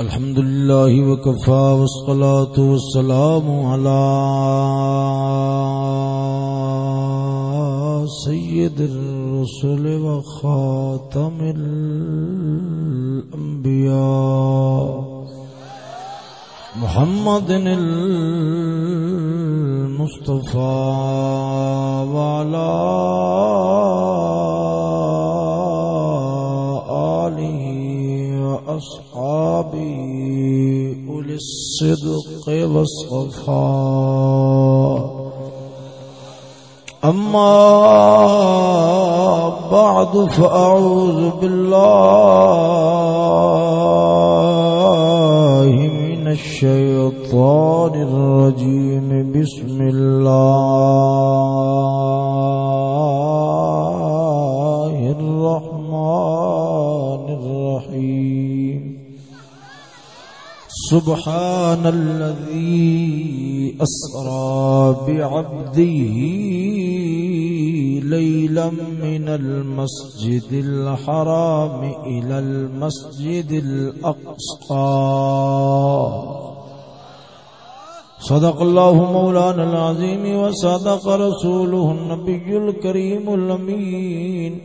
الحمد لله وكفى والصلاة والسلام على سيد الرسل وخاتم الأنبياء محمد المصطفى وعلى وأصحابه أولي الصدق والصفاء أما بعد فأعوذ بالله من الشيطان الرجيم. بسم الله الرحمن سبحان الذي أسرى بعبده ليلا من المسجد الحرام إلى المسجد الأقصى صدق الله مولانا العظيم وصدق رسوله النبي الكريم الأمين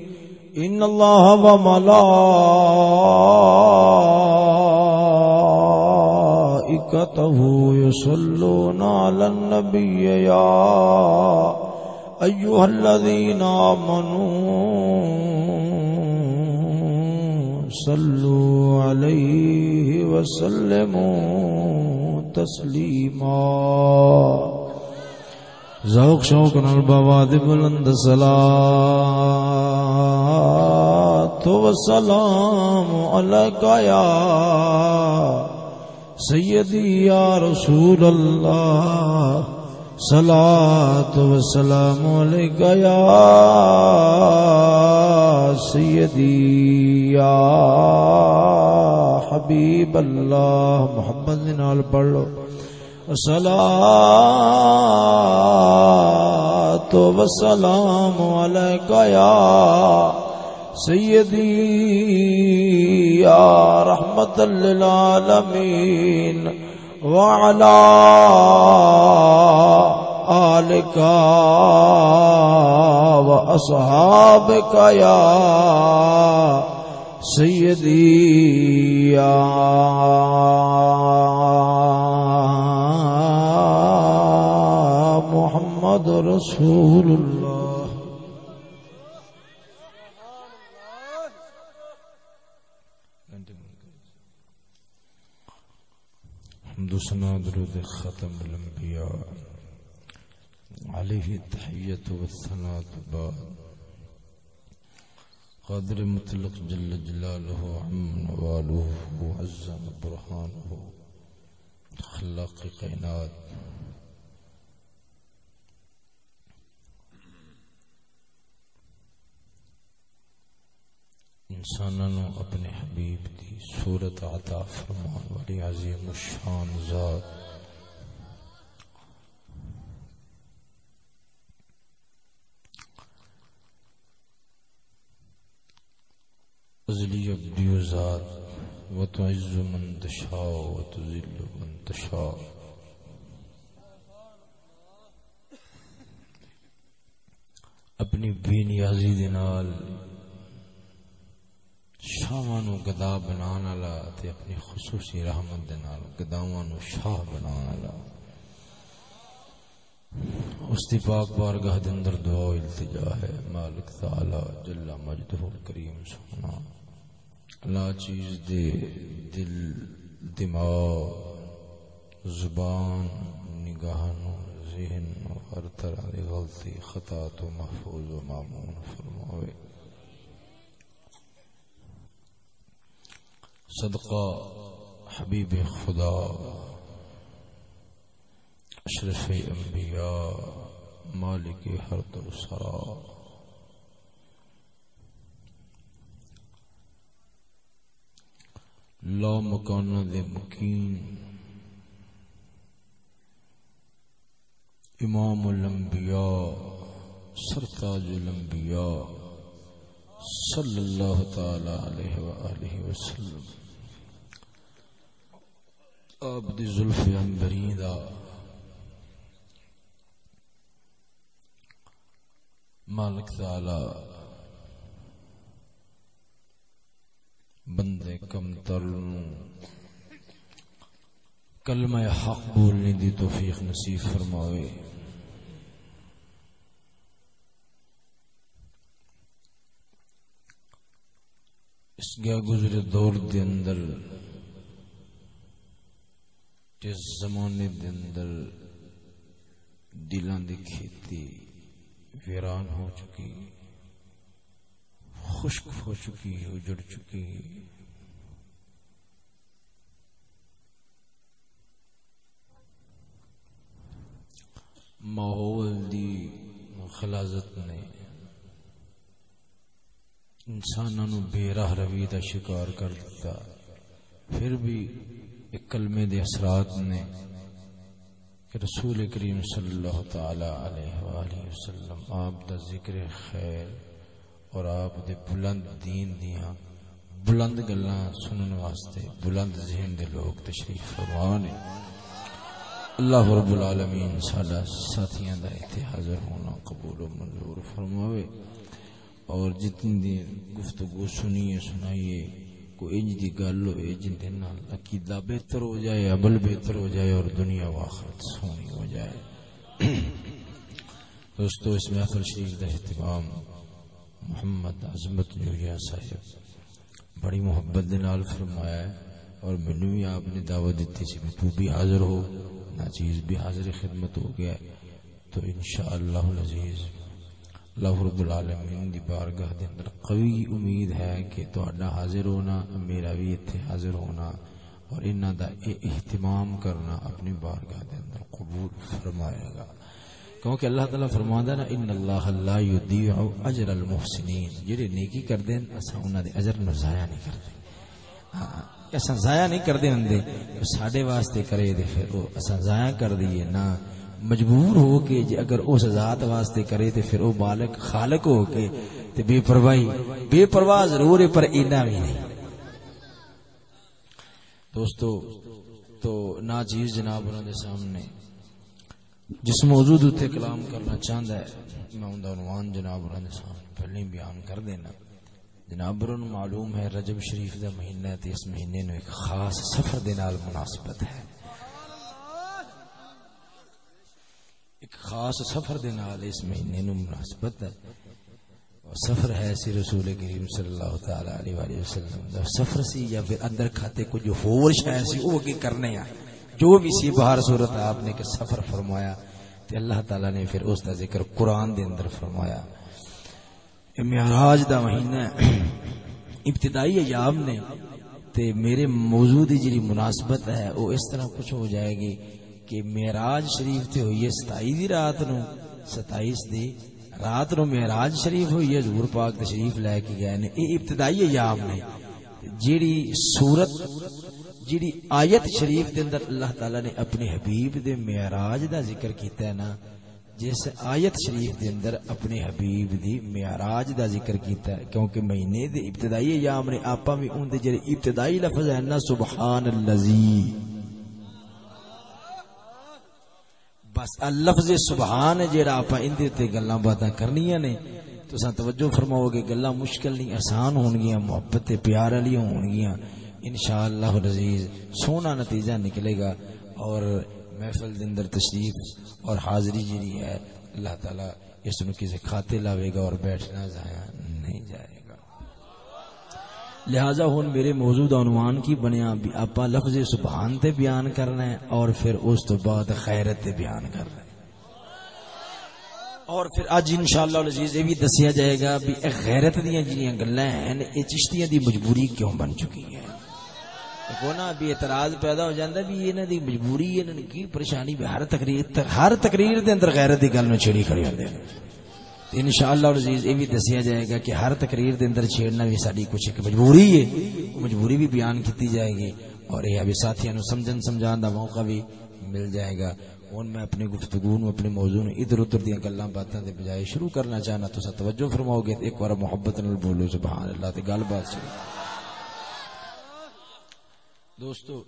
إن الله وملائكته يصلون على النبي يا أيها الذين آمنوا صلوا عليه وسلموا تسليما ذوق شوق نال بواد بلند صلاة والسلام عليك يا سيدي يا رسول الله صلاة والسلام عليك يا سيدي يا حبيب الله محمد نال پڑھ لو۔ صلاة والسلام عليك يا سيدي يا رحمة للعالمين وعلى آلك وأصحابك يا سيدي يا محمد رسول الله حمد سنا درود ختم الانبیاء علیہ التحیت والثناء بعد. قادر مطلق جل جلالہ عمن والوه عزم برهانه خلاق کائنات انسانوں اپنے حبیب دی صورت عطا فرمان والی عظیم الشان ذات۔ ازلی ابدیو ذات و تعز من تشاء و تذل من تشاء۔ اپنی بے نیازی دے نال شاواں نو گدا بنان والا تے اپنی خصوصی رحمت دے نال گداواں نو شاہ بنان والا۔ اس دی پاک بارگاہ دے اندر دعا و التجا ہے۔ مالک تعالی جل مجدہ الکریم سبحانہ۔ لا چیز دے دل، دماغ، زبان نگاہ نو ذہن نو ہر طرح دی غلطی، خطا تو محفوظ و معمون فرماوے۔ صدقہ، حبیب خدا، اشرف انبیاء، مالک ہر در سرا۔ لا مکان دے مکین۔ امام الانبیاء، سرتاج الانبیاء، صلی اللہ تعالی علیہ وآلہ وسلم۔ آپ دی زلف انبری دا. مالک تعالی بندے کم ترنوں کلمہ حق بولنے دی توفیق نصیب فرماوے. اس گیا گزرے دور دے اندر جس زمانے دے اندر دی کھیتی ویران ہو چکی، خشک ہو چکی، اجڑ چکی۔ ماحول دی خلازت نے انسانوں بے راہ روی کا شکار کر دیتا۔ پھر بھی ایک کلمے دے اثرات نے کہ رسول کریم صلی اللہ تعالی علیہ وآلہ وسلم آپ دا ذکر خیر اور آپ دے بلند دین دیاں بلند گلاں سنن واسطے بلند ذہن دے لوگ تشریف فرمانے اللہ رب العالمین ساڈا ساتھیاں دا ایتھے حاضر ہونا قبول و منظور فرماوے۔ اور جتنی دیر گفتگو سنیے سنائیے کو انج دی گل ہوئے، جن دے نال عقیدہ بہتر ہو جائے، عمل بہتر ہو جائے اور دنیا و آخرت سونی ہو جائے۔ دوستو، اس میں محفل شریف دا اہتمام محمد عظمت جوہیا صاحب بڑی محبت دے نال فرمایا ہے اور مینوں بھی آپ نے دعوت دیتی سی میں تو بھی حاضر ہو نا چیز بھی حاضر خدمت ہو گیا تو انشاءاللہ العزیز اللہ رب العالمین دی بارگاہ دے اندر قوی امید ہے کہ تہاڈا حاضر ہونا، میرا بھی ایتھے حاضر ہونا اور انہاں دا اہتمام کرنا اپنی بارگاہ دے اندر قبول فرمائے گا۔ کیونکہ اللہ تعالی فرماندا نا، ان اللہ لا یضيع اجر المحسنین جڑے نیکی کردے اسا انہاں دے اجر نو ضائع نہیں کردے۔ ہاں اساں ضائع نہیں کردے ہوندے ساڈے واسطے کرے دے پھر۔ او اساں ضائع کر دیے نا۔ مجبور ہو کے جی اگر اس ذات واسطے کرے تو پھر وہ بالک خالق ہو کے تو بے پرواہی، بے پرواہ ضرور ہے پر اینا بھی نہیں۔ دوستو، تو نا چیز جناب انہوں نے سامنے جس موضوع دوتے کلام کرنا چاہندا ہے، میں ان دا عنوان جناب انہوں نے سامنے پہلے بیان کر دینا۔ جناب انہوں معلوم ہے، رجب شریف دا مہینہ تے اس مہینے نو ایک خاص سفر دینا نال مناسبت ہے۔ ایک خاص سفر دے نال اس مہینے نو مناسبت ہے۔ سفر ہے سی رسول کریم صلی اللہ تعالی علیہ والہ وسلم دا۔ سفر سی یا پھر اندر کھاتے کو جو ہور شے سی، او کی کرنے ہیں جو بھی سی باہر صورت آپ نے کہ سفر فرمایا، تے اللہ تعالی نے پھر اس دا ذکر قران دے اندر فرمایا۔ اے معراج دا مہینہ ابتدائی ایام نے، تے میرے موجودی جڑی مناسبت ہے، او اس طرح کچھ ہو جائے گی۔ کہ میراج شریف تے ہوئی ہے 27 دی رات نو۔ 27 دی رات نو میراج شریف ہوئی ہے زور پاک تشریف لے کے گئے نے۔ اے ابتدائی ایام نے۔ جیڑی صورت جیڑی آیت شریف دے اندر اللہ تعالی نے اپنے حبیب دے میراج دا ذکر کیتا ہے نا، جس آیت شریف دے اندر اپنے حبیب دی معراج دا ذکر کیتا ہے۔ کیونکہ مہینے دے ابتدائی ایام نے آپا وی اون دے جڑے ابتدائی لفظ ہے نا، سبحان الذی بس لفظ سبحان جیڑا اپا اندے تے گلاں باتاں کرنیاں نے۔ توجہ فرماؤ گے گلا مشکل نہیں، آسان ہون گیا محبت پیار والی ہون شاء اللہ العزیز سونا نتیجہ نکلے گا اور محفل دندر تشریف اور حاضری جیری ہے، اللہ تعالی اس نو کسی کھاتے لاوے گا اور بیٹھنا ضائع نہیں جائے۔ لہذا ہن میرے موضوع عنوان کی بنیا اپا لفظ سبحان تے بیان کرنا ہے اور پھر اس تو بعد خیرت تے بیان کرنا ہے۔ اور پھر اج انشاءاللہ العزیز یہ بھی دسیا جائے گا بھی غیرت دی جڑیاں گلاں ہیں، اے چشتیاں دی مجبوری کیوں بن چکی ہے کونا بھی اعتراض پیدا ہو جاندا بھی انہاں دی مجبوری، انہاں کی پریشانی بہار تقریر، ہر تقریر دے اندر غیرت دی گل نو چھڑی کھڑی ہوندی ہے۔ ان شاء اللہ عزیز، یہ بھی دسیا جائے گا کہ ہر تقریر دے اندر چھیڑنا بھی ساری کچھ ایک مجبوری ہے۔ مجبوری بھی بیان کیتی جائے گی اور یہ ابھی ساتھیاں نو سمجھن سمجھان دا موقع بھی مل جائے گا۔ ہوں میں اپنی گفتگو نو اپنے موضوع نو ادھر ادھر دیا گلاں باتاں دے بجائے شروع کرنا چاہنا تو توجہ فرماؤ گے، ایک بار محبت نال بولو سبحان اللہ تے گل بات شروع دوستو،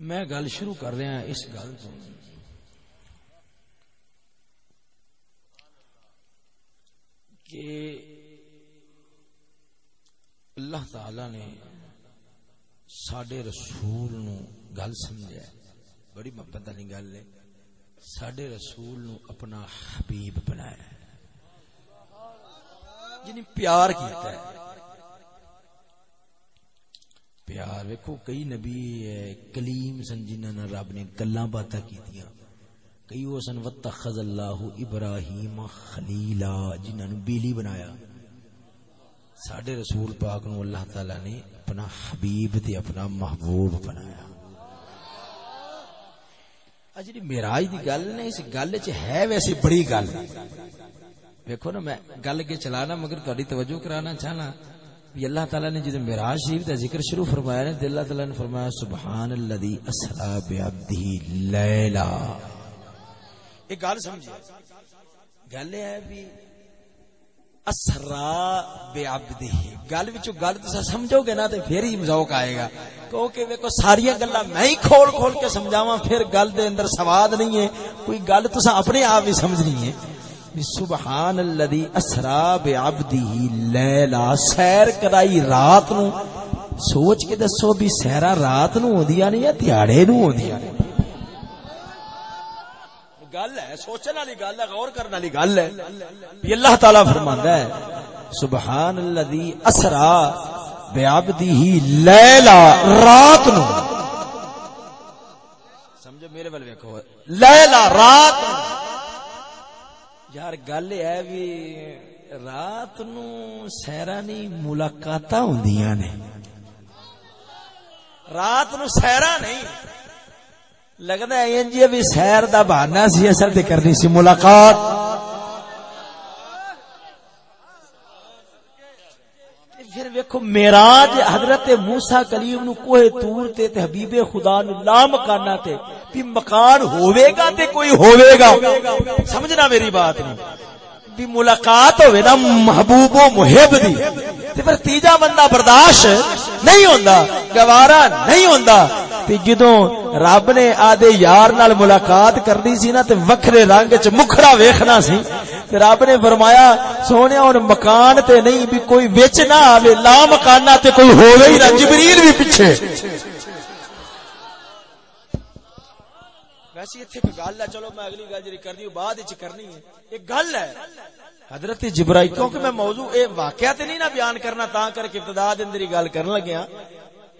میں گل شروع کر رہا ہوں اس گل تو۔ کہ اللہ تعالی نے سڈے رسول نو گل سمجھا بڑی محبت والی گل ہے۔ سڈے رسول نو اپنا حبیب بنایا جنہیں یعنی پیار کیتا ہے۔ پیار ویکو کئی نبی کلیم سن جنہوں رب نے گلا باتاں کیتیاں۔ کئی وہ سن وتخذ اللہ ابراہیم خلیلا جنہوں بیلی بنایا۔ ساڈے رسول پاک نو اللہ تعالی نے اپنا حبیب تے اپنا محبوب بنایا۔ جی میراج دی گل نے، اس گل چ ہے ویسے بڑی گل۔ ویکھو نا، میں گل کے چلانا، مگر تہاڈی توجہ کرانا چاہنا بھی اللہ تعالی نے جدوں معراج شریف دا ذکر شروع فرمایا نے اللہ تعالی نے فرمایا، سبحان الذی اسرا بعبده لیلا۔ ایک گل سمجھے گل ہے بھی اسرا بے بعبده گل وچ گل تسا سمجھو گے نا تے پھر ہی ذوق آئے گا۔ کیونکہ ویکھو ساری گلاں میں ہی کھول کھول کے سمجھاواں، پھر گل دے اندر سواد نہیں ہے۔ کوئی گل تسا اپنے آپ ہی سمجھنی ہے۔ سبحان الذي اسرا بعبده ليلا سیر کرائی رات نو۔ سوچ کے دسو بھی سیرا رات نو ہوندیاں نے یا تیاڑے نو ہوندیاں نے؟ گل ہے سوچنے والی گل ہے، غور کرنے والی گل ہے۔ بھی اللہ تعالی فرماندا ہے سبحان الذي اسرا بعبده ليلا رات نو۔ سمجھو میرے ول ویکھو لیلا رات یار گل ہے بھی رات نو سیرا نہیں ملاقات ہوں نے۔ رات نو سیرا نہیں لگتا ہے جی بھی سیر دا بہانا سی اصل تے کرنی سی ملاقات پھر ویکھو میراج حضرت موسی کلیم نو کوہ تور تے تے حبیب خدا نو لا مکانا تے بھی مکان ہوے گا تے کوئی ہوے گا سمجھنا میری بات نہیں بھی ملاقات ہوے نا، محبوب و محب دی۔ تے پھر تیجا بندہ برداشت نہیں ہوندا، گوارا نہیں ہوندا۔ تے جدوں رب نے آدے یار نال ملاقات کرنی سی نا، تے وکھرے رنگ وچ مکھڑا ویکھنا سی۔ تے رب نے فرمایا، سونے ہن مکان تے نہیں بھی کوئی وچ نہ آوے، لا مکانہ تے کوئی ہوے ہی نہ، جبریل بھی پیچھے۔ ویسے اتنے ایک گل ہے، چلو میں اگلی گل جی کرنی بعد کرنی ہے۔ ایک گل ہے۔ حضرت جبرائی کیونکہ میں موضوع اے واقعہ تے نہیں نہ بیان کرنا تا کر کے ابتدا دے اندر گل کرن لگیا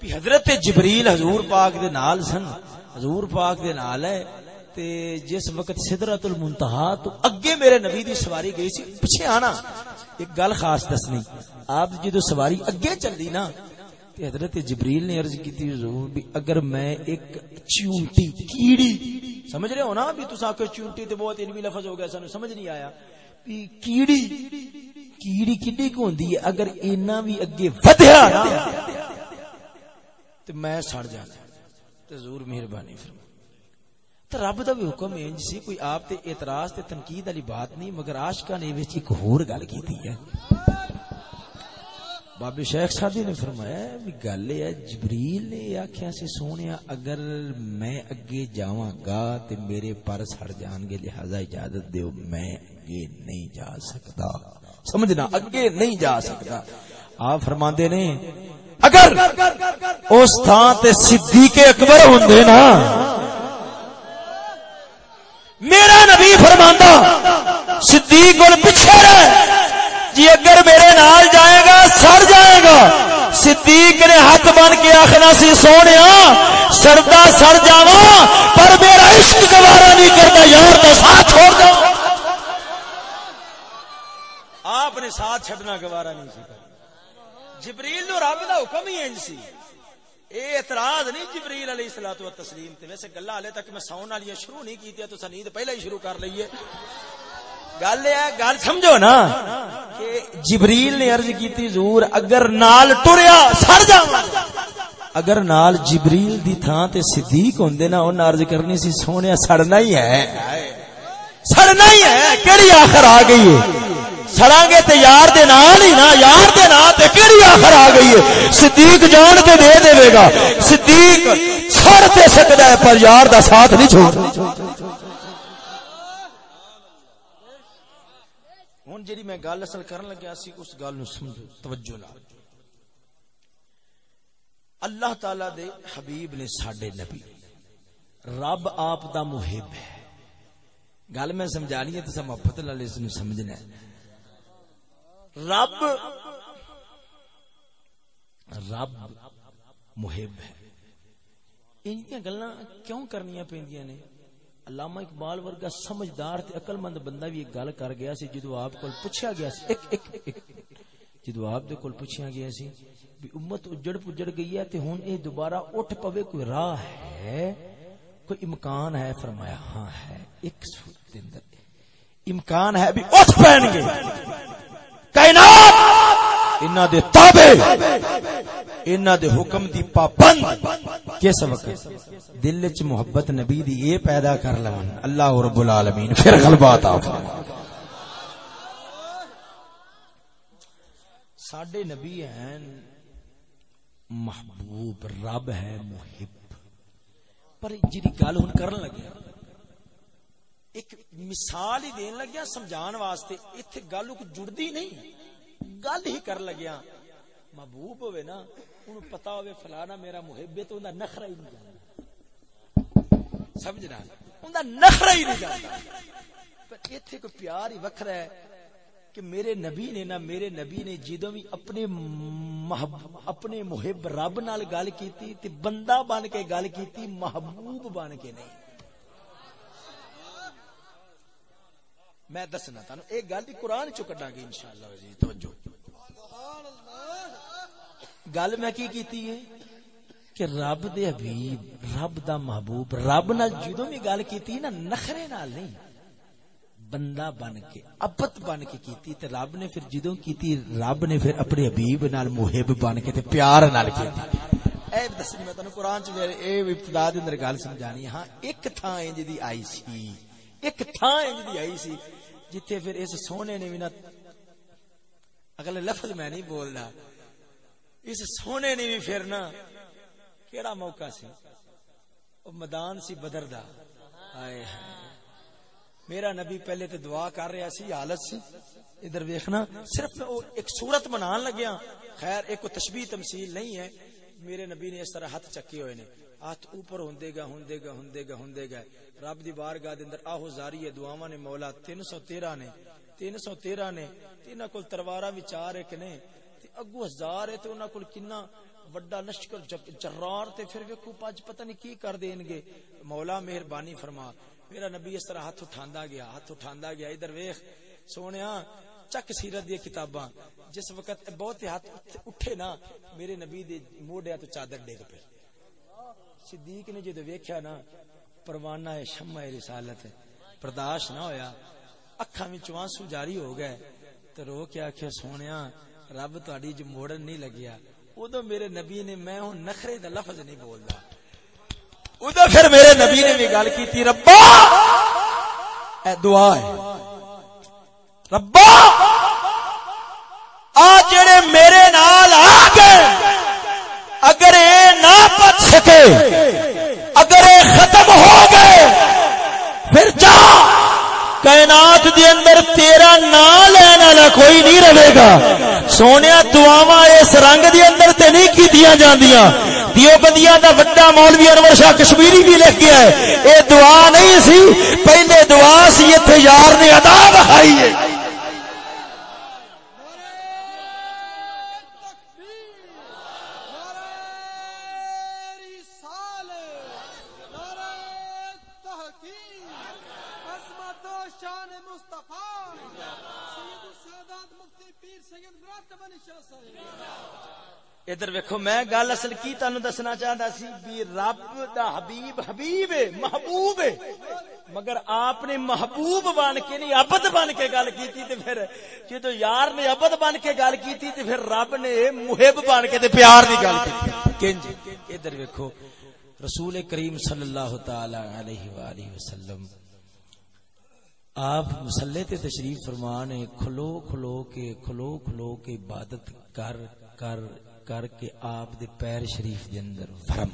کہ حضرت جبریل حضور پاک دے نال سن، حضور پاک دے نال ہے۔ تے جس وقت سدرت المنتہا تو اگے میرے نبی دی سواری گئی سی پیچھے آنا۔ ایک گل خاص دسنی، آپ جدو سواری اگے چل دی نا تے حضرت جبریل نے عرض کی حضور بھی، اگر میں ایک چونٹی کیڑی سمجھ رہے ہو نا بھی تسا کہ چونٹی تے بہت علمی لفظ ہو گیا سانو، سمجھ نہیں آیا۔ بھی کیڑی کیڑی کڈی کو ہوندی ہے؟ اگر اینا بھی اگے ودھیا نا، تے میں سڑ جانا تے حضور مہربانی فرما تو رب دا بھی حکم انج سی، کوئی آپ تے اعتراض تے تنقید والی بات نہیں، مگر عاشقاں نے وچ ایک ہور گل کیتی ہے۔ بابے شیخ سادی نے فرمایا بھی گل ہے، جبریل نے آخیا سی، سونے اگر میں اگے جاواں گا تے میرے پر سڑ جان گے، لہذا اجازت دیو، میں اگے نہیں جا سکتا۔ سمجھنا، اگے نہیں جا سکتا۔ آپ فرماندے نے، اگر اس تھان تے صدیق اکبر ہوندے نا، میرا نبی فرماندا، صدیق اور پیچھے رہ جی اگر میرے نال جائے سڑ جائے گا۔ صدیق نے ہاتھ بن کے آخنا سی سونے سڑتا سڑ جاوا پر میرا عشق گوارا نہیں کرتا، یار تو ساتھ چھوڑ دو۔ آپ نے ساتھ چھڈنا گوارا نہیں سی جبریل نو رب دا حکم ہی انج سی۔ اے اعتراض نہیں جبریل علیہ الصلوۃ والتسلیم تے۔ ویسے گلا ہلے تک میں سون والی شروع نہیں کیتی تو سنید پہلے ہی شروع کر لئیے گل ہے، گل سمجھو نا، کہ جبریل نے عرض کی زور اگر نال ٹریا، سڑ جا اگر نال جبریل دی تھان تے صدیق ہوندے نا اون عرض کرنی سی، سونے، سڑنا ہی ہے۔ سڑنا ہی ہے، کیڑی آخر آ گئی ہے؟ سڑا گے تے یار دے نال ہی نا، یار دے نال تے کیڑی آخر آ گئی ہے؟ صدیق جان تے دے دے گا۔ صدیق چھوڑ تے سکتا ہے، پر یار دا ساتھ نہیں چھوڑ ہوں جی میں گل اصل کرن لگیا سی، اس گل نو سمجھو، توجہ لا اللہ تعالی دے حبیب نے ساڈے نبی۔ رب آپ دا محب ہے۔ گل میں سمجھانی ہے تو محبت لال اس نو سمجھنا ہے۔ رب رب محب ہے۔ ان گلا کیوں کرنی پہ نے؟ علامہ اقبال ورگا سمجھدار تے عقل مند بندہ بھی ایک گل کر گیا سی، جدو آپ کو پوچھا گیا سی۔ ایک ایک ایک جدو آپ دے کول پوچھا گیا سی بھی امت اجڑ پجڑ گئی ہے تے ہن اے دوبارہ اٹھ پوے کوئی راہ ہے؟ کوئی امکان ہے؟ فرمایا ہاں ہے۔ ایک صورت دے اندر۔ امکان ہے بھی اٹھ پین گے۔ کائنات! انہاں دے تابع! انہاں دے حکم دی پابند! کس وقت دل وچ محبت نبی دی اے پیدا کر لون۔ اللہ رب العالمین، پھر غلبہ عطا ساڈے نبی ہیں، محبوب، رب ہے، محب۔ پر جی گل ہوں کرن لگیا ایک مثال ہی دین لگیا سمجھان واسطے۔ اتنے گل جڑتی نہیں، گل ہی کر لگیا۔ محبوب ہوئے نا ان پتا ہوئے فلانا میرا محب ہے تو انہیں نخرا ہی نہیں جانا سمجھنا انہیں نخرا ہی نہیں جانا پر اتنے کوئی پیار ہی وکھرا ہے کہ میرے نبی نے نا میرے نبی نے جدو بھی اپنے محب اپنے محب رب نال گل کیتی تے بندہ بن کے گل کیتی، محبوب بن کے نہیں۔ میں دسنا تھا ایک گل قرآن چو کڈا گی انشاءاللہ جی توجہ۔ گل میں کی کیتی ہے؟ کہ رب دے حبیب، رب دا محبوب، رب نال جدو بھی گل کیتی نا، نخرے نال نہیں۔ بندہ بن کے ابت بن کے کیتی تے رب نے پھر جدوں کیتی رب نے پھر اپنے حبیب نال محب بن کے تے پیار نال کیتی اے دسنی میں تانوں قران چ میرے اے ابتدا دے اندر گل سمجھانی ہاں ایک تھاں انج دی آئی سی۔ ایک تھاں انج دی آئی سی، جتھے پھر اس سونے نے بھی نہ اگلے لفظ میں نہیں بولنا۔ اس سونے نے بھی پھر نا کیڑا موقع سی؟ او میدان سی بدر دا۔ ہائے میرا نبی پہلے تو دعا کر رہا سی، حالت سی۔ ادھر ویکھنا، صرف او ایک صورت بنان لگیا۔ خیر، ایک تشبیہ تمثیل نہیں ہے۔ میرے نبی نے اس طرح ہاتھ چکے ہوئے نے۔ ہاتھ اوپر ہوندے گا ہوندے گا ہوندے گا ہوندے گا۔ رب دی بارگاہ دے اندر آہو زاری ہے، دعاواں نے مولا 313 نے۔ 313 نے۔ انہاں کول تلواراں وی چار ایک نے اگو ہزار ہے تے انہاں کول کنا وڈا لشکر جرار تے پھر ویکھو پج پتہ نہیں کی کر دین گے۔ مولا مہربانی فرما۔ میرا نبی اس طرح ہاتھ اٹھاندا گیا، ہاتھ اٹھاندا گیا۔ ادھر ویکھ، سونیا، چک سیرت دی کتاباں۔ جس وقت بہت ہاتھ اٹھے نا، میرے نبی دے موڈیا تو چادر ڈگ پی صدیق نے جدو ویکھیا نا، پروانہ ہے، شمع رسالت ہے۔ برداشت نہ ہویا۔ اکھاں وچ آنسو جاری ہو گئے۔ تے رو کے آکھیا، سونیا رب تہاڈی جو موڑن نہیں لگیا۔ اودوں میرے نبی نے میں ہوں نخرے دا لفظ نہیں بولدا۔ ادھر پھر میرے نبی نے بھی گل کی ربا! اے دعا ہے۔ ربا! آ جڑے میرے نال آ گئے، اگر اے نہ بچ سکے، اگر اے ختم ہو گئے، پھر جا! کائنات دے اندر تیرا نام لین والا کوئی نہیں رہے گا۔ سونے دعوا اس رنگ دے اندر تے نہیں کیتیاں جاندیاں۔ دیوبندیاں دا وڈا مولوی انور شاہ کشمیری بھی لکھ گیا ہے۔ اے دعا نہیں سی، پہلے دعا سی ایتھے یار نے ادا بہائی ہے۔ ادھر ویکھو، میں گل اصل کی تانوں دسنا چاہندا سی؟ بھی رب دا حبیب حبیب ہے، محبوب ہے۔ مگر آپ نے محبوب بن کے نہیں عبد بن کے گل کیتی تے پھر جدو یار نے عبد بن کے گل کیتی تے پھر رب نے محب بن کے تے پیار دی گل کیتی۔ کنج، ادھر ویکھو، رسول کریم صلی اللہ تعالی علیہ والہ وسلم، آپ مسلح تے تشریف فرمان کھلو کھلو کے، کھلو کھلو کے عبادت کر کر کر کے آپ دے پیر شریف دے اندر فرم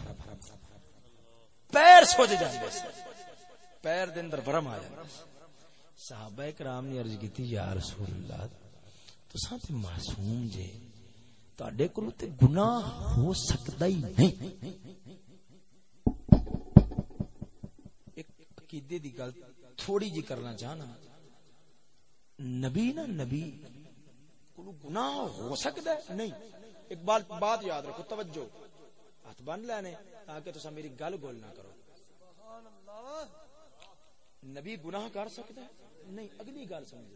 پیر سوج جاندے پیر دے اندر برم آ جاندے صحابہ کرام نے عرض کیتی یا رسول اللہ تساں تے معصوم جے تواڈے کول تے گناہ ہو سکدا ہی نہیں ایک عقیدے دی گل تھوڑی جی کرنا چاہنا نبی نا نبی کو گناہ ہو سکتا ہے نہیں ایک بات بات یاد رکھو، توجہ۔ ہاتھ بن لینے، تاکہ تسا میری گل گول نہ کرو۔ نبی گناہ کر سکتا ہے؟ نہیں، اگلی گل سمجھ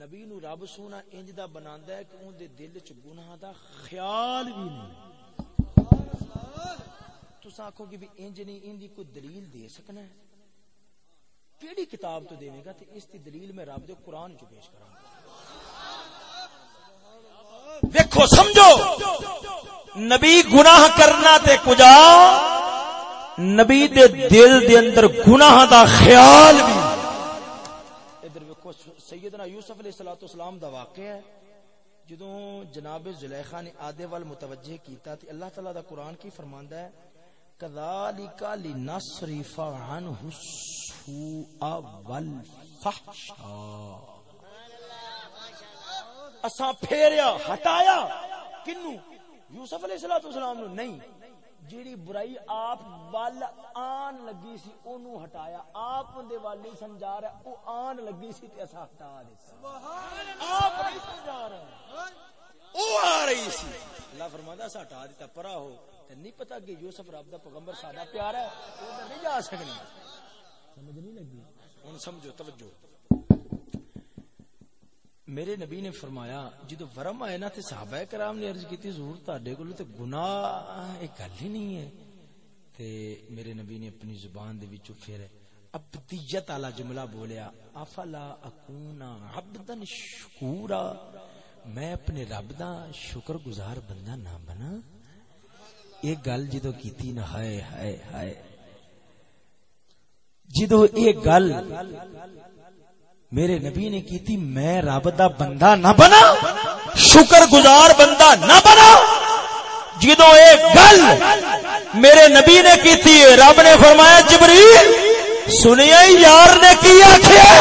نبی نو رب سونا انج دا بناندا ہے کہ اون دے دل چ گناہ دا خیال بھی نہیں۔ تسا آکھو کہ بھی انج نہیں، ان دی کوئی دلیل دے سکنا ہے؟ کیڑی کتاب تو دے گا تے اس دی دلیل میں رب دے قرآن چ پیش کراں دیکھو سمجھو۔ نبی گناہ کرنا تے کجا، نبی دے دل دے اندر گناہ دا خیال بھی۔ ادھر ویکھو، سیدنا یوسف علیہ الصلوۃ والسلام دا واقعہ ہے۔ جدوں جناب زلیخا نے آدے وال متوجہ کیتا تے اللہ تعالی دا قرآن کی فرماندا ہے، کذالک لنصرف عنه السوء والفحشاء. اساں پھیریا، ہٹایا۔ کنو؟ یوسف علیہ الصلوۃ والسلام نو نہیں۔ جیڑی برائی آپ ول آن لگی سی، اونوں ہٹایا۔ آپ دے وال نہیں سمجھا رہا، او آن لگی سی تے اساں ہٹا دے سبحان اللہ آپ نہیں سمجھا رہا۔ او آ رہی سی۔ اللہ فرماتا اساں ہٹا دیتا، پرا ہو۔ تے نہیں پتہ کہ یوسف رب دا پیغمبر ساڈا پیارا ہے او نہیں جا سکنی سمجھ نہیں لگی۔ ہن سمجھو، توجہ۔ میرے نبی نے فرمایا، جدو ورم آئے نا تے صحابہ کرام نے عرض کیتی، حضور تہاڈے کول تے گناہ ایک گل ہی نہیں ہے. تے میرے نبی نے اپنی زبان دے وچوں پھر ابدیت والا جملہ بولیا، افلا اکون عبدا شکورا میں اپنے رب دا شکر گزار بندہ نہ بنا۔ ایک گل جدو کیتی نہ ہائے ہائے ہائے۔ جدو ایک گل میرے نبی نے کی تھی، میں رب دا بندہ نہ بنا، شکر گزار بندہ نہ بنا۔ جی جدو ایک گل، میرے نبی نے کی تھی، رب نے فرمایا، جبریل سنیا یار نے کی آخیا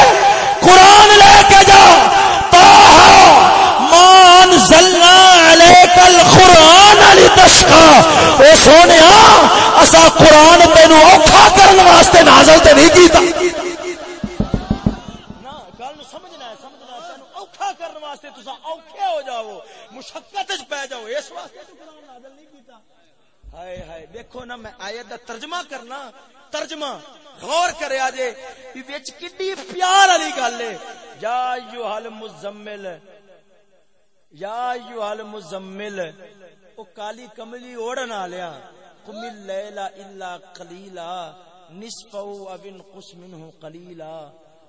قرآن لے کے جا۔ مان زلنا علیک القرآن علی تشکا اے سونے اسا قرآن تینو اوکھا کرنے واسطے نازل تے نہیں کیتا۔ سمجھن واسطے تسا اوکھے ہو جاؤ، مشقت پی جاؤ، اس واسطے تو قرآن نازل نہیں کیتا۔ ہائے ہائے دیکھو نا، میں آیت دا ترجمہ کرنا، ترجمہ غور کرے آجے وچ کڈی پیار والی گل ہے۔ یا ایھا مزمل، یا ایھا مزمل، او کالی کملی اوڑن والیا قم اللیل الا قلیلا نصفه او انقص منه قلیلا۔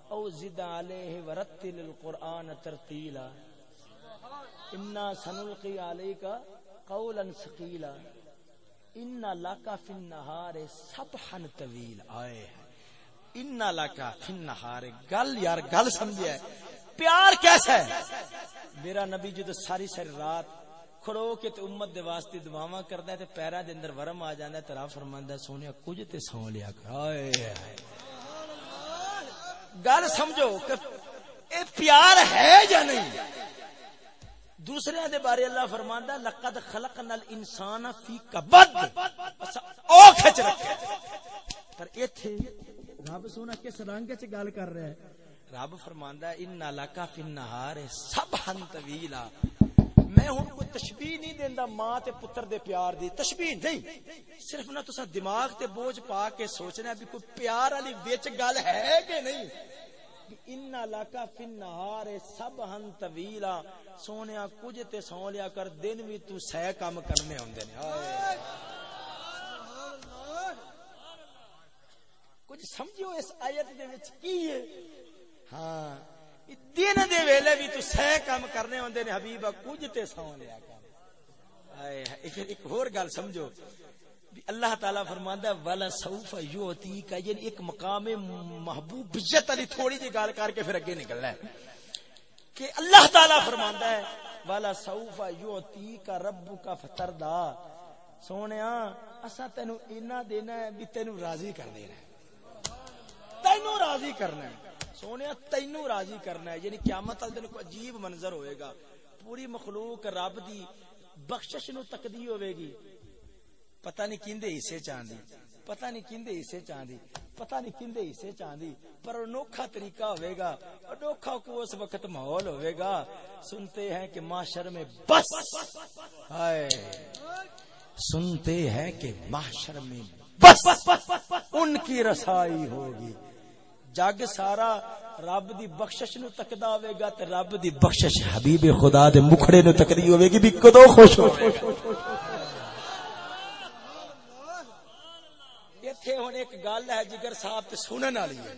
او زد علیہ ورتل القرآن ترتیلا. انا سنلقی علیک قولا ثقیلا. ان لک فی النهار سبحا طویل. آئے ان لک فی النهار گل یار، گل سمجھیا ہے. پیار کیسا ہے؟ میرا نبی جدو ساری ساری رات کھڑو کے تے امت دے واسطے دعاواں کردا ہے تے پیراں دے اندر ورم آ جاندا ہے تے رب فرماندا ہے، سونیا کچھ تے سو لیا کر۔ آئے گل سمجھو کہ اے پیار ہے یا نہیں؟ دوسرے دے بارے اللہ فرماندا لقد خلقنا الانسان فی کبد۔ او کھچ رکھے۔ پر ایتھے رب سونا کس رنگ چ گل کر رہا ہے؟ رب فرماندا ان لکا فی النہار سبحن طویلا۔ میں ہن کوئی تشبیہ نہیں دیندا ماں تے پتر دے پیار دی، تشبیہ نہیں۔ صرف نہ تسا دماغ تے بوجھ پا کے سوچنا بھی کوئی پیار والی وچ گل ہے کہ نہیں؟ ان لاکا فن نہار سب ہن طویلا۔ سونیا کچھ تے سو لیا کر، دن بھی تو سہ کام کرنے ہوندے نے۔ کچھ سمجھو اس آیت دے وچ کی ہے؟ ہاں۔ دن دے ویلے بھی تو سہ کام کرنے ہوندے نے حبیبا کچھ تے سو لیا کر ایک اور گل سمجھو۔ اللہ تعالیٰ فرماندا ہے والا سوف یوتی کا یعنی ایک مقام محبوب، عزت علی تھوڑی جی گل کر کے پھر اگے نکلنا ہے۔ کہ اللہ تعالیٰ فرماندا ہے والا سوف یوتی کا رب کا فتردا سونے اصا تین اینا دینا ہے، بھی تین راضی کر دینا ہے۔ تینو راضی کرنا ہے۔ سونے تینو راضی کرنا ہے یعنی قیامت والے دن کو عجیب منظر ہوئے گا۔ پوری مخلوق رب دی بخشش نو تکدی ہوئے گی۔ پتہ نہیں کیندے حصے چاندی، پتہ نہیں کیندے حصے چاندی، پتہ نہیں کیندے حصے چاندی، پر انوکھا طریقہ ہوئے گا۔ انوکھا کو اس وقت ماحول ہوئے گا۔ سنتے ہیں کہ معاشر میں بس۔ ہائے۔ سنتے ہیں کہ معاشر میں بس۔ ان کی رسائی ہوگی۔ جگ سارا رب دی بخشش نو تکدا ہوے گا تے رب دی بخشش حبیب خدا دے مکھڑے نو تکدی ہوے گی بھی کدو خوش ہو ایتھے ہن ایک گل ہے جگر صاحب تے سنن والی ہے۔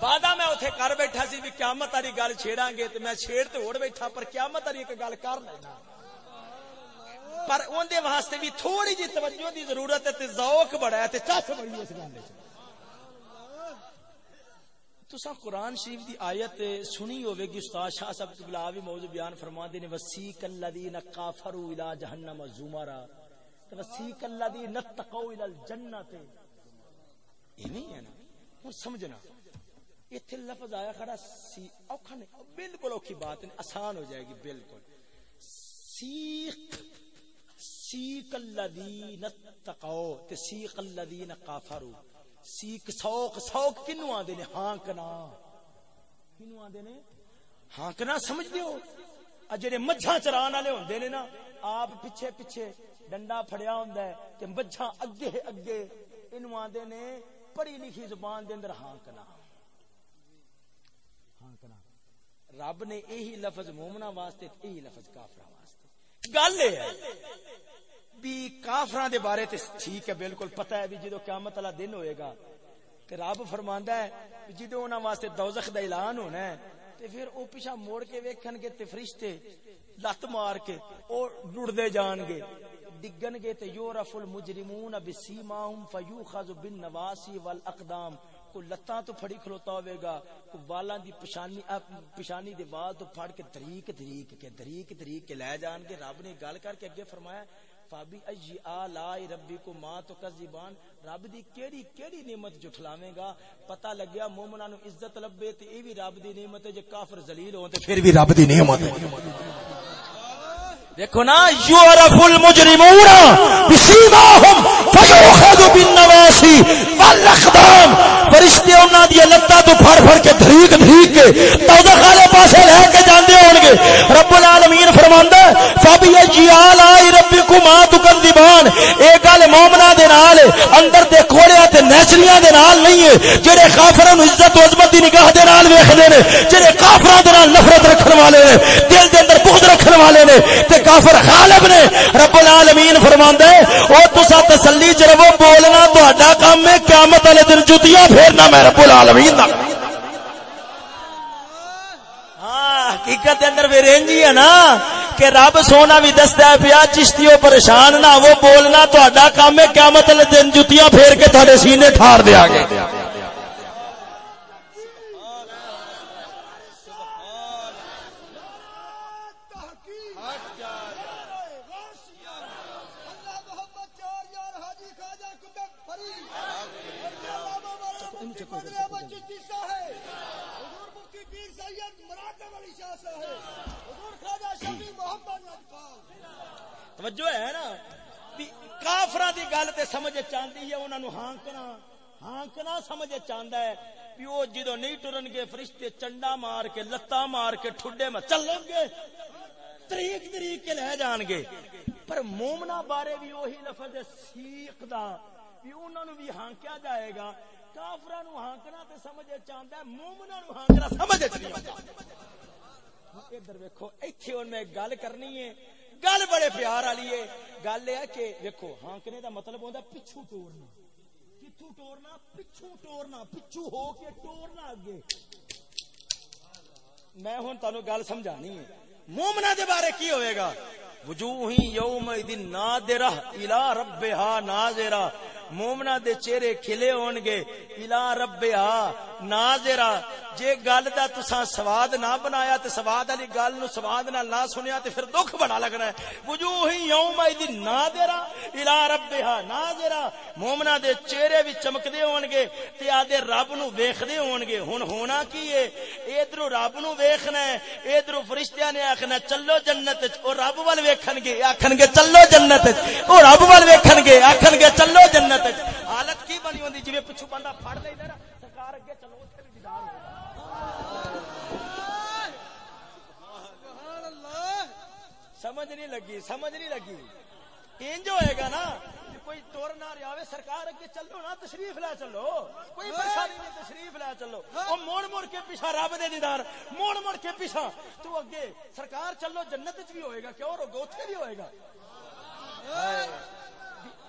بعدا میں اوتھے کر بیٹھا سی بھی قیامت والی گل چھیڑاں گے تے میں چھیڑ تے اوڑ بیٹھا پر قیامت والی ایک گل کر لینا۔ پر اون دے واسطے بھی تھوڑی جی توجہ دی ضرورت ہے تے ذوق بڑا ہے تے چس بڑی اس گل وچ۔ تسا قرآن شریف دی آیت سنی ہوے گی استاد شاہ صاحب قبلہ بھی موضوع بیان فرما دے نے، وسیق الذین کافروا الی جہنم زمرا۔ وسیق الذین اتقوا الی الجنت یہ نہیں ہے نا؟ ہن سمجھنا۔ ایتھے لفظ آیا کھڑا، سی اوکھا نہیں، بالکل اوکھی بات نہیں آسان ہو جائے گی، بالکل۔ سیق سیق الذین اتقوا، تے سیق الذین کافروا۔ سیک، سوک سوک کنو آدھے نے؟ ہانکنا کنو آدھے نے؟ ہانکنا سمجھ دیو؟ اجرے مجھا چران آلے ہوندے نے نا، آپ پچھے پچھے ڈنڈا پھڑیا ہوندہ ہے کہ مجھا اگے اگے انو آدھے نے پڑی لکھی زبان دے اندر ہانکنا ہانکنا رب نے یہی لفظ مومنا واسطے یہی لفظ کافرہ واسطے۔ گل ہے بھی کافراں دے بارے تے ٹھیک ہے، بالکل پتہ ہے بھی جدو قیامت والا دن ہوئے گا، تے رب فرماندا ہے کہ جدو انہاں واسطے دوزخ دا اعلان ہونا ہے، تے پھر او پیچھے موڑ کے ویکھن گے تے فرشتے لت مار کے او ڈڑدے جان گے، ڈگن گے تے یورف المجرمون بسیماہم فیوخذ بالنواسی والاقدام، کو لتاں تو پھڑی کھلوتا ہوئے گا، کو والاں دی پشانی پشانی دے وال تو پھڑ کے دریک دریک کے دریک دریک کے لے جان گے، رب نے گل کر کے اگے فرمایا فابی اجی آلائی ربی کو ماں تو کذبان رب دی کیڑی کیڑی نعمت جھٹلاویں گا؟ پتہ لگیا مومنا نو عزت لبے تے ای وی رب دی نعمت ہے جے کافر ذلیل ہون تے پھر بھی رب دی نعمت ہے۔ دیکھو نا، یعرف المجرمون بسیماہم فیؤخذ بالنواسی والاقدام انہاں دی لتاں تو پھڑ پھڑ کے دھریک دھریک کے دوزخ والے پاسے لے کے جاندے ہون گے رب العالمین فرماندا ہے، فبی جیال آئی ربکما تکذبان۔ اے گل مومنا دے نال، اندر دے کھوڑیا تے نیچلیاں دے نال نہیں ہے۔ جڑے کافراں نو عزت و عظمت دی نگاہ دے نال ویکھدے نے، جڑے کافراں دے نال نفرت رکھن والے نے، دل دے اندر بغض رکھن والے نے، تے کافر غالب نے۔ رب العالمین فرماندا ہے، او تسا تسلی چ رہو، بولنا تہاڈا کام ہے، قیامت والے دن جوتیاں پھیرنا میں رب العالمین دا ہاں حقیقت اندر بھی ہے نا کہ رب سونا بھی دستا ہے پیا، چشتیوں پریشان نہ وہ بولنا تہاڈا کام ہے، قیامت والے دن جتیاں پھیر کے تھوڑے سینے ٹھار دیا گیا توجہ ہے نا؟ کافر دی گل تے سمجھ چاہتی ہے انہوں نے ہانکنا ہانکنا سمجھ چاہتا ہے۔ بھی وہ جدو نہیں ٹرن گے، فرشتے چنڈا مار کے لتا مار کے، ٹھڈے میں چلن گے۔ طریق طریق کے لے جان گے۔ پر مومنا بارے بھی وہی لفظ ہے سیخ دا۔ بھی انہوں نے بھی ہانکیا جائے گا۔ کافرا نو ہانکنا تے سمجھ چاہتا ہے مومنا نو ہانکنا سمجھ ہاں، ادھر ویکو ایتھے ہن میں گل کرنی ہے۔ گل بڑے پیار والی ہے۔ گل یہ کہ دیکھو ہانکنے دا مطلب ہوتا پچھو ٹورنا۔ کتھوں ٹورنا، پچھو ٹورنا، پچھو ہو کے ٹورنا اگے۔ میں ہوں تانوں گل سمجھانی ہے۔ مومنا دے بارے کی ہوئے گا؟ وجوہ یوم دن نادرہ الى ربها ناظرہ۔ مومنا دے چہرے کھلے ہون گے۔ الا ربیا ناظرا جے گل دا تساں سواد نہ بنایا تے سواد والی گل نو سواد نال نہ سنیا تے پھر دکھ بڑا لگنا ہے۔ وجوہ یوم ایدی ناظرا الا ربها ناظرا مومنا دے چہرے وچ چمکدے ہون گے تے آدے رب نو ویکھدے ہون گے۔ ہن ہونا کی ہے؟ ادھر رب نو ویکھنا ہے ادھر فرشتیاں نے آکھنا چلو جنت وچ۔ او رب ول ویکھن گے، آکھن گے، چلو جنت وچ۔ او رب ول ویکھن گے، آکھن گے، چلو جنت وچ حالت کی بنی ہوندی جویں پچھو بندہ پھڑ لیندا نا سرکار اگے چلو اوتھے بھی دیدار سمجھ نہیں لگی سمجھ نہیں لگی۔ انج ہوئے گا نا کوئی تور نہ آوے سرکار اگے چلو نا تشریف لے چلو۔ کوئی پریشانی نہیں تشریف لے چلو۔ او موڑ موڑ کے پیچھے رب دے دیدار موڑ موڑ کے پیچھے تو اگے سرکار چلو جنت وچ بھی ہوئے گا کیوں؟ رو اوتھے بھی ہوئے گا۔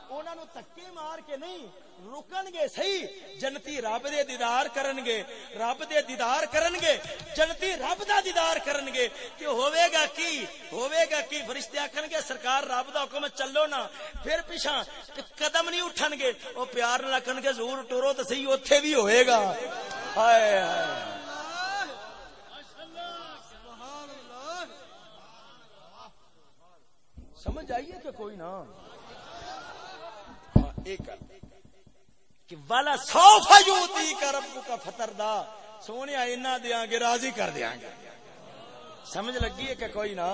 انہوں نے تکے مار کے نہیں رکن گے صحیح، جنتی رب دے دیدار کرن گے رب دے دیدار کرن گے جنتی رب دا دیدار کرن گے کہ ہوے گا کی ہوے گا کی؟ فرشتے آکھن گے سرکار رب دا حکم چلو نا، پھر پیچھا قدم نہیں اٹھن گے او پیار نہ آکھن گے ضرور ٹورو تو صحیح، اوتھے بھی ہوئے گا. ہائے ہائے سمجھ آئیے کہ کوئی نہ کر کہ والا سو فیوتی کا رب کا فتر دا، سونے اینا دیاں گے راضی کر دیاں گے سمجھ لگی ہے کہ کوئی نہ؟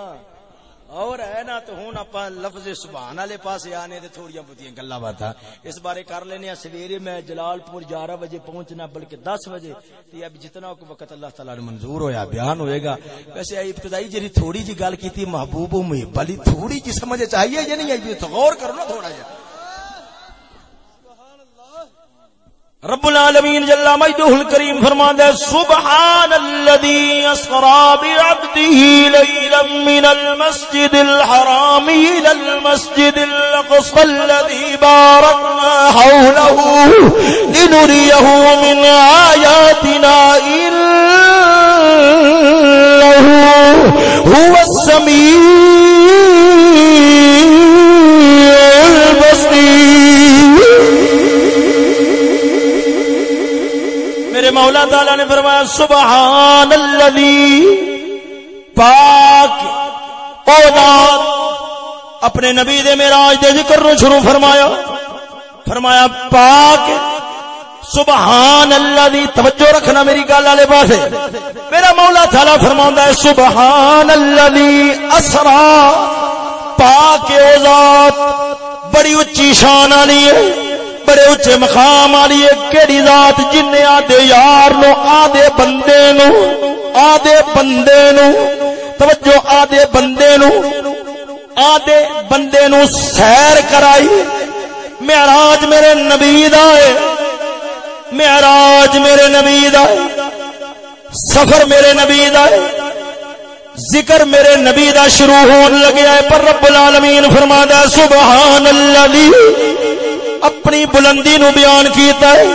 اور ہے نا تو ہوں آپ لفظ سبحان والے پاس آنے تے تھوڑی بہت گلا بات اس بارے کر لینے سویرے میں جلال پور گیارہ بجے پہنچنا، بلکہ دس بجے۔ تے اب جتنا کو وقت اللہ تعالی نے منظور ہویا، بیان ہوئے گا۔ ویسے ابتدائی جی تھوڑی جی گل کی محبوب محب علی تھوڑی جی سمجھ چاہیے یا نہیں؟ آئی غور کرو نا تھوڑا جا۔ رب العالمین جل مجدہ الکریم فرماتا ہے سبحان الذي اسرا بعبده ليلا من المسجد الحرام الى المسجد الاقصى الذي باركنا حوله لنريه من آياتنا انه هو السميع مولا تعالی نے فرمایا سبحان الذی پاک او ذات اپنے نبی دے معراج دے ذکر نو شروع فرمایا۔ فرمایا، پاک سبحان اللہ دی توجہ رکھنا میری گل والے پاسے۔ میرا مولا تعالی فرماوندا ہے سبحان الذی اسرا۔ پاک او ذات بڑی اونچی شان والی ہے۔ بڑے اچے مقام والی کہڑی ذات جن آدھے یار نو، آدھے بندے نو، آدھے بندے نو۔ توجہ، آدھے بندے نو۔ آدھے بندے نو سیر کرائی۔ معراج میرے نبی دا ہے۔ معراج میرے نبی دا ہے۔ سفر میرے نبی دا ہے۔ ذکر میرے نبی دا شروع ہون لگیا ہے پر رب العالمین فرما دا سبحان اللہ اپنی بلندی نو بیان کیتا ہے،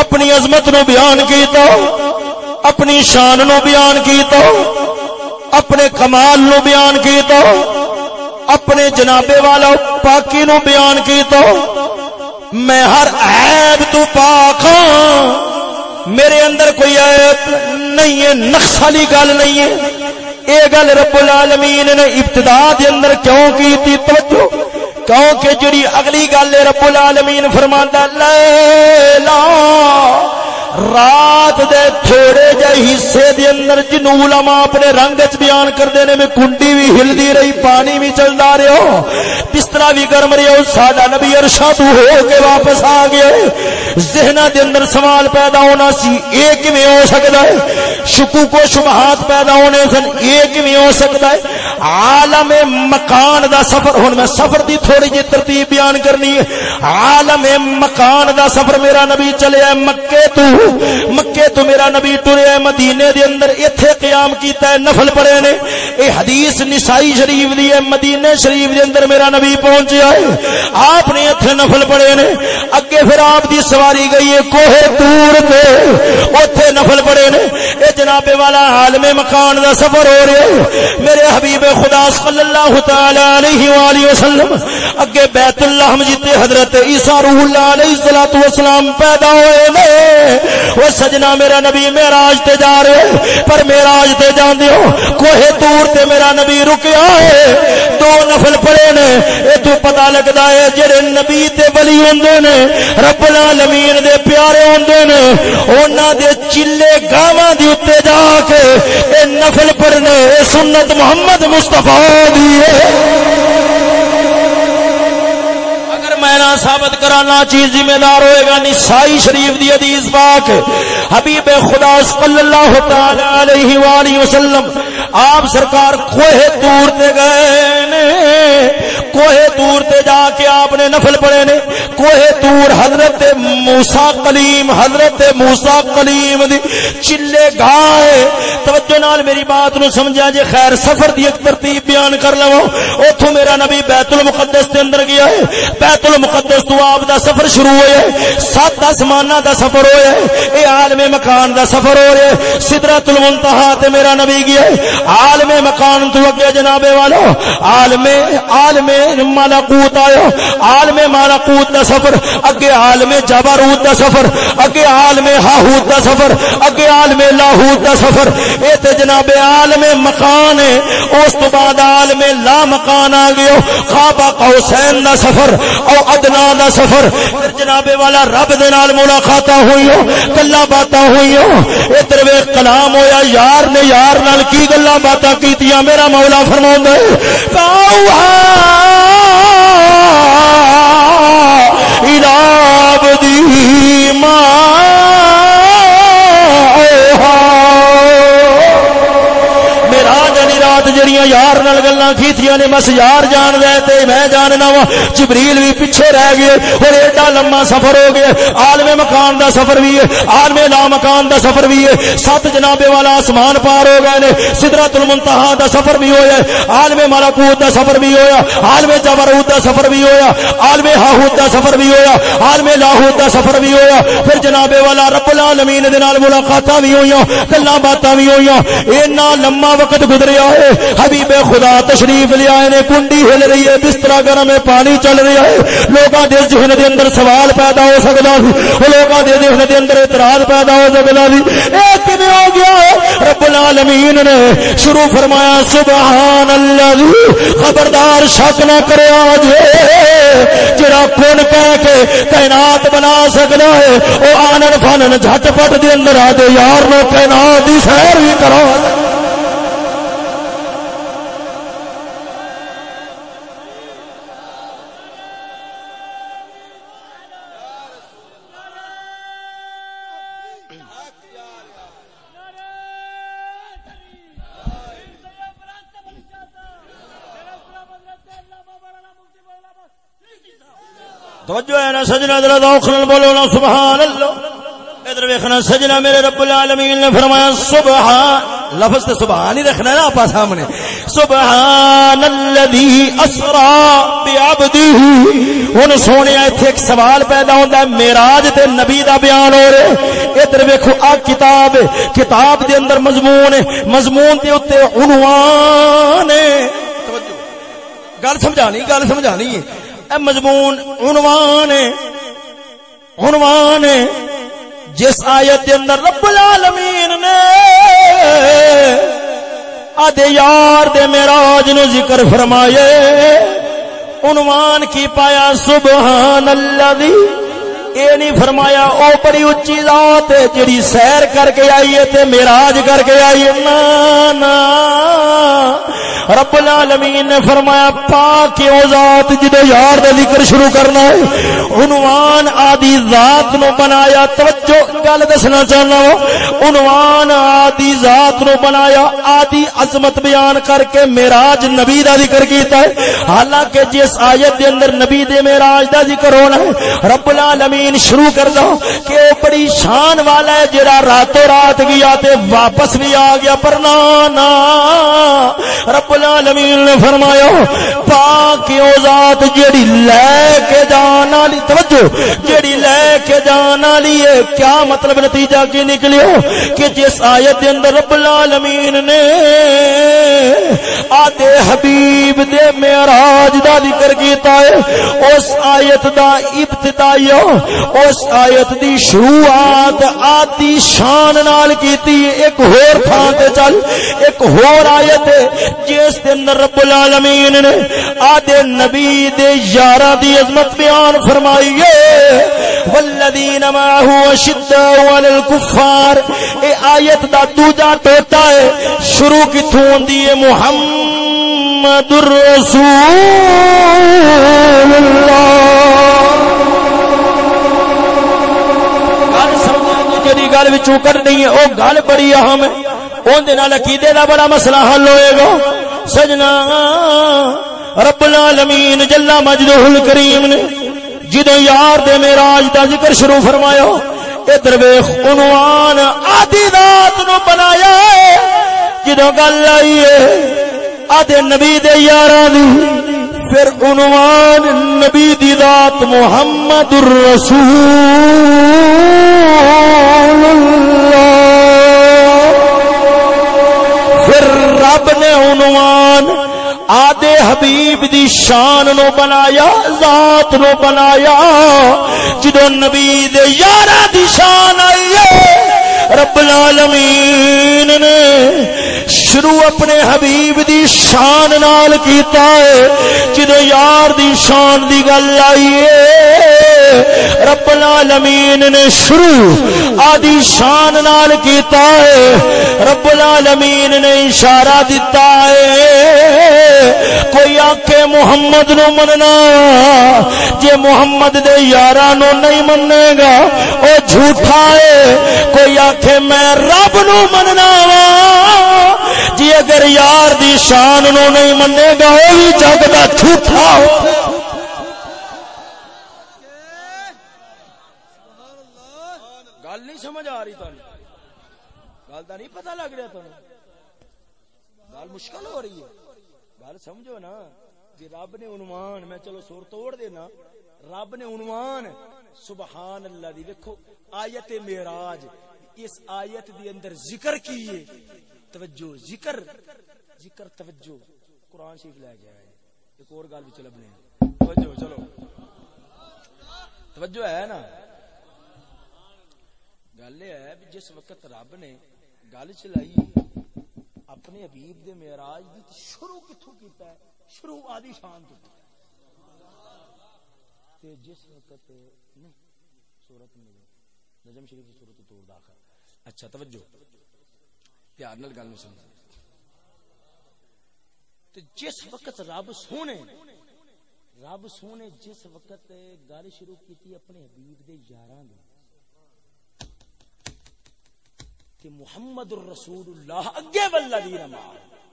اپنی عظمت نو بیان کیتا اپنی شان نو بیان کیتا اپنے کمال نو بیان کیتا اپنے جنابے والا پاکی نو بیان کیتا میں ہر عیب تو پاک ہاں میرے اندر کوئی عیب نہیں ہے، نقص والی گل نہیں ہے۔ اے گل رب العالمین نے ابتدا دے اندر کیوں کی توجہ۔ کیونکہ جڑی اگلی گل رب العالمین فرماندا لا رات دے تھوڑے جے حصے دے اندر جنو علماء اپنے رنگ وچ بیان کردے نے، میں کنڈی وی ہلدی رہی، پانی وی چلدا رہیا بستر وی گرم رہیا ساڈا نبی ارشاد ہو کے واپس آ گئے ذہنا دے اندر سوال پیدا ہونا سی اے کیویں ہو سکدا ہے؟ شکوک و شبہات پیدا ہونے سن اے کیویں ہو سکدا ہے؟ عالم مکان دا سفر، ہن میں سفر دی تھوڑی جی ترتیب بیان کرنی ہے۔ عالم مکان دا سفر، میرا نبی چلے مکے تو۔ مکے تو میرا نبی ٹریا مدینے دے اندر، ایتھے قیام کیتا ہے، نفل پڑے نے۔ اے حدیث نسائی شریف دی ہے، مدینے شریف دے اندر میرا نبی پہنچیا ہے۔ آپ نے ایتھے نفل پڑے نے۔ اگے پھر آپ دی سواری گئی ہے کوہ تور تے۔ اوتھے نفل پڑے نے۔ اے جناب والا، عالم مکان دا سفر ہو رہا ہے۔ میرے حبیب خدا صلی اللہ تعالی علیہ والہ وسلم، اگے بیت اللہ مسجد حضرت عیسی روح اللہ علیہ الصلوۃ والسلام پیدا ہوئے نے۔ او سجنا میرا نبی معراج تے جا رہے پر معراج تے جاندے ہو۔ کوہ تور تے میرا نبی رکیا ہے۔ دو نفل پڑے نے، اے تو پتہ لگدا ہے جڑے نبی تے ولی ہوندے نے، رب العالمین دے پیارے ہوندے نے انہاں دے چلے گاواں دی اوتے جا کے اے نفل پڑھنے، اے سنت محمد مصطفی دی ہے۔ میں نہ ثابت کرانا چیز ذمہ دار ہوئے گا، نسائی شریف دی حدیث پاک حبیب خدا صلی اللہ تعالی علیہ والہ وسلم، آپ سرکار کوہ دور تے گئے نے کوہ دور تے جا کے آپ نے نفل پڑے نے۔ کوہ دور حضرت موسی کلیم حضرت موسی کلیم دی چلے گائے۔ توجہ نال میری بات نو سمجھا جے خیر سفر دی ایک ترتیب بیان کر لو اوتھوں میرا نبی بیت المقدس دے اندر گیا ہے۔ بیت المقدس تو آپ دا سفر شروع ہویا ہے۔ سات آسماناں دا سفر ہویا ہے۔ اے عالم مکان دا سفر ہو رہا ہے۔ سدرۃ المنتہا تے میرا نبی گیا ہے۔ عالم مکان تو اگے جناب والو، عالم عالم ملکوت آیا عالم ملکوت دا سفر، اگے عالم جبروت دا سفر، اگے عالم ہاہوت دا سفر، اگے عالم لاہوت دا سفر۔ اے تے جناب عالم مکان ہے، اس تو بعد عالم لا مکان آ گیا خواب قوسین دا سفر او ادنا دا سفر۔ پھر جناب والا رب دے نال ملاقاتاں ہوئی ہو، گلاں باتاں ہوئی ہو۔ ادھر ویکھ کلام ہویا، یار نے یار نال کی گلاں باتاں کیتیاں؟ میرا مولا فرماوندا ہے الى عبدی ما رات جڑی یار نال گلاں کیتیاں نے، بس یار جان دے تے میں جاننا وا۔ جبریل بھی پیچھے رہ گئے، اور ایڈا لمبا سفر ہو گیا۔ عالم مکان دا سفر بھی ہے، عالم لا مکان دا سفر بھی ہے۔ سات جناب والا آسمان پار ہو گئے نے سدرۃ المنتہا دا سفر بھی ہویا عالم ملکوت دا سفر بھی ہویا۔ عالم جبروت دا سفر بھی ہویا۔ عالم ہاہوت دا سفر بھی ہویا۔ عالم لاہوت دا سفر بھی ہویا۔ پھر جناب والا رب العالمین دے نال ملاقاتاں بھی ہویاں گلاں باتاں بھی ہویاں اینا لمبا وقت گزریا ہے۔ حبیب خدا تشریف لیا نے، کنڈی ہل رہی ہے بستر گرم ہے، پانی چل رہا ہے۔ لوگوں کے ذہن دے اندر سوال پیدا ہو سکتا سی۔ لوگوں کے ذہن دے اندر اعتراض پیدا ہو سکتا سی۔ اے کیویں ہو گیا؟ رب العالمین نے شروع فرمایا سبحان اللہ خبردار شک نہ کرے آج۔ جڑا کون کہہ کے کائنات بنا سکتا ہے، او آنن فنن جھٹ پٹ دے اندر آ دے یار نو کائنات دی سیر بھی کرو توجہ ہے نا سجنا ذرا ذوق نال بولو نا سبحان اللہ ادھر ویکھنا سجنا میرے رب العالمین نے فرمایا، سبحان، لفظ تے سبحان ہی رکھنا ہے نا آپ سامنے۔ سبحان الذي اسرا بعبده ہن سونے ایتھے ایک سوال پیدا ہوندا ہے، معراج تے نبی دا بیان ہو رہے۔ ادھر ویکھو، آ کتاب کتاب دے اندر مضمون ہے۔ مضمون دے اوتے عنوان ہے۔ توجہ۔ گل سمجھانی گل سمجھانی ہے۔ اے مضمون، عنوان ہے عنوان ہے۔ جس آیت کے اندر رب العالمین نے آدھے یار دے میراج نو ذکر فرمائے، عنوان کی پایا سبحان اللہ دی اے نہیں فرمایا، او بڑی اچھی ذات ہے جڑی سیر کر کے آئی ہے تے میراج کر کے آئی ہے۔ نا نا۔ رب العالمین نے فرمایا، پاک او ذات جدو یار دا ذکر شروع کرنا ہے، عنوان آدی ذات نو بنایا۔ توجہ، گل دسنا چاہنا ہوں۔ عنوان آدی ذات نو بنایا۔ آدی عظمت بیان کر کے معراج نبی دا ذکر کیتا ہے۔ حالانکہ جس آیت دے اندر نبی دے معراج دا ذکر ہونا ہے، رب العالمین شروع کر دو کہ او بڑی شان والا ہے، جڑا راتوں رات گیا تے واپس بھی آ گیا۔ پر نا نا، رب العالمین نے فرمایا، پاک او ذات جڑی لے کے جان والی، توجہ جڑی لے کے جان والی ہے، کیا مطلب نتیجہ کی نکلیو؟ کہ جس آیت دے اندر رب العالمین نے آدے حبیب دے معراج دا ذکر کیتا ہے، اس آیت دا ابتدائی اس آیت دی شروعات آدی شان نال کیتی ایک ہور تھان تے چل، ایک ہور آیت ہے، جے جس دے اندر رب العالمین نے آدے نبی دے یاراں دی عظمت بیان فرمائی ہے۔ والذین معه اشداء علی الکفار اے آیت دا دوجا ٹوٹا ہے۔ شروع کتھوں ہوندی ہے محمد الرسول اللہ۔ دی گل وچوں کڈنی ہے۔ او گل بڑی اہم ہے۔ اون دے نال عقیدے دا بڑا مسئلہ حل ہوئے گا۔ سجنا رب العالمین جل مجدہ الکریم نے جدوں یار دے معراج دا ذکر شروع فرمایا، ادھر ویکھ عنوان آدی ذات نو بنایا جدوں گل آئی ہے آدھے نبی دے یاراں دی، پھر عنوان نبی دی ذات محمد الرسول۔ پھر رب نے عنوان آدے حبیب دی شان نو بنایا، ذات نو بنایا۔ جدو نبی دے یارہ دی شان آئی ہے، رب العالمین نے شروع اپنے حبیب دی شان نال کیتا ہے۔ جدو یار دی شان دی گل آئی ہے رب العالمین نے شروع آدی شان نال کیتا ہے۔ رب العالمین نے اشارہ دیتا ہے۔ کوئی آکھے محمد نو مننا، جے محمد دے یارہ نو نہیں مننے گا، او جھوٹا ہے۔ کوئی آکھے میں رب نو مننا وا جی اگر یار دی شان نو نہیں منے گا وہ بھی جگ کا جھوٹا ہو گل نہیں سمجھ آ رہی تھی گل کا نہیں پتا لگ رہا تمہیں گل مشکل ہو رہی ہے۔ گل سمجھو نا جی رب نے عنوان، میں چلو سور توڑ دینا۔ رب نے عنوان سبحان اللہ دی۔ دیکھو آیت میراج اس آیت دی اندر ذکر کیے توجہ، ذکر۔ ذکر، توجہ۔ قرآن شریف لے گیا ہے ایک اور گل بھی چل اپنے توجہ، چلو۔ توجہ ہے نا۔ گل یہ ہے جس وقت رب نے گل چلائی اپنے حبیب دے معراج دی شروع کتھوں کیتا ہے شروع آدی شان تو تے جس وقت نہیں سورت نجم نجم شریف کی سورت توڑ داخل اچھا توجہ پیار نال گل نو سمجھ تو جس وقت رب سونے رب سونے جس وقت گل شروع کی اپنے حبیب دے یاراں دی کہ محمد الرسول اللہ اگے والذین ما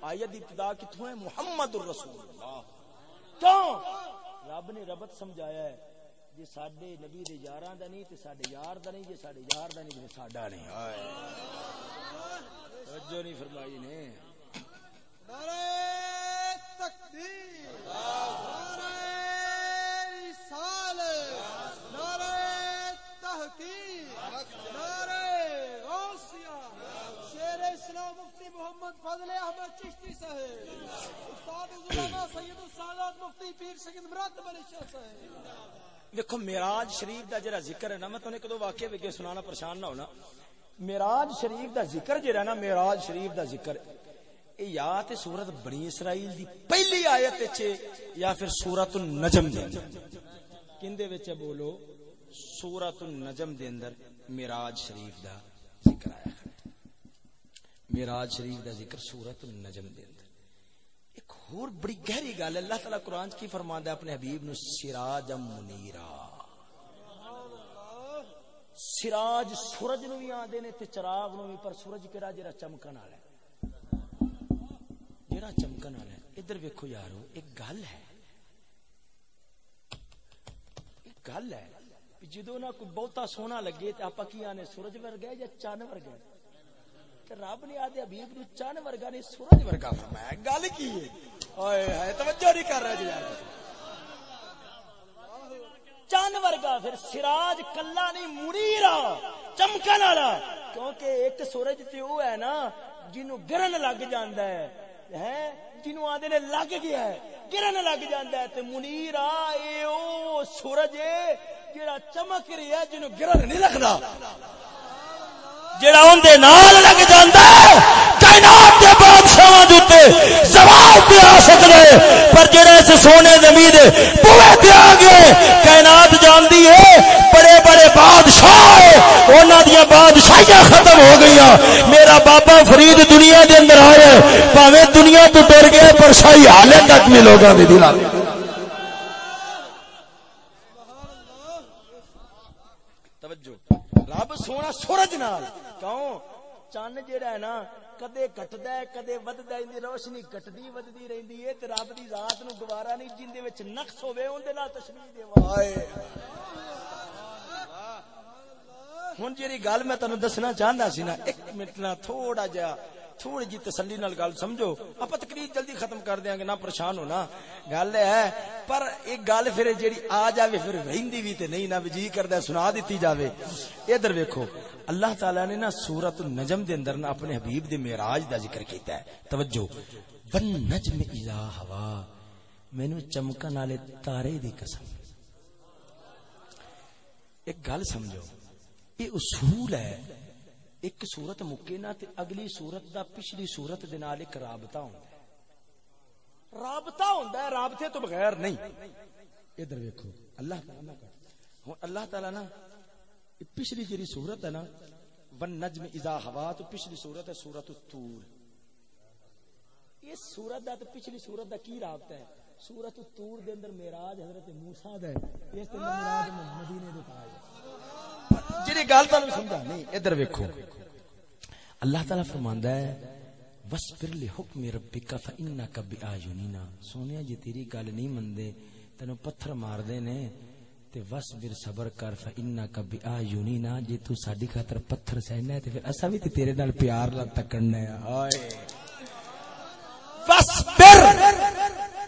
آیت ابتدا کتھوں ہے؟ محمد الرسول اللہ کیوں؟ رب نے ربط سمجھایا ہے۔ جی سڈے نبی دے یاراں دا نہیں، تے سڈے یار دا نہیں جی سڈے یار دا نہیں تے ساڈا نہیں ہائے توجہ نہیں فرمائی نے۔ نعرہ تکبیر نعرہ رسالت نعرہ تحقیق نعرہ غوثیہ شیر اسلام مفتی محمد فضل احمد چشتی صاحب، استاد العلماء سید السادات مفتی پیر سید مراد علی شاہ صاحب۔ دیکھو معراج شریف دا جڑا ذکر ہے نا، میں تنے کدو واقعہ وگے سنانا پریشان نہ ہونا۔ میراج شریف دا ذکر جڑا نا، میراج شریف دا ذکر۔ اے یا تے سورت بنی اسرائیل دی پہلی آیت وچ یا پھر سورۃ النجم دے کیندے وچ بولو سورۃ النجم دے اندر میراج شریف دا ذکر آیا۔ میراج شریف دا ذکر سورۃ النجم دے اندر۔ ایک اور بڑی گہری گل اللہ تعالی قرآن کی فرماندا ہے، اپنے حبیب نو سراج منیرا۔ سراج سورج نو بھی آدھے نے تے چراغ نو بھی، پر سورج کہڑا جڑا چمکن والا ہے؟ جڑا چمکن والا ہے۔ ادھر ویکھو یارو، ایک گل ہے۔ ایک گل ہے جدو نہ کوئی بہتا سونا لگے تے آپا کی آنے سورج ورگا یا چند ورگا رب نے آدھے حبیب نو چن ورگا نہیں سورج ورگا فرمایا، گل کی ہے؟ اوئے ہائے، توجہ نہیں کر رہے جی یار چن ورگا پھر سراج کلا نہیں منیرا چمکن والا۔ کیونکہ ایک سورج تے وہ ہے نا، جنوں گرن لگ جاندا ہے ہیں جنوں آدھے نے لگ گیا ہے، گرن لگ جاندا ہے، تے منیرا اے او سورج ہے جڑا چمک رہی ہے، جنوں گرن نہیں لگدا۔ جڑا اون دے نال لگ جاندا ہے، کائنات دے بادشاہاں دے اوتے زوال تے آ سکدا ہے۔ پر جڑا اس سونے زمین دے بوئے تے آ گئے کائنات جاندی ہے، بڑے بڑے بادشاہ ہے، انہاں دیاں بادشاہیاں ختم ہو گئیاں۔ میرا بابا فرید دنیا دے اندر آیا پاویں دنیا تو ٹر گئے پر شاہی حالے تک بھی لوگاں دے دل توجہ۔ رب سونا سورج نال۔ کیوں؟ چن جیڑا ہے نا کدے گٹدا ہے کدے وددا ہے دی روشنی گٹدی وددی رہندی ہے تے رب دی ذات نو گوارا نہیں جن وچ نقص ہوے اون دے نال تشبیہ ہن گل میں تانوں دسنا چاہندا سی نا ایک منٹ نا تھوڑا جا تھوڑی جی تسلی نال گل سمجھو اپا تقریر جلدی ختم کر دیاں گے، نہ پریشان ہونا۔ گل ہے، پر ایک گل پھر جیڑی آ جاوے، پھر رہندی وی تے نہیں، نہ جی کردا سنا دتی جاوے۔ ادھر ویکھو، اللہ تعالی نے نا سورۃ النجم دے اندر نا اپنے حبیب دے معراج دا ذکر کیتا ہے۔ توجہ۔ ون نجم اذا ہوا۔ مینوں چمکن والے تارے دی قسم۔ ایک گل سمجھو، یہ اصول ہے ایک صورت مکے نا تے اگلی صورت دا پچھلی صورت دے نال ایک رابطہ ہوندا ہے رابطہ ہوندا ہے رابطے تو بغیر نہیں ادھر ویکھو اللہ تعالی نہ کر ہن اللہ تعالی نا پچھلی جڑی صورت ہے نا ون نجم اذا ہوا تو پچھلی صورت ہے سورۃ الطور یہ صورت دا تے پچھلی صورت دا کی رابطہ ہے سورۃ الطور دے اندر معراج حضرت موسی دا ہے اس دے اندر معراج مدینے دے پایا جی گل تمہیں سمجھا، نہیں، ادھر ویکھو۔ اللہ تعالی فرماندا ہے، وَاسْبِرْ لِحُكْمِ رَبِّكَ فَإِنَّكَ بِآيُنِنَا سونیا جی تیری گل نہیں مندے تینو پتھر مار دے نے، تے وَاسْبِرْ صبر کر فَإِنَّكَ بِآيُنِنَا جے جی تو ساڈی خاطر پتھر سہنا ہے، تے پھر اسا بھی تے تیرے نال پیار نال تکڑنا ہے۔ ہائے۔ وَاسْبِرْ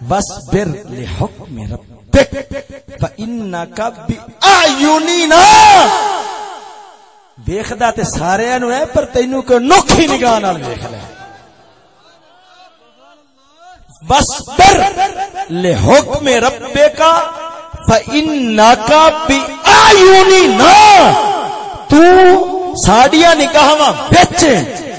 وَاسْبِرْ لِحُكْمِ رَبِّكَ فَإِنَّكَ بِآيُنِنَا ویکھدا تے سارے نو ہے پر تینو کو نوکھی نگاہ نال ویکھ لے۔ بس پر لحکم ربک فانک بایوننا تو ساڈیاں نگاہاں وچ۔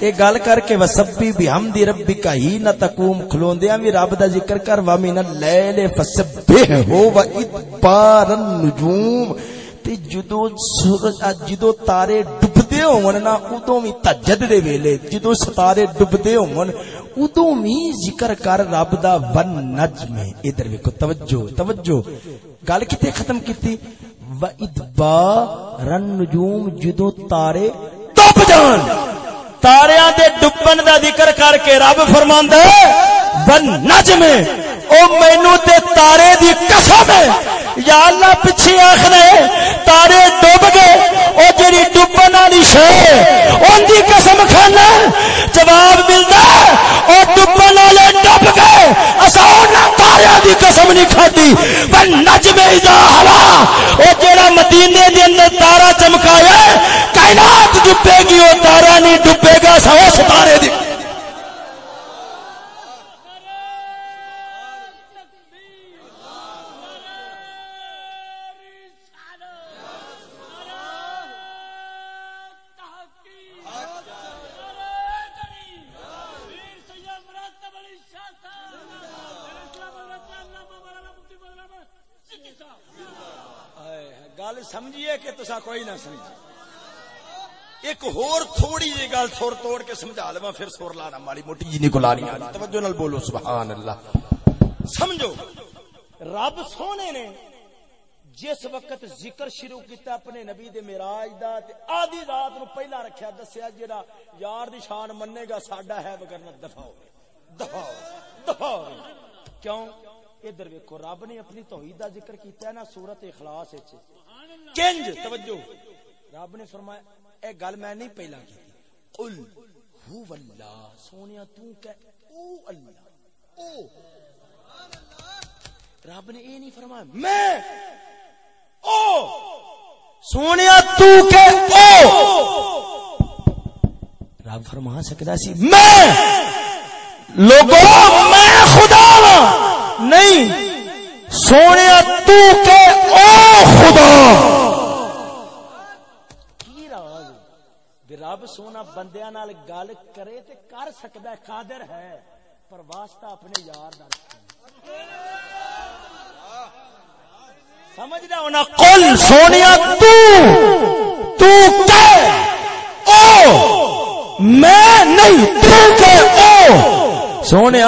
اے گل کر کے وسبی بحمد ربک ہی نہ تقوم۔ کھلوندیاں وی رب دا ذکر کر و من اللیل فسبح ہو و ادبار النجوم۔ تے جدو سورج جدو تارے ڈبدے ہون نا ادوں وی تہجد دے ویلے۔ جدو ستارے ڈبدے ہون ادوں وی ذکر کر رب دا ون نجم ادھر ویکھو، توجہ توجہ۔ گل کتے ختم کیتی؟ و ادبار النجوم جدو تارے ڈب جان۔ تاریاں دے ڈبن دا ذکر کر کے رب فرماندا ہے، ون نجم او مینوں تے تارے دی قسم ہے۔ یا اللہ پیچھے آخر تارے ڈب گئے، او جڑی ڈبن والی شے اون دی قسم کھانا۔ جواب ملدا او ڈبن والے ڈب گئے۔ اساں انہاں تاریاں دی قسم نہیں کھادی۔ پر نجم اذا ہوا، او جڑا مدینے دے اندر تارا چمکایا کائنات ڈبے گی، او تارا نہیں ڈبے گا سو ستارے دی۔ سمجھیے کہ تسا کوئی نہ سمجھے۔ ایک ہور تھوڑی جی گل تھوڑ توڑ کے سمجھا لوا پھر سور لانا، ماڑی موٹی جی کو لانی توجہ نال بولو سبحان اللہ سمجھو، رب سونے نے جس وقت ذکر شروع کیتا اپنے نبی دے معراج دا، تے آدھی رات نو پہلا رکھیا، دسیا جڑا یار دی شان مننے گا، ساڈا ہے وگرنہ دفع ہو دفع ہو دفع ہو کیوں؟ ادھر ویکھو، رب نے اپنی توحید دا ذکر کیتا ہے نا، سورت اخلاص وچ۔ کنج توجہ۔ رب نے فرمایا اے گل میں نہیں پہلا کی قل ہو اللہ سونیا تو کہ او اللہ۔ او۔ رب نے یہ نہیں فرمایا میں۔ او۔ سونیا تو کہ او۔ رب فرما سکتا سی میں۔ لوگوں میں خدا ہاں۔ نہیں۔ سونے تو کہ او خدا! کی راز؟ بھی رب سونا بندیاں نال گل کرے تے کر سکدا ہے قادر ہے پر واسطہ اپنے یار دا رکھے۔ سمجھدا ہونا قل سونیا تو تو کہ او میں نہیں تو کہ او۔ سونے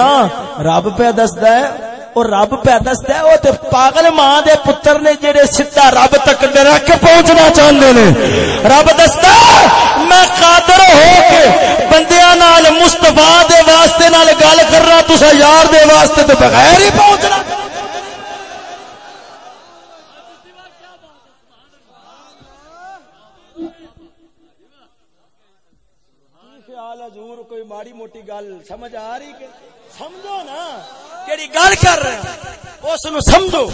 رب پہ دسدا ہے اور رب پہ دسدا ہے او تے پاگل ماں دے پتر نے جڑے سیدھا رب تک ڈرک پہنچنا چاہندے نے۔ رب دسدا میں قادر ہو کے بندیاں نال، مصطفی دے واسطے نال گل کرنا تسا یار دے واسطے تے بغیر ہی پہنچنا۔ خیال حضور کوئی ماڑی موٹی گل، سمجھ آ رہی کہ سمجھو نا، جیڑی گل کر رہے ہیں اس نو سمجھو۔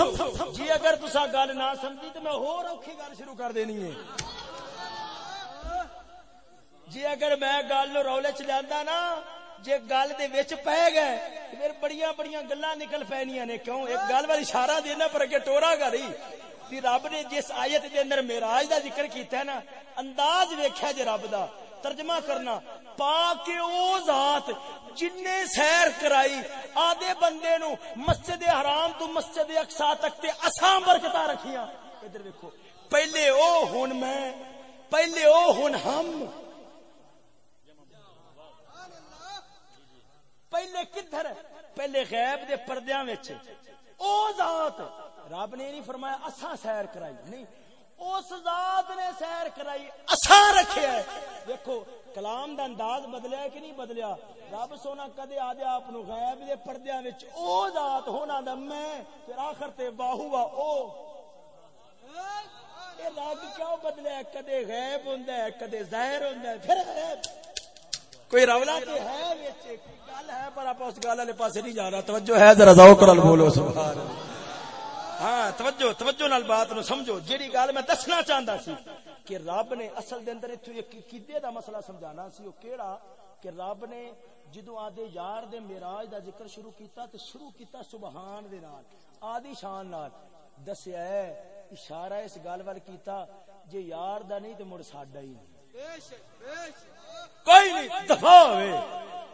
جی اگر تسا گل نہ سمجھی تو میں ہور اوکھی گل شروع کر دینی ہے۔ جی اگر میں گل نو رولے چ لاندا نا، جے گل دے وچ پے گئے پھر بڑیاں بڑیاں گلاں نکل پینیاں نے۔ کیوں؟ ایک گل والی اشارہ دینا پر اگے ٹورا کری رب نے جس آیت دے اندر معراج دا ذکر کیتا ہے نا، انداز ویکھیا جے رب دا۔ ترجمہ کرنا۔ پاک او ذات جن نے سیر کرائی، آدھے بندے نو مسجد حرام تو مسجد اقصا تک تے اساں برکتاں رکھیاں۔ ادھر دیکھو پہلے او ہن میں، پہلے او ہن ہم۔ پہلے کدھر؟ پہلے غیب دے پردیاں وچ۔ او ذات، رب نے نہیں فرمایا اساں سیر کرائی، نہیں۔ اس ذات نے سیر کرائی اساں رکھیا ہے۔ دیکھو، کلام دا انداز بدلیا ہے کہ نہیں بدلیا؟ رب سونا کدے آ دیا اپ غیب دے پردیاں وچ او ذات ہونا دا میں، پھر آخر تے باہو وا او۔ اے رب کیوں بدلیا کدے غیب ہوندا ہے، کدے ظاہر ہوندا ہے، پھر غیب۔ کوئی رولا تے ہے وچ گل ہے، پر آپ اس گل والے پاسے نہیں جا رہا توجہ ہے، ذرا ذوق نال بولو، سبحان اللہ۔ ہاں توجہ توجہ نال بات نو سمجھو۔ جیڑی گل میں دسنا چاہندا سی کہ رب نے اصل دے اندر ایتھے ایک کیدے دا مسئلہ سمجھانا سی او کیڑا کہ رب نے جدوں آدے یار دے معراج دا ذکر شروع کیتا تے شروع کیتا سبحان دے نال آدی شان نال۔ دسیا ہے اشارہ اس گل ول کیتا جے یار دا نہیں تے مڑ ساڈا ہی نہیں۔ کوئی نہیں دفاع ہوئے۔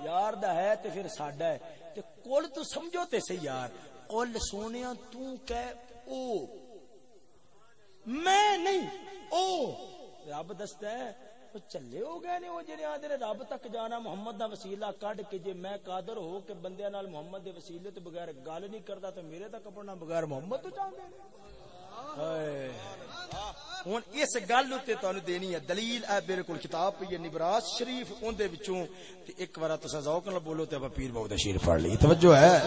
یار دا ہے تے پھر ساڈا ہے۔ تے کول تو سمجھو تے سی یار کل سونیا تو کہ او۔ میں نہیں، او۔ رب دستا ہے، وہ چلے ہو گئے نے وہ جڑے آدھے، رب تک جانا، محمد دا وسیلہ کڈ کے جے میں قادر ہو کے بندیاں نال محمد دے وسیلے تو بغیر گل نہیں کردا تو میرے تک اپنا بغیر محمد تو جاندے ہوں اس گل تے تانوں دینی ہے، دلیل اے میرے کول کتاب پئی ہے، نبراس شریف اون دے وچوں۔ تے ایک بار تساں ذوق نال بولو تے اپا پیر باو دا شیر پڑھ لئی۔ توجہ ہے۔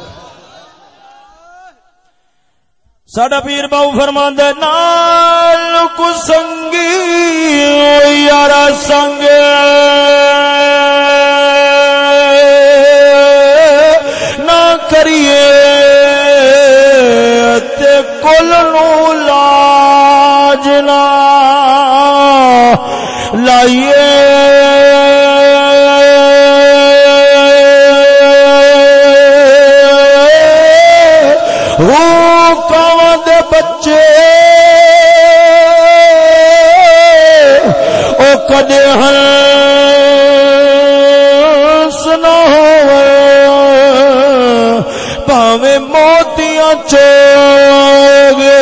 ساڈا پیر بہو فرماند ہے نال کو سنگی او یارا سنگ نہ کریے تے کل او کدے ہنس نہ ہوئے پاوے موتیاں چوگے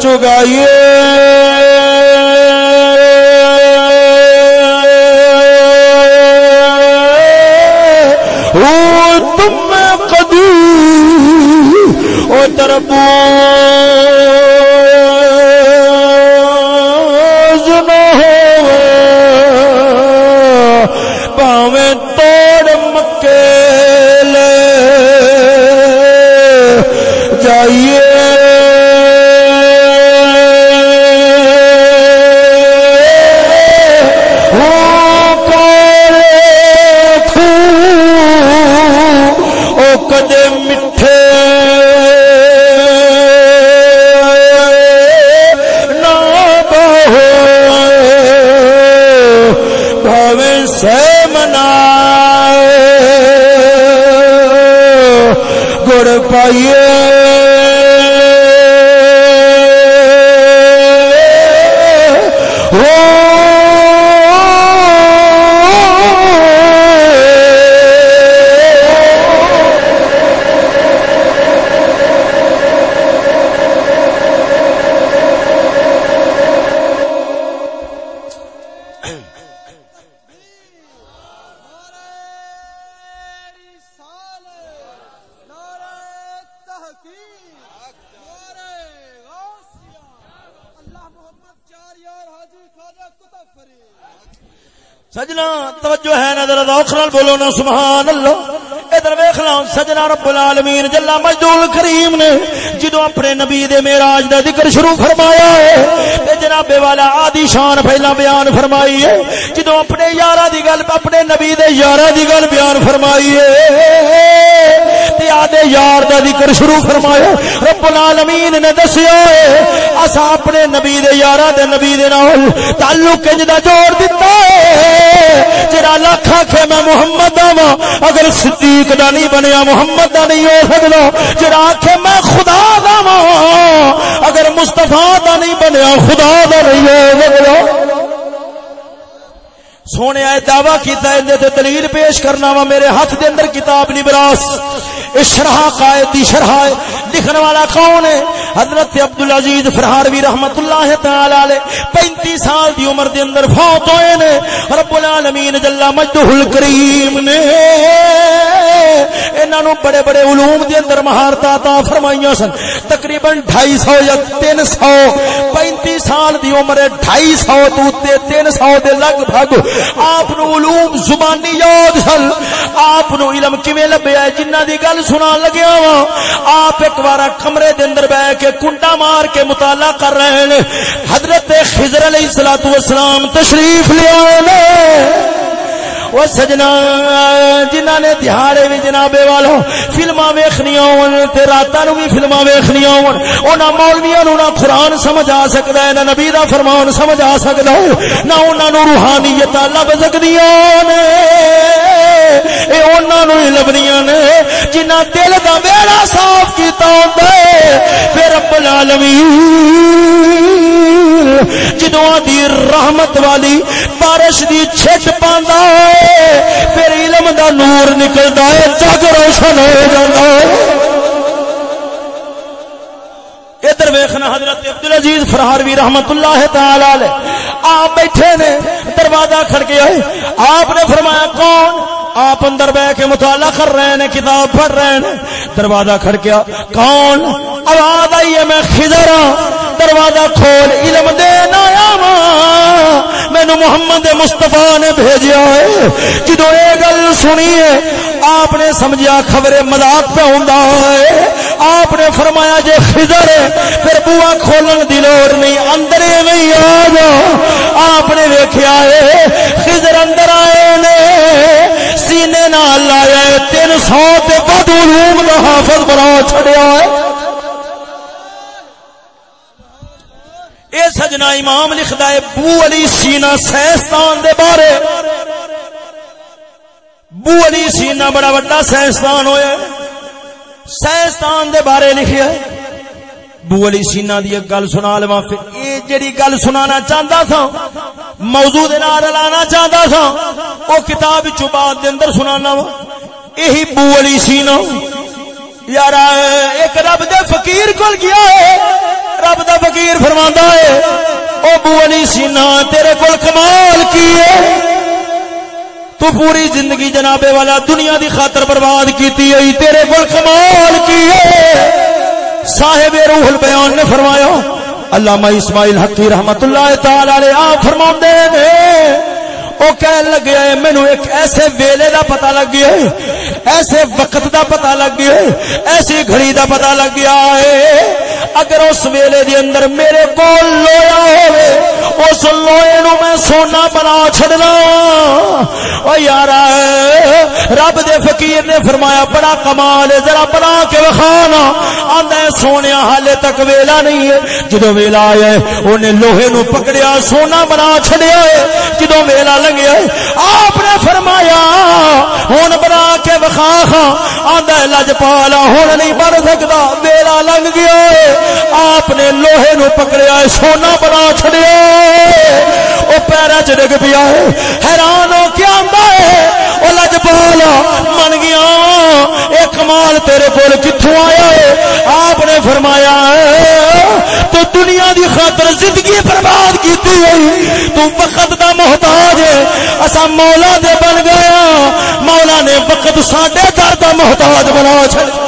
چگائیے تم کدی او تربوز پائیے۔ ہے نال بولو نا سبحان اللہ ادھر ویخلا سجنا رب العالمین، جلا مجدول کریم نے جدو اپنے نبی دے معراج دا ذکر شروع فرمایا ہے جناب والا آدی شان پہلا بیان فرمائی ہے جدو اپنے یاراں دی گل اپنے نبی دے یاراں دی گل بیان فرمائی ہے تے آدے یار دا ذکر شروع فرمایا رب العالمین نے دسیا ہے اسا اپنے نبی دے یاراں دے نبی دے نال تعلق انج دا جوڑ دتا ہے۔ جڑا لکھ آکھے میں محمد دا اگر صدیق دا نہیں بنیا، محمد دا نہیں ہو سکدا۔ جڑا آکھے میں خدا دا واں اگر مصطفی دا نہیں بنیا، خدا دا نہیں ہو سونے آئے دعویٰ کیتا ہے، اندے تے دلیل پیش کرنا وا، میرے ہاتھ دے اندر کتاب نبراس اس شرح قائد دی شرح لکھن والا کون ہے؟ حضرت عبدالعزیز فرہاروی رحمت اللہ تعالی علیہ 35 سال دی عمر دے اندر فوت ہوئے نے۔ رب العالمین جل مجدہ الکریم نے۔ انہاں نو بڑے بڑے علوم دے اندر مہارت عطا فرمائیاں سن۔ تقریباً 250 یا 300 35 سال دی عمر 250 تو تے 300 دے لگ بھگ۔ آپ نو علوم زبانی یاد سن۔ آپ نو علم کیویں لبیا جنہ دی گل سنا لگیا وا آپ ایک بار کمرے دے اندر بیٹھ کے کنڈا مار کے مطالعہ کر رہے ہیں۔ حضرت خضر علیہ السلام تشریف لے آئے وہ سجنا جنہ نے دہاڑے بھی جنابے والو فلما ویخنیا تے راتاں نو بھی فلما ویخنیا ہون، انہاں مولویاں نو نہ قرآن سمجھ آ سکدا ہے، نہ نبی دا فرمان سمجھ آ سکدا ہے، نہ انہاں نو روحانیت لب سکدیاں نے اے انہاں نو ہی لبنیاں نے جنہ دل دا بیڑا صاف کیتا ہوندا ہے، پھر رب العالمین جدوں دی رحمت والی بارش دی چھٹ پاندا ہے، پھر علم دا نور نکلدا ہے، جگ روشن ہو جاندا ہے۔ ادھر ویکھنا حضرت عبدالعزیز فرہاروی رحمت اللہ تعالی علیہ۔ آپ بیٹھے نے، دروازہ کھڑکیا ہے آپ نے فرمایا، کون؟ آپ اندر بہ کے مطالعہ کر رہے ہیں، کتاب پڑھ رہے ہیں۔ دروازہ کھڑکیا کون؟ آواز آئی ہے، میں خضر ہاں۔ دروازہ کھول، علم دینا آیا وا مینو محمد مستفا نے بھیجا ہے۔ جدو یہ گل سنی ہے آپ نے سمجھا خبریں مذاق پہ ہوں آپ نے فرمایا جے خضر ہے، پھر بوا کھولن دی لوڑ نہیں، اندر نہیں آ جا۔ آپ نے ویکھیا ہے، خضر اندر آئے نے۔ سینے نال لایا ہے، تین سو تے بد علوم دا حافظ بنا چھڑیا ہے۔ اے سجنا امام لکھدا ہے، بو علی سینا سائنسدان دے بارے۔ بو علی سینا بڑا بڑا سائنسدان ہویا سائنسدان دے بارے لکھیا ہے۔ بو علی سینا دی ایک گل سنا لواں، پھر اے جڑی گل سنانا چاہندا تھا موضوع دے نال لانا چاہندا تھا او کتاب وچوں دے اندر سنانا وا۔ یہی بو علی سینا۔ یار، ایک رب دے فقیر کول گیا ہے، رب دا فقیر فرماندا ہے، او بو علی سینا، تیرے کول کمال کی ہے۔ تو پوری زندگی جنابے والا دنیا دی خاطر برباد کیتی ہے تیرے کول کمال کی ہے۔ صاحب روح البیان نے فرمایا، علامہ اسماعیل حقی رحمت اللہ تعالی علیہ فرما فرماندے نے۔ او کہن لگیا ہے مینو ایک ایسے ویلے دا پتہ لگ گیا ہے، ایسے وقت دا پتہ لگ گیا ہے، ایسی گھڑی دا پتہ لگ گیا ہے۔ اگر اس ویلے دے اندر میرے کول لویا ہوئے، اس لوئے نو میں سونا بنا چھڑنا۔ او یارا، رب دے فقیر نے فرمایا، بڑا کمال ہے، ذرا بنا کے وکھانا۔ آندا ہے، سونیا حالے تک ویلا نہیں ہے۔ جدو ویلا آیا ہے، اونے لوہے نو پکڑیا، سونا بنا چھڑیا ہے۔ جدو ویلا لنگیا گیا آپ نے فرمایا ہوں بنا کے وکھا خاں آدھا ہے، لجپالا ہوں نہیں بن سکتا میرا لنگ گیا آپ نے لوہے نو پکڑیا سونا بنا چڑیا وہ پیرا چ ڈگ پیا حیران ہو کے آندا ہے، او لجپالا من گیا کمال تیرے کول کتوں آیا ہے؟ آپ نے فرمایا تو دنیا دی خاطر زندگی برباد کیتی ہوئی، تو وقت دا محتاج ہے۔ اسا مولا دے بن گیا ہاں۔ مولا نے وقت ساڈے در دا محتاج بنا چھڑیا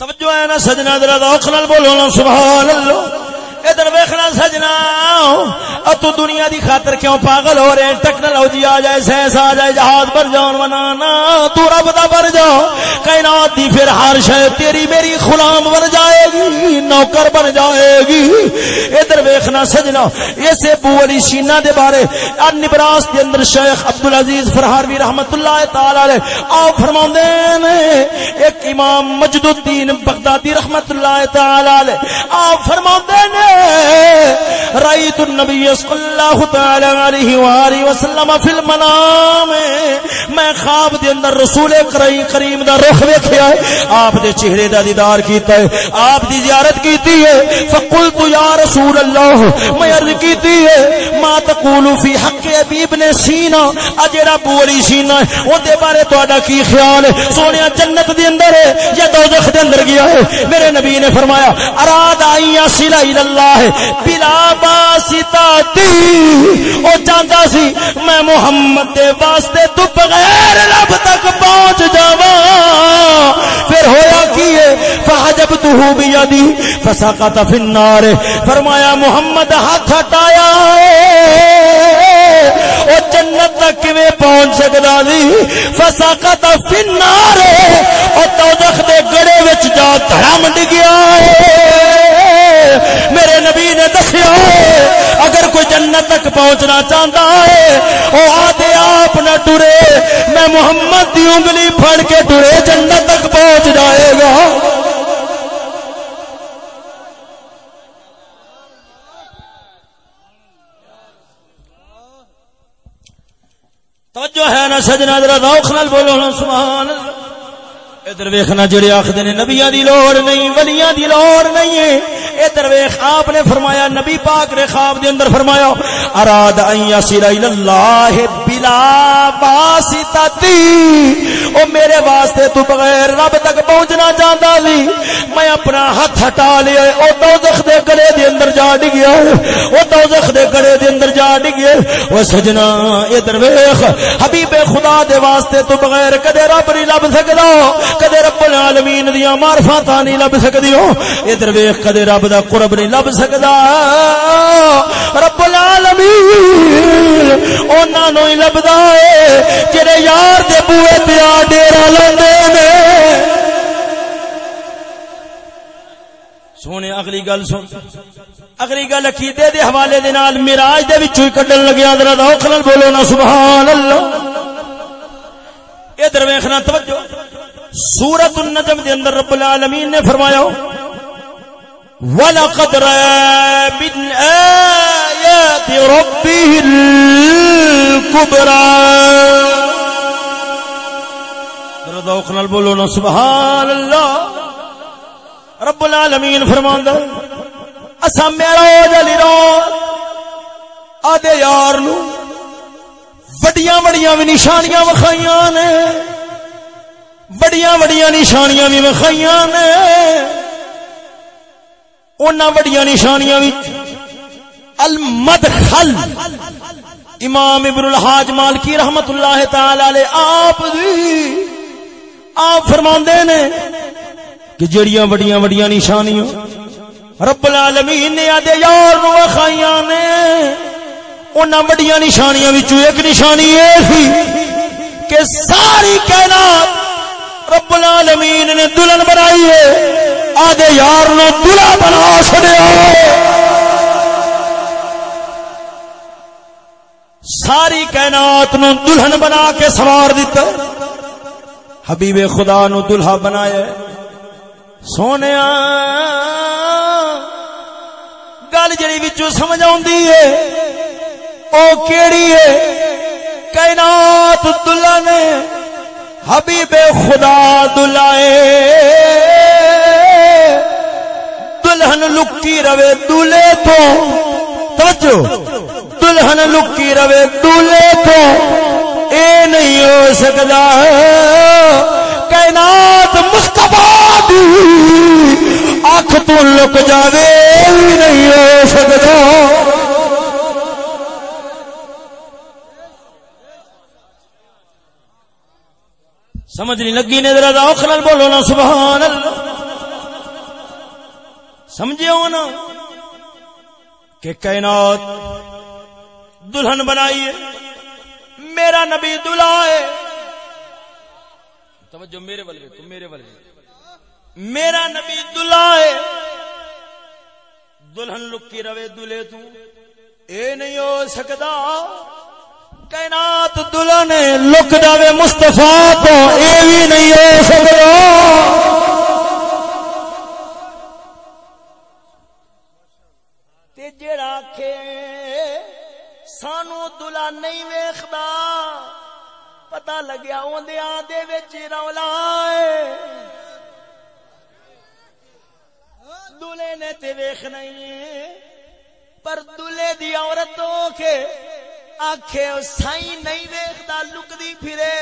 توجہ ہے نا سجنا ذرا اوکھ نال بولو سبحان اللہ۔ ادھر ویکھنا سجنا۔ اب تو دنیا دی خاطر کیوں پاگل ہو رہے ہیں؟ ٹیکنالوجی آ جائے، سائنس آ جائے، جہاز پر جان بنانا۔ تو رب دا بن جا کائنات دی پھر ہر شے تیری میری غلام بن جائے گی، نوکر بن جائے گی۔ ادھر ویکھنا سجنا۔ اسے بو علی سینا دے بارے ان نبراس دے اندر شیخ عبد العزیز فرہاروی رحمت اللہ تعالی علیہ آپ فرماوندے نے، ایک امام مجد الدین بغدادی رحمت اللہ تعالی علیہ آپ فرماوندے نے رأيت النبي صلى الله تعالى عليه وآله وسلم في المنام. میں خواب دے اندر رسول کریم کریم دا رخ ویکھیا ہے، آپ دے چہرے دا دیدار کیتا ہے، آپ دی زیارت کیتی ہے۔ فقلت یا رسول اللہ، میں عرض کیتی ہے، ما تقول فی حق ابی ابن سینا اجڑا ابو علی سینا ہے او دے بارے تہاڈا کی خیال ہے؟ سونیا جنت دے اندر ہے یا دوزخ دے اندر گیا ہے؟ میرے نبی نے فرمایا، اراد ان یصل الى اللہ ہے۔ بلا واسطہ دی او چاہتا سی۔ میں محمد دے واسطے تو بغیر رب تک پہنچ جاواں۔ پھر ہویا کی ہے؟ فحجبته بیدی فسقط فی النار۔ فرمایا محمد ہاتھ ہٹایا او جنت تک کیویں پہنچ سکدا سی؟ فسقط فی النار۔ او دوزخ دے گڑے وچ جا دھڑم ڈگیا ہے۔ میرے نبی نے دسیا اگر کوئی جنت تک پہنچنا چاہتا ہے وہ آتے آپ نہ ٹرے۔ میں محمد کی انگلی پھڑ کے ٹرے، جنت تک پہنچ جائے گا۔ توجہ ہے نا سجنا، ذرا ذوق نال بولو نا، سبحان اللہ۔ ادھر ویخنا جڑے آخر نے نبیا دی لوڑ نہیں، ولیاں دی لوڑ نہیں ہے۔ ادھر ویخ آپ نے فرمایا، نبی پاک نے خواب دے اندر فرمایا، اراد ان یصل الى اللہ بلا واسطتی۔ او میرے واسطے تو بغیر رب تک پہنچنا چاہتا سی۔ میں اپنا ہاتھ ہٹا لیا او دوزخ دے گلے دے اندر جا ڈگیا او دوزخ دے گلے دے اندر جا ڈگیا او سجنا، ادھر ویخ حبیب خدا دے واسطے تو بغیر کدے رب نہیں لب سکدا۔ کدے رب العالمین دیا معرفت نہیں لب سکدی ہو؟ ادھر ویخ کدے رب دا قرب نہیں لب سکدا۔ رب العالمین انہاں نو ہی لبدا ہے جڑے یار دے بوئے تے آ ڈیرا لیندے نے۔ سونے، اگلی گل سن۔ اگلی گل عقیدے دے حوالے دے نال معراج دے وچوں کڈن لگیا ذرا ذوق نال بولو نا سبحان اللہ۔ ادھر ویکھنا توجہ۔ سورت النجم دے اندر رب العالمین نے فرمایا وَلَقَدْ رَأَى مِنْ آيَاتِ رَبِّهِ الْكُبْرَى ذرا ذوق نال بولو نا سبحان اللہ رب العالمین فرماندا اسا میرا جلی رو آدے یار نو وڈیاں وڈیاں بھی نشانیاں وکھائیاں نے بڑیاں وڈیاں نشانیاں بھی وکھائیاں نے۔ انہاں وڈیاں نشانیاں بھی المدخل۔ امام ابن الحاج مالکی رحمت اللہ تعالی علیہ آپ دی آپ فرماندے نے کہ جڑیاں بڑیاں بڑیاں نشانیاں رب العالمین نے آدے یار نو وخائیاں نے۔ انہاں بڑیاں نشانیاں وچوں ایک نشانی اے سی کہ ساری کائنات رب العالمین نے دلہن بنائی ہے۔ آدھے یار نو دلہا بنا چھڑیا ساری کائنات نو دلہن بنا کے سوار دیتا۔ حبیب خدا نو دلہا بنایا سونے گل جڑی وچوں سمجھ آندی ہے، او کیڑی ہے؟ کائنات دلہن حبیب خدا دلائے، دلہن لکی روے دلے تو۔ توجہ، دلہن لکی روے دولے تو۔ اے نہیں ہو سکتا۔ کائنات مستفا دی اکھ تو لک جاوے نہیں ہو سکتا۔ سمجھ نہیں لگی نے ذرا اوکھ نال بولو نا، سبحان اللہ۔ سمجھے ہو نا؟ کہ کائنات دلہن بنائی ہے، میرا نبی دلہا ہے۔ توجہ میرے والے تو میرے والے میرا نبی دلہا ہے۔ دلہن لکی روے دلے تو، اے نہیں ہو سکتا۔ کائنات دلہن لک جاوے مصطفیٰ تو اے بھی نہیں ہو سکتا۔ تے جڑا کھے سانو دلا نہیں ویخدا پتا لگیا اندیا رولا دلے نے تے ویخ نہیں پر دلے دی عورت ہو کے آخے سائی نہیں ویختا لکتی پھرے۔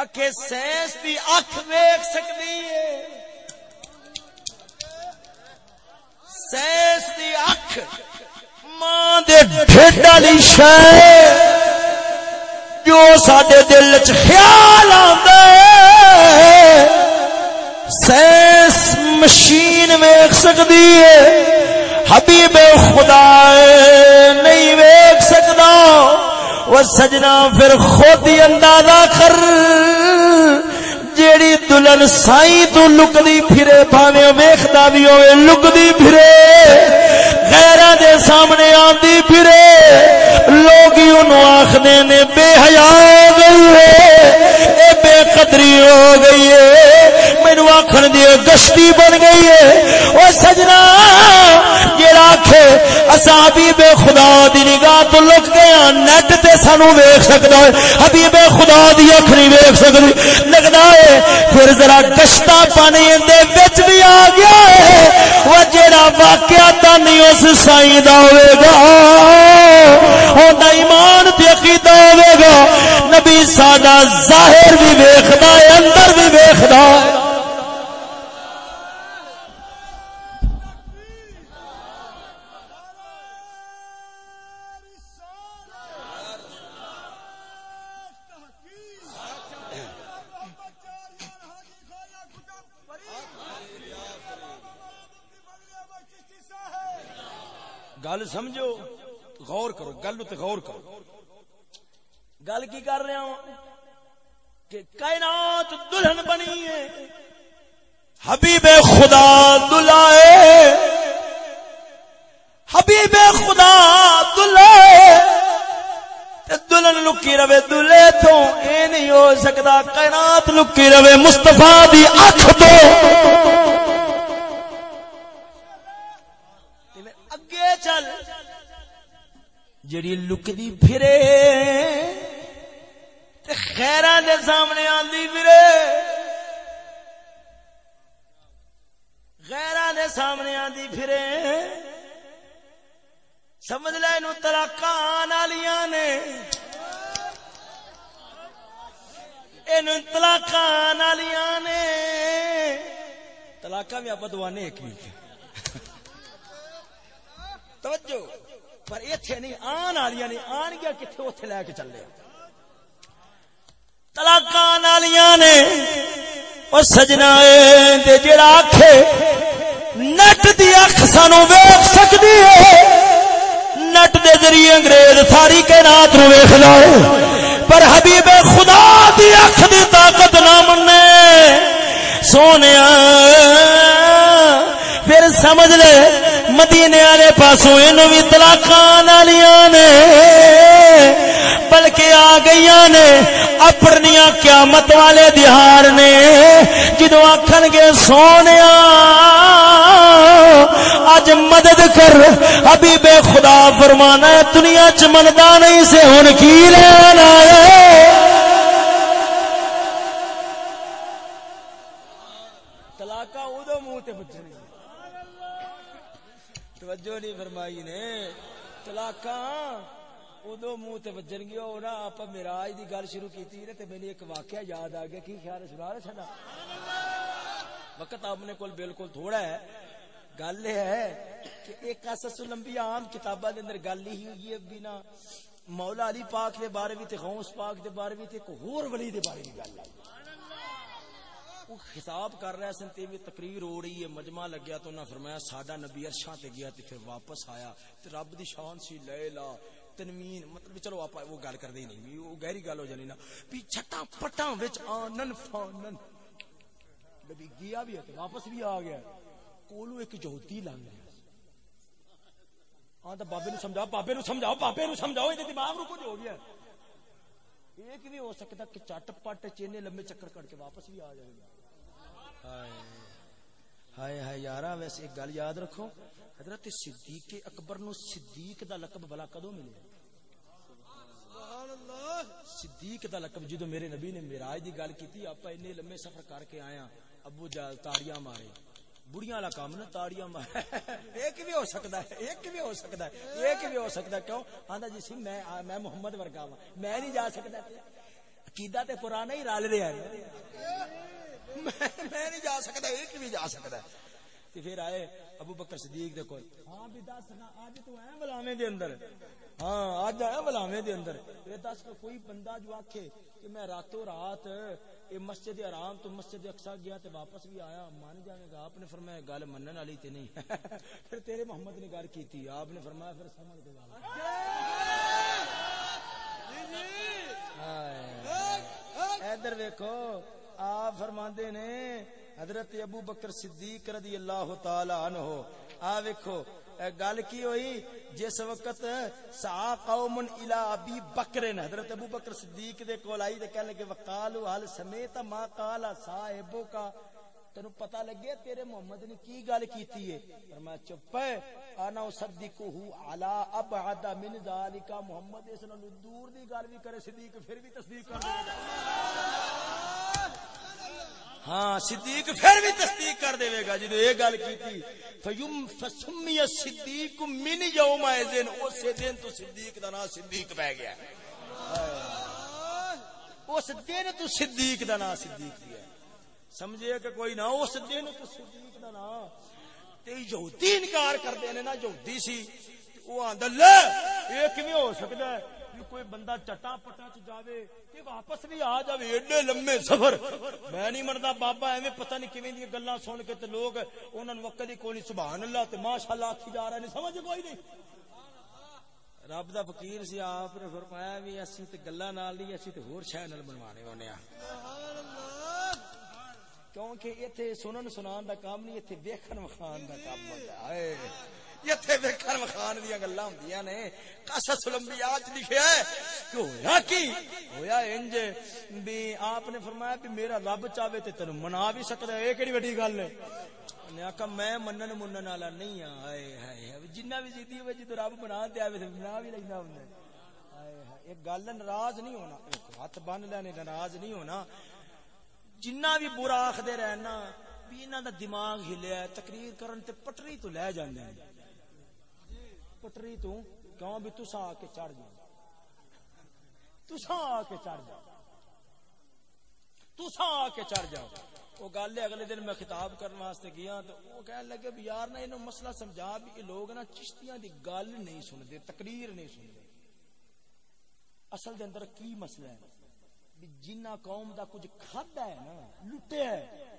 آخے سینس دی اکھ ویخ سکتی ہے۔ سینس دی اکھ ماں دے ڈھڈ والی شے جو سڈے دل چ خیال آتا سینس مشین ویک سکتی ہے۔ حبیب خدا نہیں ویک سکتا وہ سجنا پھر خود ہی اندازہ کر۔ جیڑی دلہن سائی تو لکدی پھرے پاوے ویکھدا بھی ہوئے لکدی پھرے۔ غیراں دے سامنے آندی پھرے، لوگ ہی انہوں نے، بے حیا ہو گئی ہے، اے بے قدری ہو گئی ہے میرے آخر دی گشتی بن گئی ہے۔ او سجنا جیڑا آکھے اساں حبیب خدا دی نگاہ تو لک گیا نیٹ تے سانو ویکھ سکدا ہے۔ حبیب خدا دی اکھ نہیں ویکھ سکدی۔ لگدا ہے، پھر ذرا کشتا پانی دے وچ بھی آ گیا ہے۔ وہ جڑا واقعہ تا نہیں اس سائی دا ہوے گا۔ اوندا ایمان تے عقیدہ ہوے گا۔ نبی ساڈا ظاہر بھی ویکھدا ہے، اندر بھی ویکھدا ہے۔ گل سمجھو؟ غور کرو، گل تے غور کرو۔ گل کی کر رہا ہوں کہ کائنات دلہن بنی ہے۔ حبیب خدا دلائے حبیب خدا دلائے دلہن لکی روے دلے تو اے نہیں ہو سکتا، کائنات لکی روے مستفا دی اکھ تو۔ جڑی لکدی پھرے خیران دے سامنے آندی پھرے۔ غیران دے سامنے آندی پھرے۔ سمجھ لے نو تلاکان آلیاں نے۔ اینو تلاکان آلیاں نے۔ تلاکہ بھی آپ دوانے ایک بھی توجہ۔ پر ایتھے نہیں، آن والیاں نہیں، آن گیا کتنے اوتھے لے کے چلے۔ طلاقاں والیاں نے او سجنا دے جڑا آکھے، نٹ دی اکھ سانو ویکھ سکدی ہے۔ نٹ دے ذریعے انگریز ساری کائنات نو ویکھدا ہے۔ پر حبیب خدا دی اکھ دی طاقت نہ مننے۔ سونے پھر سمجھ لے، مدینے والے پاسوں یہ بھی تلاکان والیاں نے۔ بلکہ آ گئی نے اپنی قیامت والے دہار نے۔ جدو آخر گے سونے اج مدد کر۔ ابھی بے خدا فرمانا ہے، دنیا چ منتا نہیں سے ہوں کی لینا ہے توجہ نہیں فرمائی نے۔ طلاقاں ادو منہ تے وجن گیا نا آپ میراج دی گل شروع کیتی تے میں ایک واقعہ یاد آ گیا، کی خیال سنا رہے سنا؟ وقت آپ نے کول بالکل تھوڑا ہے۔ گل یہ ہے کہ ایک قصص الانبیاء عام کتاباں دے اندر گل ہی ہوئی ہے، بنا مولا علی پاک دے بارے بھی تے غوث پاک دے بارے بھی تے ایک ہور ولی دے بارے بھی گل آئی۔ وہ خطاب کر رہا سن تے تقریر ہو رہی ہے، مجمع لگیا تو انہاں فرمایا، ساڈا نبی عرشاں تے گیا تے پھر واپس آیا۔ تے رب دی شان سی لیلا تنوین مطلب چلو آپ وہ گل کردے نہیں۔ وہ گہری گل ہو جانی نا۔ بھی چھٹا پٹاں وچ آنن فانن۔ نبی گیا بھی ہے تے واپس بھی آ گیا کولو ایک یہودی لنگ گیا ہاں تے بابے نو سمجھاؤ، بابے نو سمجھاؤ، بابے نو سمجھاؤ اے دماغ نو کچھ ہو گیا ایک بھی ہو سکتا کہ چٹ پٹ چینے لمبے چکر کر کے واپس بھی آ جائے گا۔ ہائے۔ ہائے یارا ویسے ایک گل یاد رکھو حضرت صدیق اکبر نو صدیق دا لقب بلا کدو ملے؟ صدیق دا لقب جدو میرے نبی نے میراج دی گل کیتی آپ اتنے لمبے سفر کر کے آیا ابو جال تاڑیاں مارے۔ بڑیاں والا کام نا تاڑیاں مارے۔ ایک بھی ہو سکتا ہے ایک بھی ہو سکتا ہے ایک بھی ہو سکتا ہے۔ کیوں؟ آندا جی سی میں میں محمد ورگا ہوں میں نہیں جا سکتا۔ عقیدہ تے پرانا ہی رل رہا ہے۔ میں نہیں جا سکتا ایک بھی جا سکتا۔ ہے پھر آئے ابو بکر صدیق دے کول۔ ہاں بھی دس اج تو اے بلاویں دے اندر۔ ہاں اج اے بلاویں دے اندر۔ اے دس کوئی بندہ جو آکھے کہ میں راتوں رات اے مسجد حرام تو مسجد اقصا گیا تے واپس بھی آیا مان جاوے گا۔ آپ نے فرمایا گل منن والی تے نہیں۔ پھر تیرے محمد نے گل کیتی آپ نے فرمایا پھر سمجھ کے گل ادھر ویکھو۔ آپ فرماندے نے، حضرت ابو بکر صدیق رضی اللہ تعالی عنہ، آ ویکھو گل کی ہوئی؟ جس وقت سا قوم الى ابی بکر حضرت ابو بکر صدیق دے کول آئی، تے کہنے کہ وقالو حال سمیت ما قال صاحبو کا تینو پتہ لگے، تیرے محمد نے کی گل کیتی ہے؟ فرمایا، چپ ہے، انا اصدقہ علی ابعد من ذالک. محمد اس نال دور دی گل بھی کرے، صدیق پھر بھی تصدیق کر دے گا۔ ہاں صدیق پھر بھی تصدیق کر دے گا، جدو یہ گل کی فیم فسمی صدیق من یوم دن اس دن تو صدیق دا نام صدیق پہ گیا اس دن تو صدیق دا نام صدیق دیا سمجھے کہ کوئی نہ اس دن تو صدیق دا نام۔ تے یہودی انکار کر دے نا یہودی سی وہ آندا، لے ایک بھی ہو سکتا ہے؟ بھی کوئی بندہ چٹا پٹا چ جاوے کہ واپس بھی آ جاوے، ایڈے لمبے سفر۔ میں نہیں مردا بابا، ایویں پتہ نہیں کیویں دی گلاں سن کے تے لوگ انہاں نوں وقت ہی کوئی سبحان اللہ تے ماشاءاللہ آکھی جا رہے نے سمجھ کوئی نہیں۔ رب دا فقیر سی، آپ نے فرمایا بھی اسی تے گلاں نال نہیں، اسی تے ہور شے نال بنوانے ہونے آ کیونکہ ایتھے سنن سنان دا کام نہیں، ایتھے ویکھن وکھان دا کام ہوندا ہے۔ جتھے ویکھن وکھان دی گلاں ہوندیاں نے، قصص الانبیاء وچ لکھیا ہے کہ ہویا کی؟ ہویا انج بھی آپ نے فرمایا کہ میرا رب چاہے تے تینو منا بھی سکدا ہے، اے کیڑی وڈی گل ہے؟ نے آکھا میں منن منن والا نہیں ہاں ہائے ہائے جنہ بھی جیتی ہوئے جے رب بنا تے آوے تے بنا بھی لیندا ہوندا ہائے ہائے، ایک گل ناراض نہیں ہونا ہاتھ بن لینے ناراض نہیں ہونا۔ جنہ بھی برا آخدے رہنا، بھی انہاں دا دماغ ہلیا تقریر کرن تے پٹری تو لے جاندے ہیں۔ پٹری تو کیوں بھی تسا آ کے چڑھ جا تسا آ کے چڑھ جا تسا آ کے چڑھ جاؤ وہ گل ہے، اگلے دن میں خطاب کرنے واسطے گیا تو وہ کہنے لگے بھی یار نا انہوں مسئلہ سمجھا بھی یہ لوگ نا چشتیاں دی گل نہیں سنتے، تقریر نہیں سنتے۔ اصل دے اندر کی مسئلہ ہے؟ بھی جنہ قوم دا کچھ کھادا ہے نا، لٹیا ہے۔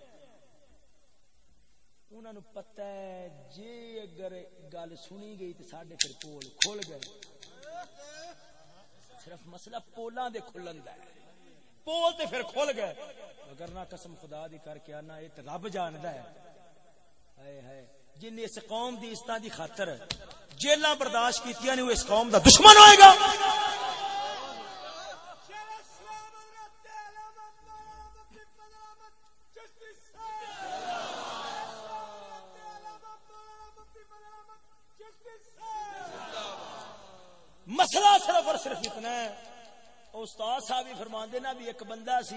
انہوں نے پتہ ہے جے اگر گل سنی گئی تو ساڈے پھر پول کھل گئے۔ صرف مسئلہ پولاں دے کھلن دا ہے۔ پول تے پھر کھل گئے۔ اگر نہ قسم خدا دی کر کے آنا یہ تے رب جاندا ہے۔ ہائے ہائے، جن اس قوم دی استا دی خاطر جیلاں برداشت کیتیاں نے، وہ اس قوم دا دشمن ہوئے گا۔ مسئلہ صرف اور صرف اتنا ہے۔ استاد صاحب ہی فرماندے نا بھی ایک بندہ سی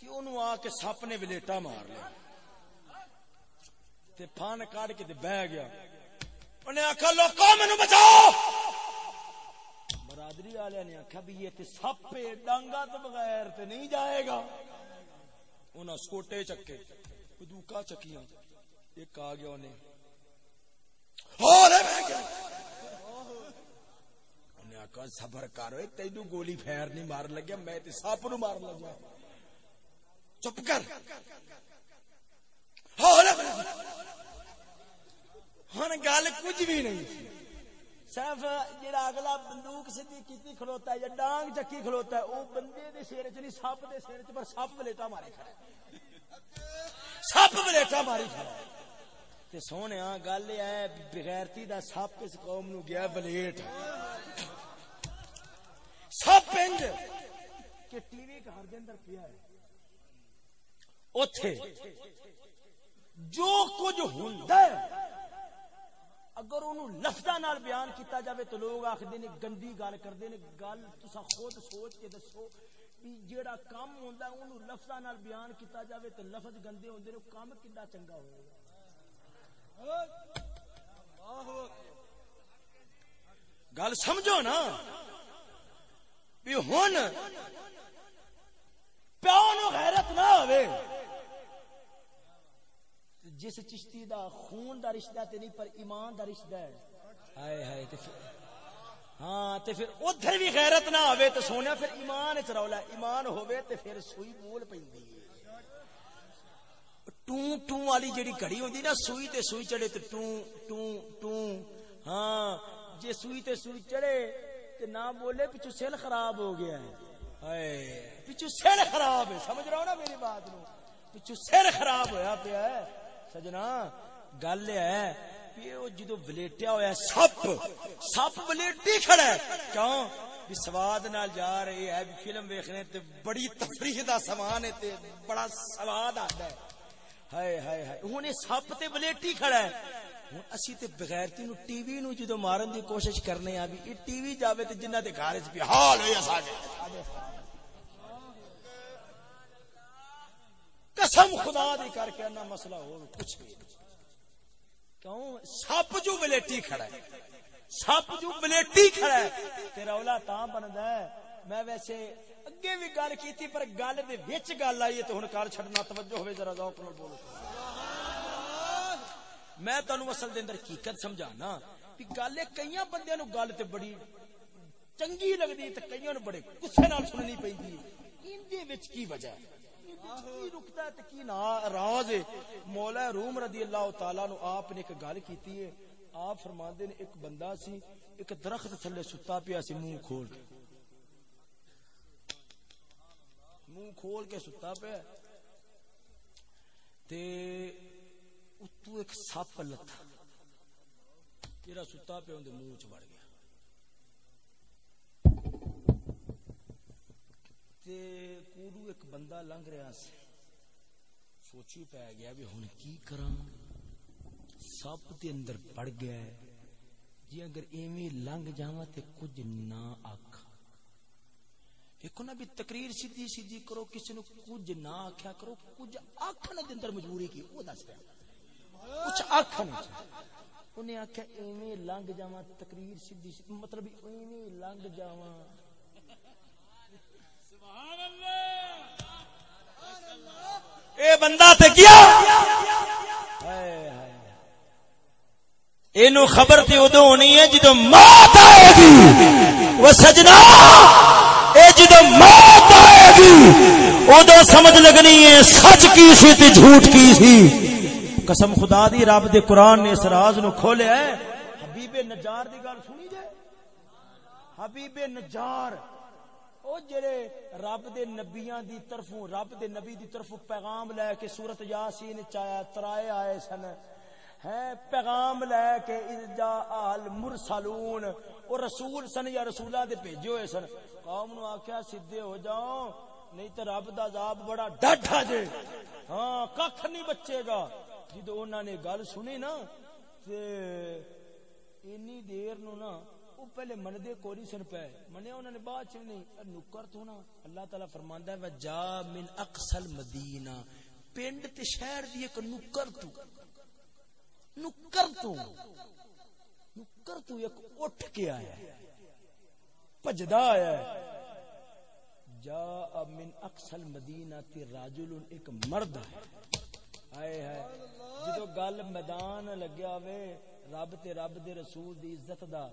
کہ انہوں آ کے سپ نے ولیٹا مار لیا۔ تے پھان کاٹ کے تے بہ گیا۔ انہیں آخا لوکو مینو بچاؤ۔ برادری والے نے آخیا بھی یہ تے سپ ڈانگا تو بغیر تے نہیں جائے گا۔ انہاں سکوٹے چکے بدوکا چکیاں۔ ایک آ گیا انہیں۔ اور بہ گیا آخا صبر کر اوے تینو گولی پھیر نہیں مار لگیا میں تے سپ نو مار لگا۔ چپ کر۔ ہن گل کچھ بھی نہیں۔ صرف جڑا اگلا بندوق سیدھی کیتی کھلوتا ہے، یا ڈانگ چکی کھلوتا ہے وہ بندے دے سر چ نہیں سپ دے سر چ، پر سپ بلیٹا مارے کھڑا سپ بلیٹا ماری کھڑا تے سونے گل یہ ہے، بغیرتی دا سپ اس قوم نو گیا، بلیٹ۔ سپ انج کہ ٹی وی گھر دے اندر پیا ہے۔ اوتھے۔ جو کچھ ہوندا ہے اگر انہوں لفظاں نال بیان کیتا جاوے تو لوگ آکھدے نے گندی گل کردے نے گل تسا خود سوچ کے دسو بھی جیڑا کام ہوندا ہے انہوں لفظاں نال بیان کیتا جاوے تو لفظ گندے ہوندے نے کام کڈا چنگا ہوئے گا؟ گل سمجھو نا۔ بھی ہن پیو نو غیرت نہ ہوے جس چشتی دا خون دا رشتہ تے نہیں پر ایمان دا رشتہ ہے ہائے ہائے تے ہاں تے پھر ادھر بھی غیرت نہ ہوے تے سونا پھر ایمان وچ رولا ایمان ہوے تے پھر سوئی بول پیندی ہے ٹوں ٹوں والی جڑی گھڑی ہوندی نا سوئی تے سوئی چڑھے تے ٹوں ٹوں ٹوں ہاں جے سوئی تے سوئی چڑھے تے نہ بولے پچھو سیل خراب ہو گیا ہے۔ پچھو سیل خراب ہے سمجھ رہا ہو نا میری بات نو؟ پچھو سیل خراب ہویا پیا ہے۔ سجنا گل ہے کہ وہ جدو ولیٹیا ہوا سپ سپ ولیٹی کھڑا ہے۔ کیوں؟ بھی سواد نال جا رہی ہے فلم ویکھنے تے بڑی تفریح دا سامان ہے تے بڑا سواد آتا ہے۔ ہائے ہائے ہائے۔ ہن سپ تے ولیٹی کھڑا ہے۔ ہن اسی تے بغیرتی نو ٹی وی نو جدو مارن دی کوشش کرنے آ بھی یہ ٹی وی جاوے تے جنہ دے گھر وچ بھی حال ہوئی ہویا ساڈے قسم خدا دی کر کے نہ مسئلہ ہو کچھ بھی کیوں سپ جو بلیٹی کھڑا ہے سپ جو بلیٹی کھڑا ہے تیرا اولا تاں بندا ہے میں ویسے اگے بھی گل کیتی پر گل دے وچ گل آئی ہے تے ہن کار چھڈنا توجہ ہوے ذرا ذوق نال بولو میں تانوں اصل دے اندر حقیقت سمجھانا کہ گل ہے بندیاں نو گل تے بڑی چنگی لگدی تے کئیاں نو بڑے غصے نال سننی پیندی ان دے وچ کی وجہ ہے؟ کی رکتا ہے تے کی ہے؟ مولا روم رضی اللہ تعالی نو آپ نے ایک گل کیتی ہے۔ آپ فرماندے نے ایک بندہ سی، ایک درخت تھلے ستا پیا سی منہ کھول کے۔ منہ کھول کے ستا پیا۔ تے اتو ایک سپ لتھا جڑا ستا پیا اون دے منہ چ وڑ گیا۔ تے کوڑو ایک بندہ لنگ رہا سی۔ سوچی پی گیا بھی ہن کی کراں؟ سپ دے اندر پڑ گیا ہے۔ جی اگر ایویں لنگ جاواں تے کچھ نہ آکھ دیکھو نا بھی تقریر سیدھی سیدھی کرو، کسی نو کچھ نہ آکھیا کرو، کچھ آکھن دے اندر مجبوری کی او دس پیا۔ کچھ انہیں ایویں لنگ تقریر سیدھی سی- مطلب ایویں لنگ بندہ تے کیا؟ اینو خبر تے ادو ہونی ہے جدو موت آئے گی۔ وہ سجنا اے جدو موت آئے گی۔ ادو سمجھ لگنی ہے سچ کی سی تے جھوٹ کی سی۔ قسم خدا دی، رب دے قرآن نے اس راز نو کھولیا ہے۔ حبیب نجار دی گل سنی جے حبیب نجار، او جڑے رب دے نبیاں دی طرفوں، رب دے نبی دی طرفوں پیغام لے کے سورت یاسین چایا، ترائے آئے سن۔ ہے پیغام لے کے اجا آل مرسلون۔ او رسول سن یا رسولہ دے بھیجے ہوئے سن۔ قوم نو آکھیا سیدھے ہو جاؤ، نہیں تو رب دا عذاب بڑا ڈاڈا جے۔ ہاں ککھ نہیں بچے گا۔ جدو انہوں نے گل سنی نا، تے اینی دیر نو نا وہ پہلے مندے کو نہیں سن پے۔ منیا انہوں نے بعد چ نہیں نکر تو نا۔ اللہ تعالی فرماندا ہے، وجا من اقصل مدینہ پنڈ تے شہر دی ایک نکر تو۔ نکر تو۔ نکر تو ایک اٹھ کے آیا ہے۔ پجدا آیا ہے۔ جا من اقصل مدینہ تے راجل ایک مرد ہے۔ جدو گل میدان لگیا وے، رب تے رب دے رسول دی عزت دا،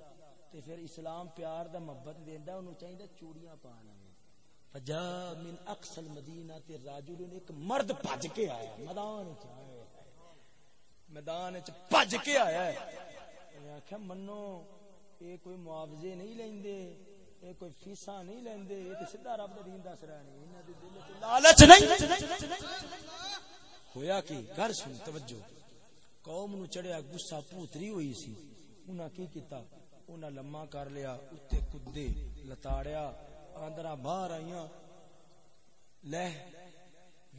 تے پھر اسلام پیار دا محبت دیندا اونوں چاہیدا چوڑیاں پانا فجا من اقصى المدینہ تے راجل ایک مرد بھج کے آیا۔ میدان وچ۔ میدان وچ بھج کے آیا۔ ہے آکھیا، منو، اے کوئی معاوضے نہیں لیندے، اے کوئی فیساں نہیں لیندے، اے تے سیدھا رب دا دین دس رہے نے انہاں دے دل تے لالچ نہیں۔ ہویا کہ گھر سن توجہ۔ قوم نو چڑھیا گسا پوتری ہوئی سی۔ انہاں کی کیتا؟ انہاں لما کر لیا، اتے کدے لتاڑیا آندرا باہر آئیاں۔ لے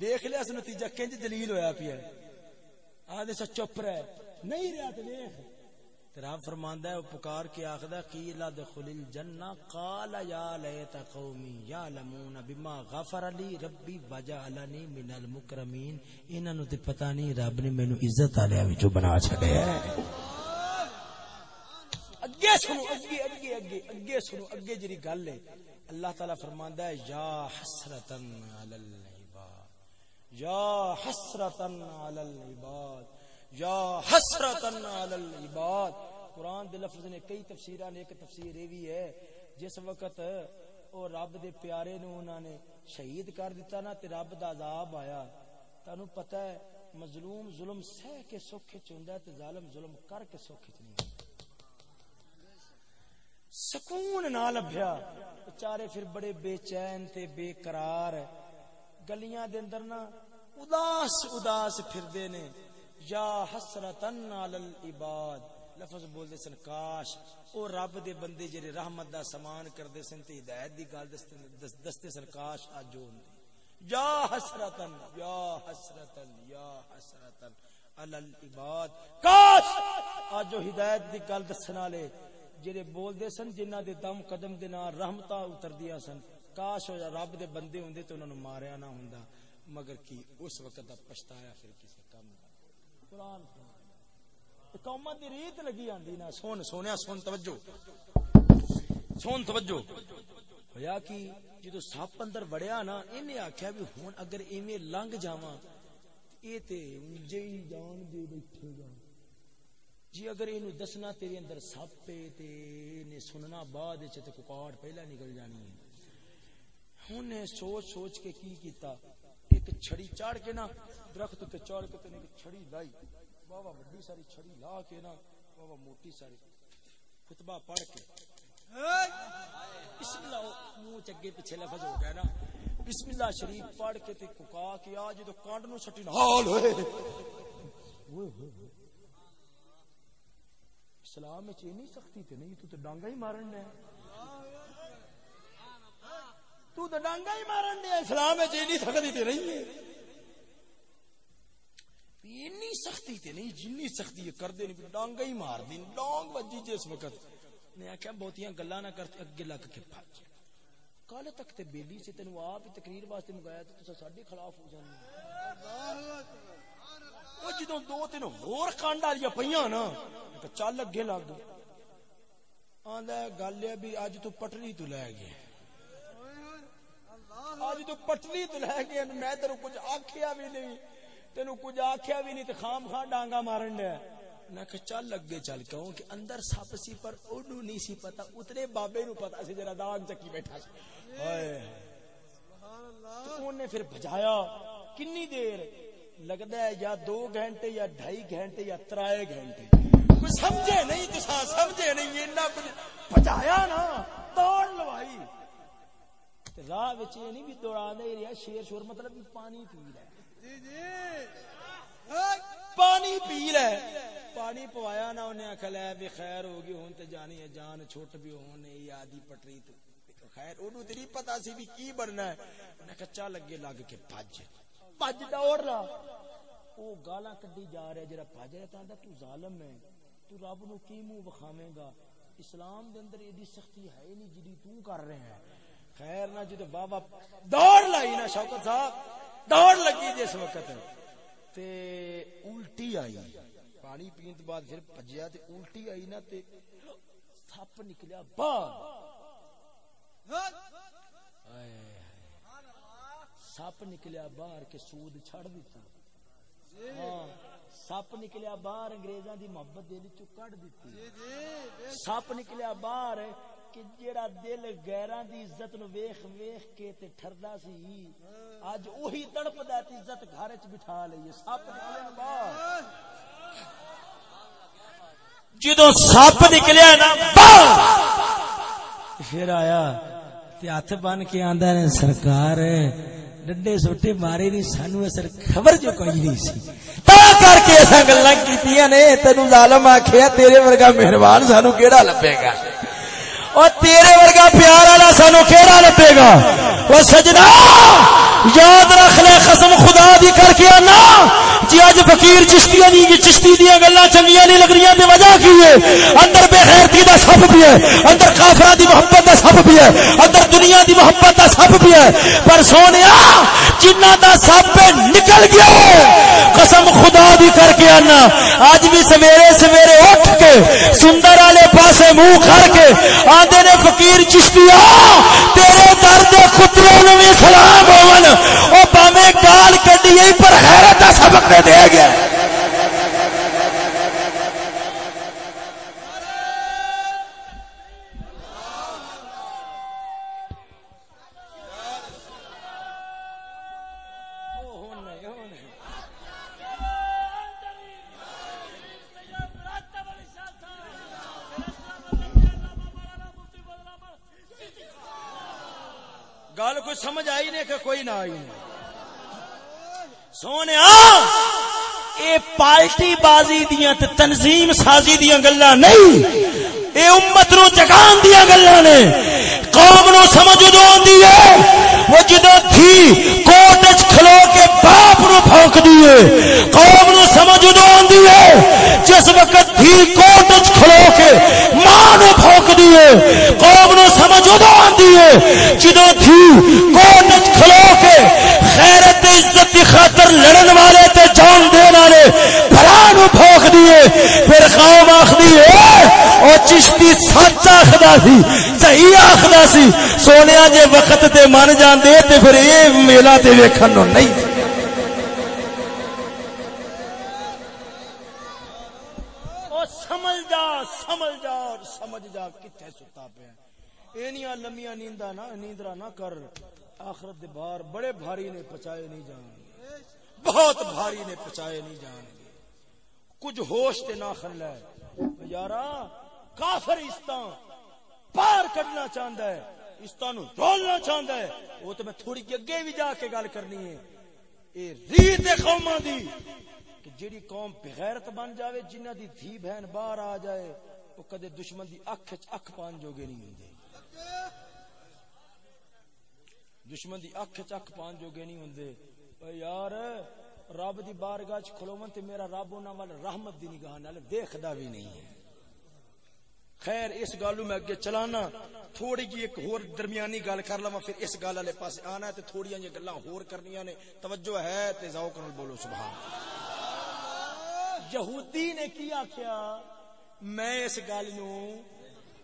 دیکھ لیا اس نتیجہ، کنج دلیل ہویا پیا۔ آدھے سا چپ رہے نہیں رہا تو دیکھ رب فرماندا ہے پکار کے آخدا قیل ادخل الجنہ، قال یا لیت قومی یعلمون بما غفر لی ربی وجعلنی من المکرمین۔ انہاں نو تے پتہ نہیں، رب نے مینوں عزت والے وچوں بنا چھڈیا ہے۔ اگے سنو، اگے اگے اگے اگے سنو، اگے جڑی گل ہے۔ اللہ تعالی فرماندا ہے، یا حسرتن علی العباد، یا حسرتن علی العباد۔ یا حسرتن علی العباد. قرآن دے لفظ نے کئی تفسیراں نے ایک تفسیر یہ بھی ہے، جس وقت او رب دے پیارے نو انہاں نے شہید کر دیتا نا تے رب دا عذاب آیا، تانوں پتہ ہے مظلوم ظلم سہ کے سوکھ وچ ہوندا تے ظالم ظلم کر کے سوکھ وچ نہیں سکون نہ لبھیا۔ بیچارے پھر بڑے بے چین تے بے قرار، گلیاں دے اندر نا اداس اداس پھردے نے۔ یا حسرتن علی العباد۔ لفظ بول دے سن کاش۔ او رب دے بندے جڑے رحمت دا سامان کردے سن تے ہدایت دی گل دستے سن کاش اج ہون یا حسرتن یا حسرتن یا حسرتن علی العباد۔ کاش! اج ہدایت دی گل دسن والے جڑے بول دے سن جنہاں دے دم قدم دے نال رحمتاں اتر دیا سن۔ کاش رب دے بندے ہوندے تے انہاں نو ماریا نہ ہوندا۔ مگر کی اس وقت دا پچھتایا پھر کسی کم قرآن قومت دی ریت لگی آندی نا۔ سن سونیا سن توجہ۔ سن توجہ۔ ہویا کہ جدو سپ اندر وڑیا نا انہیں آخیا بھی ہوں اگر ایویں لنگ جاواں، اے تے جی جان دے بیٹھے گا جی اگر اینو دسنا تیرے اندر سپ ہے تے نے سننا بعد وچ تے ککاڑ پہلا نکل جانی ہے۔ ہن سوچ سوچ کے کی کیتا؟ ایک چھڑی چاڑ کے نا درخت تے چاڑ کے تے چھڑی لائی۔ بابا بڑی ساری چھڑی لا کے نا بابا موٹی ساری خطبہ پڑھ کے۔ بسم اللہ منہ چگے پیچھے لفظ ہو گیا نا۔ بسم اللہ شریف پڑھ کے تے ککا کے آ جدو کانڈ نو سٹی حال ہوئے۔ اسلام میں چینی سختی تے نہیں تو تے ڈانگا ہی مارن تو تے ڈانگا ہی مارن دے، اسلام میں چینی سختی تے نہیں ہے۔ اینی سختی تے نہیں، جنی سختی ہے کر دے ڈانگا ہی مار دین ڈانگ وجی جس وقت۔ نے آخیا بہتیاں گلا نہ کرتے اگے لگ کے پھج کل تک تے بیلی سے تینو آپ تقریر واسطے منگایا تے تسا ساڈے خلاف ہو جاندے وہ جدو دو تین ہور کانڈ والی پہ نا، چل اگے لگ۔ آدھا گل ہے بھی اج تو پٹری تو لے گئے۔ اج تو پٹری تو لے گئے میں تیرو کچھ آخیا بھی نہیں تینو کچھ آکھیا بھی نہیں تے خام خاں ڈانگا مارن دے۔ میں کہ چل اگے چل کہوں کہ اندر سپ سی پر اونوں نہیں سی پتا اتنے بابے نو پتا سی جڑا داغ چکی بیٹھا سی۔ ہائے۔ تو انہوں نے پھر بجایا کنی دیر؟ لگتا ہے یا دو گھنٹے یا ڈھائی گھنٹے یا ترائے گھنٹے۔ کوئی سمجھے نہیں تو سمجھے نہیں اتنا بجایا نا دوڑ لوائی۔ راہ وچ یہ نہیں بھی دوڑا دے رہا شیر شور مطلب بھی پانی پی رہا جی جی۔ پانی پی لے پانی پوایا نہ انہیں آخ لے بھی خیر ہوگی ہوں تے جانی ہے جان چھوٹ بھی ہونے آدھی پٹری تے خیر انہوں تے نہیں پتا سی بھی کی بننا ہے۔ انہیں چل لگے لگ کے بھج بھج دوڑ رہا۔ وہ گالاں کڈی جا رہا جڑا بھج رہا تاندا تو ظالم ہے۔ تو رب نو کی منہ وکھاویں گا؟ اسلام دے اندر ایڈی سختی ہے ہی نہیں جڑی تو کر رہے ہیں۔ خیر نہ جدو بابا دوڑ لائی نا شوکت صاحب، دوڑ لگی جس وقت۔ تے الٹی آئی۔ پانی پین تو بعد پھر بجیا تے الٹی آئی نا تے سپ نکلیا باہر۔ سپ نکلیا باہر کے سود چھڑ دیتا۔ ہاں سپ نکلیا باہر انگریزاں دی محبت دل چ کڈ دیتی۔ سپ نکلیا باہر کہ جیڑا دل غیراں دی عزت نو ویکھ ویکھ کے تے ٹھردا سی اج وہی تڑپدا تے عزت گھر وچ بٹھا لئی سپ نکلیا باہر۔ جدو سپ نکلیا نا پھر آیا، تے ہاتھ بن کے آندا نے سرکار ڈڈے سوٹے مارے نہیں، سانو اثر خبر جو کوئی نہیں سی۔ تا کر کے ایسا گلاں کیتیاں نے تینو ظالم آکھیا، تیرے ورگا مہربان سانو کیڑا لبے گا؟ اور تیرے ورگا پیار والا سانو کیڑا لبے گا؟ وہ سجنا، یاد رکھ لے، قسم خدا دی کر کے آنا۔ جی اج فقیر چشتیاں دی چشتی دی گلاں چنگیاں نہیں لگ رہی تے وجہ کی ہے؟ اندر بے غیرتی دا سب بھی ہے، اندر کافراں دی محبت دا سب بھی ہے، اندر دنیا دی محبت دا سب بھی ہے۔ پر سونیا جنہ دا سب پہ نکل گیا، قسم خدا دی کر کے آنا۔ اج بھی سویرے سویرے اٹھ کے، سندر والے پاسے منہ کر کے آندے نے، فقیر چشتیا تیرے درد کتروں نو سلام ہون او باویں گال کڈی پر غیرت دا سبق دے دیا گیا۔ گل کوئی سمجھ آئی نہیں کہ کوئی نہ آئی نہیں سونے اے پارٹی بازی دیاں تے تنظیم سازی دیاں گلاں نہیں۔ اے امت نو جگان دیاں گلاں نے۔ قوم نو سمجھ دو آندی ہے۔ وہ جدو تھی کوٹ کھلو کے باپ نو بھونک دیے قوم نو سمجھ دو آندی ہے۔ جس وقت تھی کوٹ کھلو کے ماں نو بھونک دیے قوم نو سمجھ دو آندی ہے۔ جدو تھی کوٹ کھلو کے غیرت عزت کی خاطر لڑن والے تے جان دین والے بھرا نو بھونک دیے پھر قوم آخدی ہے، او چشتی سچ آخدا سی صحیح آخر آخدا سی سونیا جے وقت تے من جاندے تے پھر اے میلہ تے ویکھن نو نہیں۔ او سمجھ جا سمجھ جا، اور سمجھ جا کتھے ستا پیا اینیاں لمیاں نیندا نہ، نیندرا نہ کر۔ آخرت دے بار بڑے بھاری نے پچائے نہیں جان بہت بھاری نے پچائے نہیں جان کچھ ہوش تے نہ خل ہے یارا، کافر استان پار کڈنا چاہندا ہے استان نو رولنا چاہندا ہے۔ وہ تو میں تھوڑی جی اگے بھی جا کے گل کرنی ہے۔ اے ریت قوماں دی کہ جیڑی قوم بغیرت بن جاوے جنہ دی دھی بہن باہر آ جائے، وہ کدے دشمن دی اکھ وچ اکھ پان جوگے نہیں ہوندے دشمن دی اکھ وچ اکھ پان جوگے نہیں ہوندے او یار، رب دی بارگاہ وچ کھلوون تے میرا رب انہاں ول رحمت دی نگاہ نال دیکھدا بھی نہیں ہے۔ خیر، اس گالو میں اگے چلانا، تھوڑی جی ایک ہور درمیانی گل کر لواں، پھر اس گل والے پاسے آنا ہے، تے تھوڑیاں جی گلاں ہور کرنیاں نے۔ توجہ ہے، تے ذوق نال بولو، سبحان یہودی نے کی آکھیا؟ میں اس گل نو،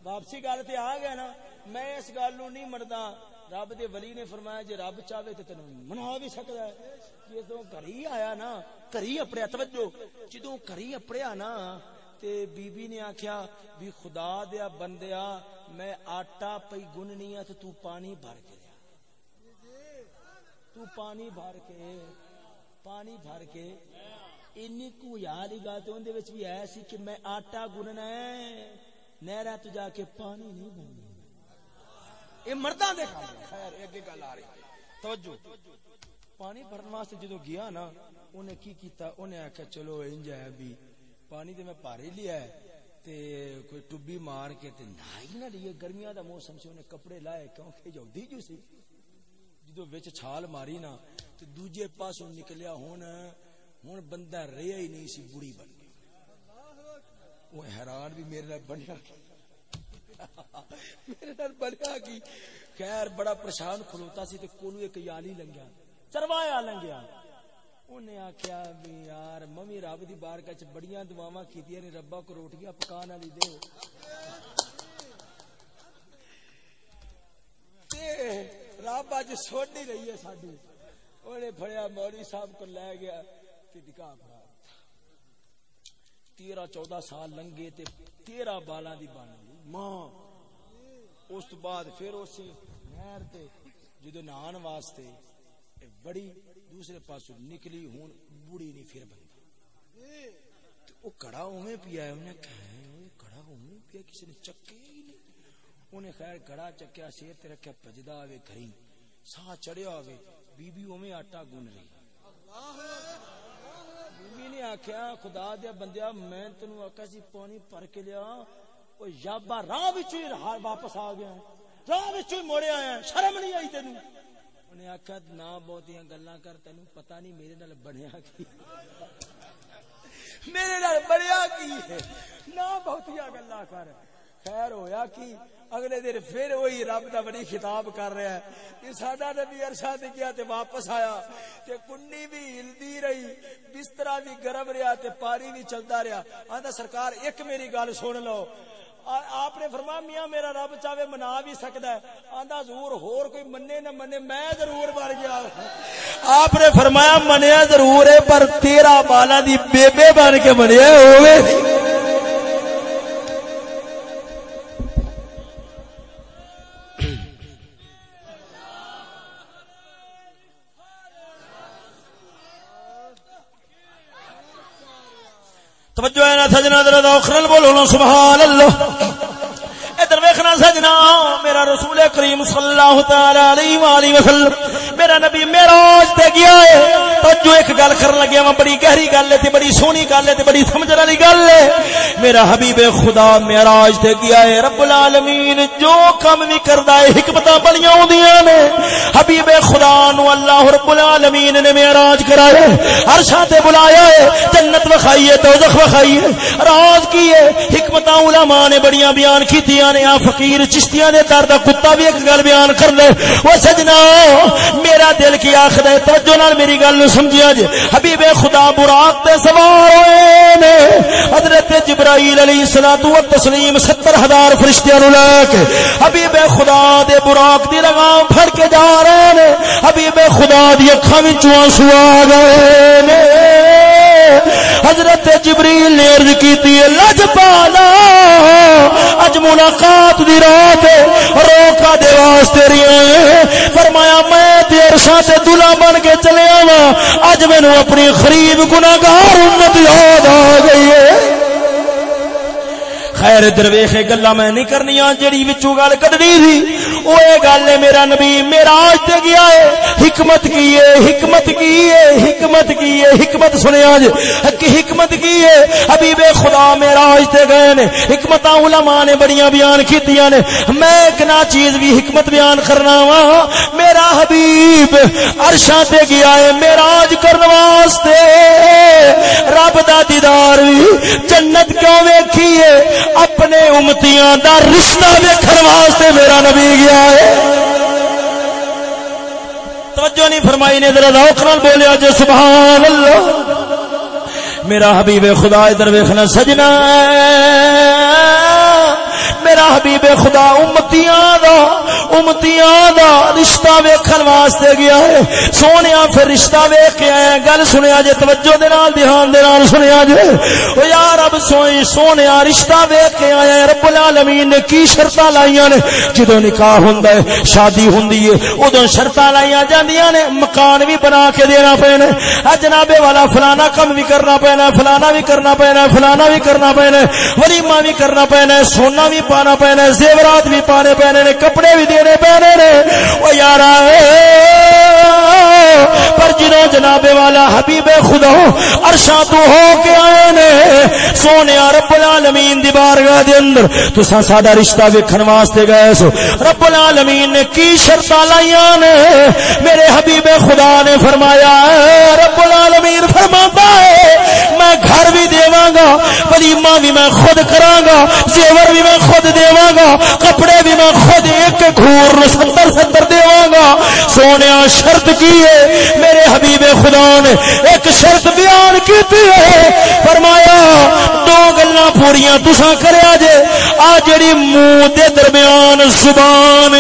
واپسی گل تے آ گیا نا، میں اس گل نو نہیں مردا رب دے ولی نے فرمایا، جے رب چاہے تے تینوں منا بھی سکدا ہے۔ جدوں گھری آیا نا گھری اپڑیا، توجہ، جدوں گھری اپڑیا نا تے بی بی نے آکھیا بھی خدا دیا بندیا میں آٹا پئی گننی ہے تے تو پانی بھر کے دیا تو پانی بھر کے پانی بھر کے۔ اینی کو یاد ہی گل تے اون دے وچ بھی ہے سی کہ میں آٹا گننا ہے نہرا تو جا کے پانی نہیں بننا یہ مرداں دے کام۔ خیر اگے گل آ رہی۔ توجہ۔ پانی بھرن واسطے جدو گیا نا انہیں کی کیتا؟ انہیں آخیا چلو انج ہے بھی پانی تے میں پار ہی لیا ہے تے کوئی ٹبی مار کے تے نہ ہی نہ لیے۔ گرمیاں دا موسم سے انہیں کپڑے لائے کیونکہ جلدی جو سی؟ جدو وچ چھال ماری نا، تے دوجے پاسوں نکلیا ہن ہن بندہ رہیا ہی نہیں سی بڑی بن گئی۔ وہ حیران بھی میرے نال بنیا۔ میرے نال بنیا کی خیر بڑا پریشان کھلوتا سی تے کولو ایک یالی لنگیا۔ چروایا لنگیا۔ انہیں آخیا بھی یار ممی رب دی بارگاہ چ بڑیاں دعاواں کیتیاں نے ربا کو روٹیاں پکان والی دے تے رب اج سن نہیں رہی ہے ساڈی انہیں پھڑیا مولوی صاحب کو لے گیا تے نکاح پڑھا تیرہ چودہ سال لنگے تے تیرہ بالاں دی بن گئی ماں اس تو بعد پھر اسے نہر تے جدو نہان واسطے بڑی دوسرے پاسو نکلی ہون بوڑھی نہیں، پھر بنتا تے او کڑا اوویں پیا ہے، انہیں کہا کڑا اوویں پیا کسی نے چکے ہی نہیں۔ انہیں خیر کڑا چکیا سیر تے رکھیا، پجدا آوے گھری سا چڑھیا آوے بی بی اوویں آٹا گن رہی۔ بیوی نے آخیا خدا دیا بندیا، میں تینو آخیا سی، پانی پر کے لیا۔ وہ یابا، راہ وچوں واپس آ گیا۔ راہ وچوں موڑے آیا۔ شرم نہیں آئی تینو انہیں آخیا نہ بہتیاں گلاں کر، تینو پتہ نہیں میرے نال بنیا کی۔ میرے نال بنیا کی۔ ہے نہ بہتیاں گلاں کر۔ خیر ہویا کی، اگلے دن پھر وہی رب دا بڑی خطاب کر رہا ہے۔ کہ ساڈا نبی عرشا تے گیا تے واپس آیا۔ تے کنی بھی ہلدی رہی، بسترا بھی گرم رہا تے پانی بھی چلتا رہا آندا سرکار، ایک میری گل سن لو۔ آپ نے فرمایا، میاں میرا رب چاہے منا بھی سکتا ہے۔ آندا ضرور ہور کوئی مننے نہ منے میں ضرور مر گیا۔ آپ نے فرمایا، منیا ضرور ہے، پر تیرا بالا دی بیبے بن کے منیا ہوئے۔ سجنا درد ذوخرل بولو سبحان اللہ۔ ادھر ویکھنا سجنا میرا رسول کریم صلی اللہ تعالی علیہ والہ وسلم، میرا نبی معراج تے گیا ہے۔ توجہ ایک گل کرن لگیا میں بڑی گہری گل ہے تے بڑی سونی گل ہے تے بڑی سمجھن والی گل ہے۔ میرا حبیب خدا معراج تے گیا ہے۔ رب العالمین جو کم بھی کردا ہے، حکمتاں بڑیاں ہوندیاں نے۔ حبیب خدا نو اللہ رب العالمین نے معراج کرایا عرشاں تے بلایا ہے۔ جنت وکھائی ہے، دوزخ وکھائی ہے۔ راز کی ہے۔ حکمتاں علماء نے بڑیاں بیان کیتیاں نے آ فقیر چشتیاں نے در دا کتا بھی ایک گل بیان کر لے۔ او سجنا، میرا دل کی آخر ہے توجہ نال میری گل نو سمجھیا جے۔ حبیب خدا براق تے سوار ہوئے نے۔ حضرت جبرائیل علیہ الصلوۃ والتسلیم 70000 فرشتیاں نو لے کے حبیب خدا دے براق دی لگام پھڑ کے جا رہے نے۔ حبیب خدا دی اکھاں وچوں آنسو آ گئے نے۔ حضرت جبریل نے عرض کیتی ہے لج پالا اج ملاقات دی رات روکا دے واسطے رہے فرمایا، میں تے عرشاں تے دلہا بن کے چلے آواں اج مینوں اپنی خریب گناہگار امت یاد آ گئی ہے۔ خیر درویخے گلا میں نہیں کرنی جڑی وچوں گل کڈنی تھی۔ او اے گل ہے میرا نبی معراج تے گیا ہے۔ حکمت کی ہے، حکمت کی ہے، حکمت کی ہے، حکمت سنیا جی کہ حکمت کی ہے۔ حبیب خدا معراج تے گئے نے۔ حکمتاں علماء نے بڑیاں بیان کیتیاں نے۔ میں ایک نا چیز بھی حکمت بیان کرنا وا۔ میرا حبیب عرشاں تے گیا ہے معراج کرن واسطے۔ رب دا دیدار بھی جنت کیوں ویکھی ہے؟ اپنے امتیاں دا رشتہ ویکھن واسطے میرا نبی گیا ہے۔ توجہ نہیں فرمائی نے، ذرا ذوق نال بولیا جے سبحان اللہ میرا حبیب خدا ادھر ویکھنا، سجنا۔ میرا حبیب خدا امتیاں دا امتیاں دا رشتہ ویکھن واسطے گیا ہے۔ سونے پھر رشتہ ویکھ کے آیا، گل سنیا جے، توجہ دے نال، دھیان دے نال سنیا جے۔ او یار اب سوئی سونے رشتہ ویکھ کے آیا رب العالمین نے کی شرطاں لائیاں نے؟ جدوں نکاح ہوندا ہے، شادی ہوندی ہے، اودوں شرطاں لائیاں جاندیاں نے۔ مکان بھی بنا کے دینا پینا جناب والا، فلانا کم بھی کرنا پینا فلانا بھی کرنا پینا فلانا بھی کرنا پینا ولیمہ بھی کرنا پینا سونا بھی پانا پینا زیورات بھی پانے پینے نے کپڑے بھی دینے پینے نے او یارا پر جنہوں جناب والا حبیب خدا ارشا تو ہو کے آئے نے، سونے رب العالمین دی بارگاہ دے اندر، تساں ساڈا رشتہ ویکھن واسطے گئے سو۔ رب العالمین نے کی شرطاں لائیاں نے؟ میرے حبیب خدا نے فرمایا، رب العالمین فرماتا ہے، میں گھر بھی دیواں گا، ولیمہ بھی میں خود کراں گا، زیور بھی میں خود دیواں گا، کپڑے بھی میں خود ایک گھور ستر ستر دیواں گا۔ سونے شرط کی ہے میرے حبیب خدا نے ایک شرط بیان کی ہے۔ فرمایا، دو گلا پوریا تسا کریا جے۔ آ جڑی منہ دے درمیان زبان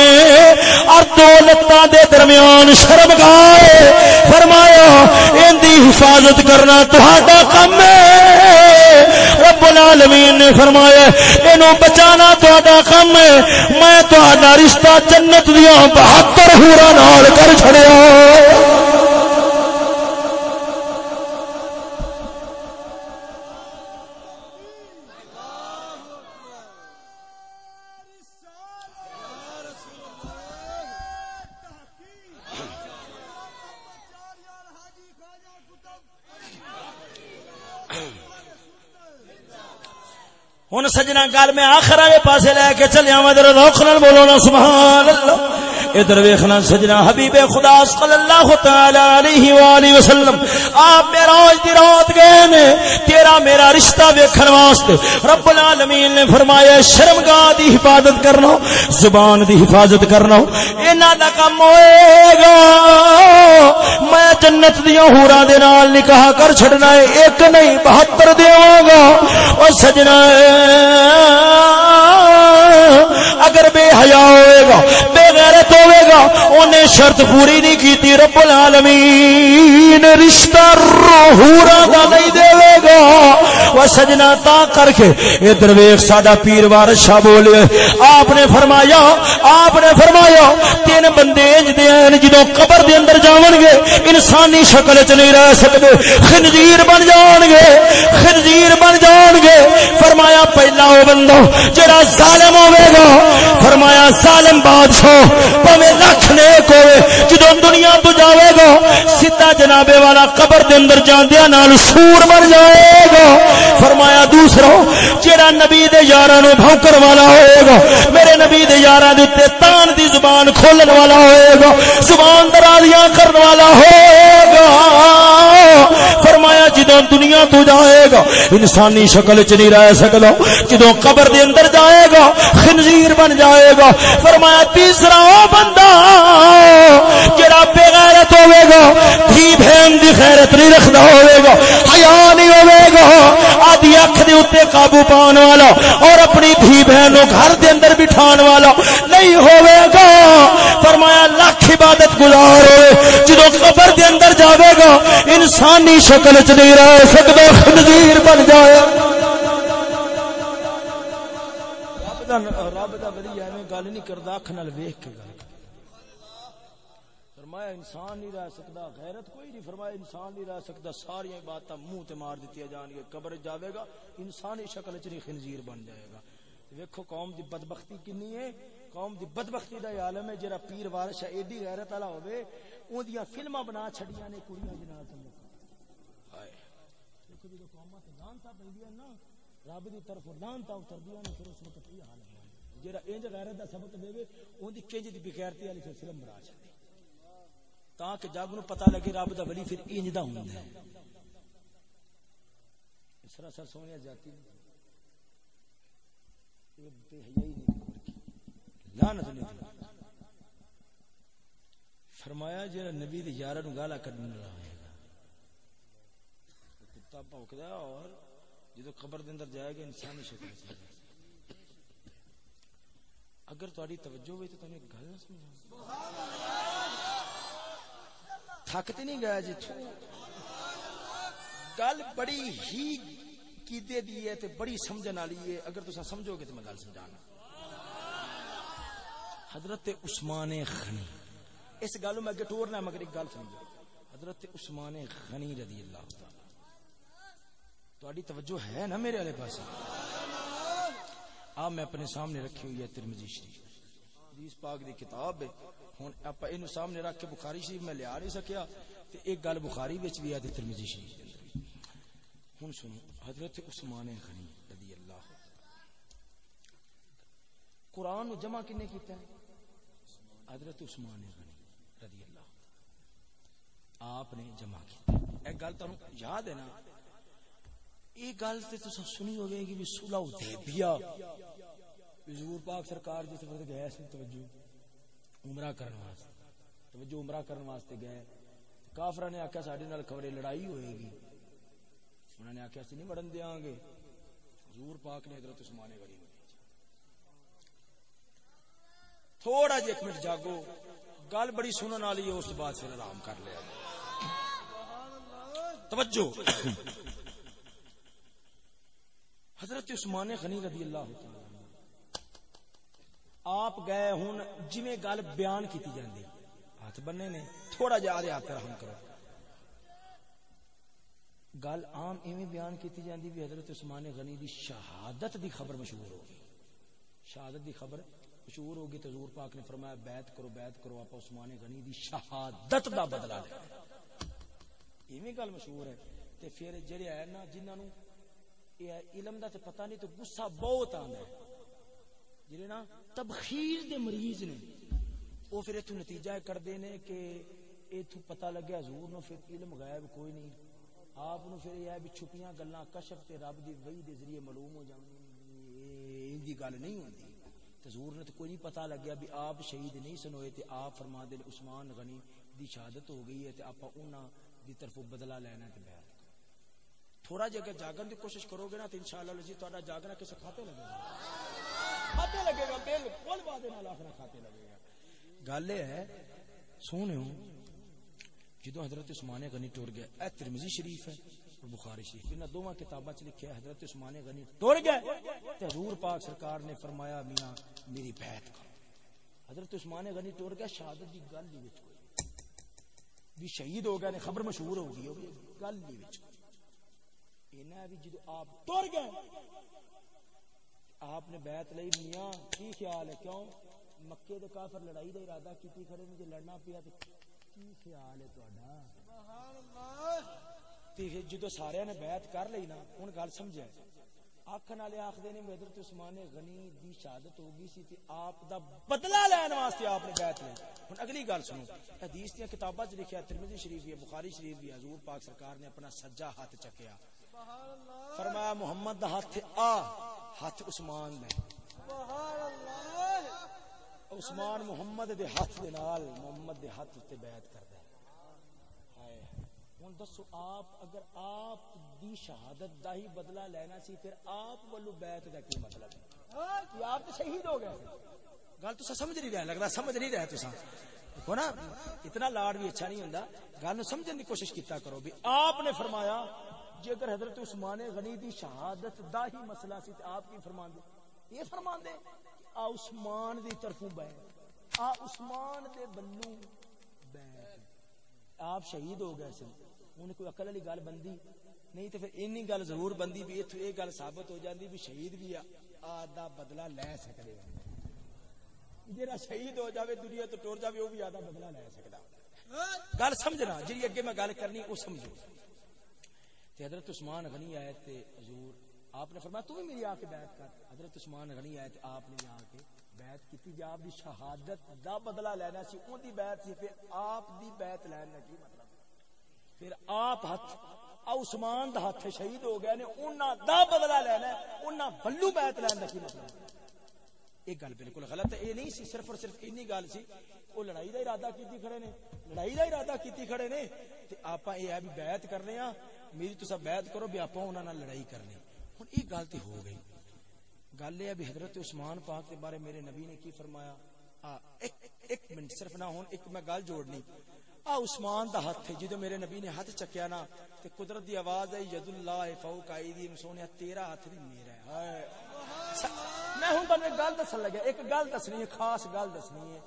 اور دو لتاں دے درمیان شرم گائے فرمایا، ان دی حفاظت کرنا تہاڈا کم ہے۔ رب العالمین نے فرمایا، اینو بچانا تہاڈا کم ہے۔ میں تہاڈا رشتہ جنت دیاں 72 ہورا نال کر چھڑیا۔ ہوں سجنا گل میں آخر والے پاسے لے کے چلیا وا روک نال بولو نا، سبحان اللہ۔ ادھر ویخنا سجنا حبیب خدا صلی اللہ تعالی علیہ والہ وسلم، آپ میرا دی رات گئے نے، تیرا میرا رشتہ ویکھن واسطے۔ رب العالمین نے فرمایا، شرمگاہ دی حفاظت کرنا، زبان دی حفاظت کرنا۔ انہاں دا کم ہوئے گا۔ میں جنت دیاں ہوراں دے نال نکاح کر چھڑنا ہے، ایک نہیں 72 دیواں گا۔ او سجنا اگر بے حیا ہوئے گا، بے غیرت ہو ہوئے گا۔ انہیں شرط پوری نہیں کیتی، رب العالمین، رشتہ روحورا دا نہیں دے گا۔ وہ سجنا تا کر کے اے درویخ ساڈا پیر وارث شاہ بولے آپ نے فرمایا، آپ نے فرمایا، تین بندے انج دے ہیں جدوں قبر دے اندر جاون گے، انسانی شکل وچ نہیں رہ سکدے۔ خنزیر بن جان گے، خنزیر بن جان گے۔ فرمایا، پہلا وہ بندہ جڑا ظالم ہوے گا۔ فرمایا، ظالم بادشاہ پویں لکھ نیک ہوے جدوں دنیا تو جاوے گا، سیدھا جنابے والا قبر دے اندر جاندیاں نال سور بن جائے گا۔ فرمایا دوسرا جڑا نبی دے یاراں نو بھونکر والا ہوئے گا، میرے نبی دے یاراں دے تے تان دی زبان کھولن والا ہوئے گا، زبان درازیاں کرن والا ہوئے گا۔ فرمایا جدوں دنیا تو جائے گا، انسانی شکل چ نہیں رہ سکدا۔ جدوں قبر دے اندر جائے گا، خنزیر بن جائے گا۔ فرمایا تیسرا او بندہ جڑا بے غیرت ہوے گا، دھی بہن دی غیرت نہیں رکھدا ہوے گا، حیا نہیں ہوے گا۔ آدھی اکھ دے اوتے قابو پان والا اور اپنی دھی بہن نو گھر دے اندر بٹھان والا نہیں ہوے گا۔ فرمایا لاکھ عبادت گزار ہوئے۔ جدوں قبر دے اندر جاوے گا، انسانی شکل چ نہیں رہ سکدا خنزیر بن جائے۔ رب دا ولی ایویں گل نہیں کردا، اکھ نال ویکھ کے گل فرمایا، انسان نہیں رہ سکتا غیرت کوئی نہیں۔ فرمایا، انسان نہیں رہ سکتا ساری باتاں منہ تے مار دتی جان گے قبر جاوے گا انسانی شکل چ نہیں خنزیر بن جائے گا۔ ویکھو، قوم دی بدبختی کنی ہے؟ قوم دی بدبختی دا عالم ہے جڑا پیر وارث ہے، ایڈی غیرت والا ہوے اون دیاں فلماں بنا چھڑیاں نے، کڑیاں جنہاں تے دیکھو جدوں قوماں تے لانتا پیندیاں نا، رب دی طرف لانتا اتردیاں نے پھر اس وقت کی حال ہے۔ جڑا انج غیرت دا سبق دے وے، اون دی کنج دی بغیرتی والی پھر فلم بنا چھڑی تاکہ جگ نو پتہ لگے رب دا ولی پھر انج دا ہوندا ہے۔ سراسر سونیا جاتی نہیں بے حیائی نہیں لعنت نہیں فرمایا جڑا نبی دے یاراں نو گالا کڈن والا ہوئے گا کتا بھونکدا اور جدو قبر دے اندر جائے گا انسانی شکل سے اگر تاری توجہ ہوئی تو تمہیں گل نہ سمجھا تھک تے نہیں گیا جی گل بڑی ہی کیتے دی ہے تے بڑی سمجھن والی ہے۔ اگر تسا سمجھو گے تو میں گل سمجھانا۔ حضرت عثمان غنی۔ اس گل میں اگے ٹورنا مگر ایک گل سمجھو۔ حضرت عثمان غنی رضی اللہ تعالی۔ تہاڈی توجہ ہے نا میرے والے پاس آپ میں اپنے سامنے رکھی ہوئی ہے ترمذی شریف۔ حدیث پاک دی کتاب ہے۔ ہن اپا اینو سامنے رکھ کے بخاری شریف میں لیا نہیں سکیا۔ تے ایک گل بخاری وچ بھی ہے تے ترمذی شریف دے اندر۔ ہن سنو، حضرت عثمان غنی رضی اللہ قرآن نو جمع کنے کیتا ہے؟ حضرت عثمان غنی رضی اللہ آپ نے جمع کیتا ہے۔ ایک گل تانوں یاد ہے نا؟ یہ گل تے تساں سنی ہوے گی بھی صلح حدیبیہ حضور پاک سرکار جس وقت گئے سی توجہ عمرہ کرنے واسطے۔ توجہ عمرہ کرنے واسطے گئے۔ کافرہ نے آکھیا ساڈے نال خبرے لڑائی ہوئے گی۔ انہوں نے آکھیا اسی نہیں وڑن دیاں گے۔ حضور پاک نے حضرت عثمان غنی کو بھیجا تھوڑا جی ایک منٹ جاگو۔ گل بڑی سنن والی ہے، اس بعد پھر آرام کر لیا۔ توجہ۔ حضرت عثمان غنی رضی اللہ تعالی آپ گئے ہن جویں گل بیان کیتی جاندی۔ ہاتھ بننے نے۔ تھوڑا جا دے ہاتھ رحم کرو۔ گل عام ایویں بیان کیتی جاندی بھی حضرت عثمان غنی دی شہادت دی خبر مشہور ہو گئی شہادت دی خبر مشہور ہوگی تو حضور پاک نے فرمایا، بیعت کرو بیعت کرو، آپ عثمان غنی دی شہادت دا بدلہ لے ایویں گل مشہور ہے۔ تے پھر جڑے ہے نا، جنہاں نو علم دا تے پتہ نہیں تو غصہ بہت آندا ہے۔ جڑے نا تبخیر دے مریض نے وہ پھر ایتھوں نتیجہ کردے نے کہ ایتھوں پتہ لگیا حضور نو پھر علم غیب کوئی نہیں۔ آپ نو پھر یہ ہے بھی چھپیاں گلاں کشف تے رب دی وحی دے ذریعے معلوم ہو جاندی ان دی گل نہیں ہوندی۔ تے حضور نے تو کوئی نہیں پتہ لگیا بھی آپ شہید نہیں سن ہوئے تے آپ فرما دے عثمان غنی دی شہادت ہو گئی ہے تے آپ انہاں دی طرف بدلہ لینا تے بیعت۔ تھوڑا جی جگہ جاگن دی کوشش کرو گے نا تو انشاءاللہ جی تہاڈا جاگنا کسے کھاتے لگے گا۔ کھاتے لگے گا بالکل وعدے نال آخنا کھاتے لگے گا؟ گل یہ ہے، سونے جدو حضرت عثمان غنی ٹور گیا اے ترمذی شریف ہے اور بخاری شریف۔ انہاں دوواں کتاباں چ لکھیا ہے، حضرت عثمان غنی ٹور گئے تے حضور پاک سرکار نے فرمایا، میاں، میری بیعت کرو۔ حضرت عثمان غنی ٹور گیا شہادت دی گل دی وچ کوئی۔ بھی شہید ہو گیا نے، خبر مشہور ہو گئی ہوگی، گل دی وچ کوئی۔ اینا بھی جدو آپ ٹور گئے، آپ نے بیعت لئی میاں، کی خیال ہے؟ کیوں؟ مکے دے کافر لڑائی دا ارادہ کیتی کھڑے، مجھے لڑنا پیا تے کی خیال ہے تہاڈا؟ سبحان اللہ تے جدو سارے نے بیعت کر لئی نا، ہن گل سمجھا آکھن والے آکھدے نے حضرت عثمان غنی دی شہادت ہو گئی سی تے آپ دا بدلہ لین واسطے آپ نے بیعت لئی۔ ہن اگلی گل سنو۔ حدیث دی کتاباں وچ لکھیا، ترمذی شریف بھی ہے بخاری شریف بھی ہے حضور پاک سرکار نے اپنا سجا ہاتھ چکیا فرمایا، محمد دا ہاتھ آ، ہاتھ عثمان دا سبحان اللہ عثمان محمد دے ہاتھ دے نال، محمد دے ہاتھ تے بیعت کردا ہے۔ ہائے ہن دسو، آپ، اگر آپ دی شہادت دا ہی بدلہ لینا سی، پھر آپ والو بیعت دا کی مطلب ہے؟ کہ آپ تو شہید ہو گئے۔ گل تو سمجھ نہیں رہا لگدا سمجھ نہیں رہا تساں دیکھو نا، اتنا لاڑ بھی اچھا نہیں ہوندا۔ گل نو سمجھن دی کوشش کیتا کرو بھی۔ آپ نے فرمایا جے اگر حضرت عثمان غنی دی شہادت دا ہی مسئلہ سی تے آپ کی فرمان دے، یہ فرمان دے آ عثمان دی طرفوں بیعت آ عثمان دے بنو بیعت آپ شہید ہو گئے سن، انہیں کوئی عقل والی گل بندی؟ نہیں تو پھر اینی گل ضرور بندی بھی ایتھوں یہ گل ثابت ہو جاندی بھی شہید بھی آدھا بدلہ لے سکدے۔ جڑا شہید ہو جاوے دنیا تو ٹور جاوے وہ بھی آدھا بدلہ لے سکدا۔ گل سمجھنا جی اگے میں گل کرنی وہ سمجھو۔ تے حضرت عثمان غنی آئے تے حضور، آپ نے فرمایا، تو بھی میری آ کے بیعت کر۔ حضرت عثمان غنی آئے تے آپ نے آ کے بیعت کیتی جا آپ دی شہادت دا بدلہ لینا سی، اون دی بیعت سی، پھر آپ دی بیعت لین دا کی مطلب؟ پھر آپ ہاتھ عثمان دا ہاتھ شہید ہو گئے نے انہاں دا بدلہ لینا انہاں بلو بیعت لین دا کی مطلب؟ ایک گل بالکل غلط ہے، یہ نہیں سی، صرف اور صرف اینی گل سی۔ وہ لڑائی دا ارادہ کیتی کھڑے نے، لڑائی دا ارادہ کیتی کھڑے نے، تے آپا یہ ہے بھی بیعت کرنے ہاں۔ میری تسا بیعت کرو بھی آپا انہاں نال لڑائی کرنی۔ ہن یہ گل تے ہو گئی۔ گل یہ بھی حضرت عثمان پاک کے بارے میرے نبی نے کی فرمایا؟ آ، ایک ایک منٹ صرف نہ ہون، ایک میں گل جوڑنی۔ آ، عثمان دا ہاتھ ہے جدو میرے نبی نے ہاتھ چکیا نا، تے قدرت دی آواز ہے ید اللہ فوق ایدیم سونیا تیرا ہاتھ نہیں میرا ہے۔ ہائے۔ میں ہوں تمہیں گل دسن لگا، ایک گل دسنی ہے، خاص گل دسنی ہے۔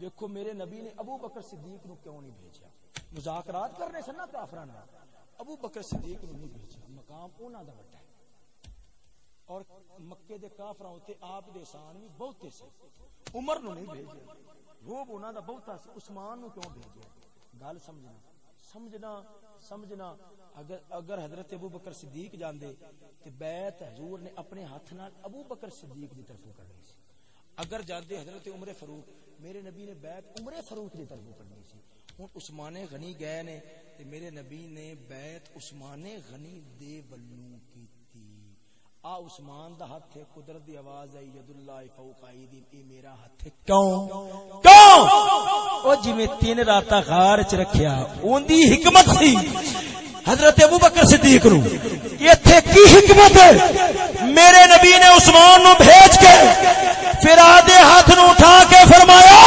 دیکھو، میرے نبی نے ابو بکر صدیق نو کیوں نہیں بھیجا؟ مذاکرات کرنے سے نا کافراں نال؟ ابو بکر صدیق نو نہیں بھیجا۔ مقام انہاں دا بڑا ہے۔ اور مکے دے کافراں اوتے آپ دے سان بھی بہتے سے۔ عمر نو نہیں بھیجا۔ روب انہاں دا بہتا سی عثمان نو کیوں بھیجا؟ گل سمجھنا۔ سمجھنا سمجھنا۔ اگر اگر حضرت ابو بکر صدیق جاندے تے بیعت حضور نے اپنے ہاتھ نال ابو بکر صدیق دی طرفوں کرنی سی۔ اگر جاندے حضرت عمر فاروق، میرے نبی نے بیعت عمر فاروق دی طرفوں کرنی سی۔ ہن عثمان غنی گئے نے۔ تے میرے نبی نے بیعت عثمان غنی دے ولوں کیتی آ، عثمان دا ہاتھ ہے، قدرت دی آواز ہے ید اللہ فوق ایدی اے میرا ہاتھ ہے۔ کیوں؟ کیوں؟ او جی جویں تین راتاں غار وچ رکھیا، اون دی حکمت سی حضرت ابو بکر صدیق نو۔ ایتھے کی حکمت ہے؟ میرے نبی نے عثمان نو بھیج کے پھر آدھے ہاتھ نو اٹھا کے فرمایا،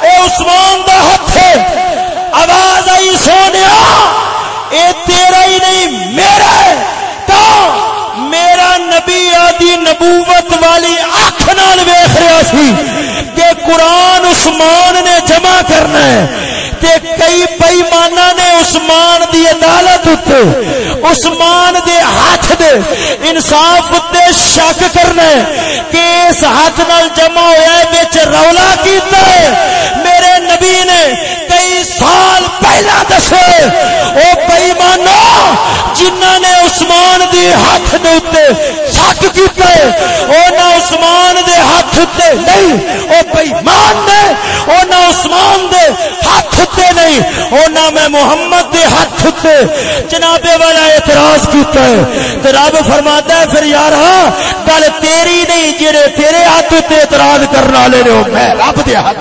اے عثمان دا ہاتھ ہے۔ آواز آئی، سونیا، اے تیرا ہی نہیں، میرا ہے. کیوں میرا نبی آدی نبوت والی اکھ نال ویکھ رہا سی کہ قرآن عثمان نے جمع کرنا ہے تے کئی بےمانا نے عثمان دی عدالت اتے عثمان دے ہاتھ دے انصاف اتے شک کرنا ہے کہ اس ہاتھ نال جمع ہوا بچ رولا کیتا ہے۔ میرے نبی نے کئی سال پہلا دسے، او بےمانا جنہ نے عثمان دے ہاتھ دے اتے شک کیتا ہے، او نہ عثمان دے ہاتھ تے نہیں، او بےمان نے، او نہ عثمان دے ہاتھ تے نہیں، او نہ میں محمد دے ہاتھ تے۔ جناب والا اعتراض کیتا ہے، تے رب فرماتا ہے، پھر یار ہاں گل تیری نہیں، جڑے تیرے ہاتھ تے اعتراض کرنے والے نے میں رب دے ہاتھ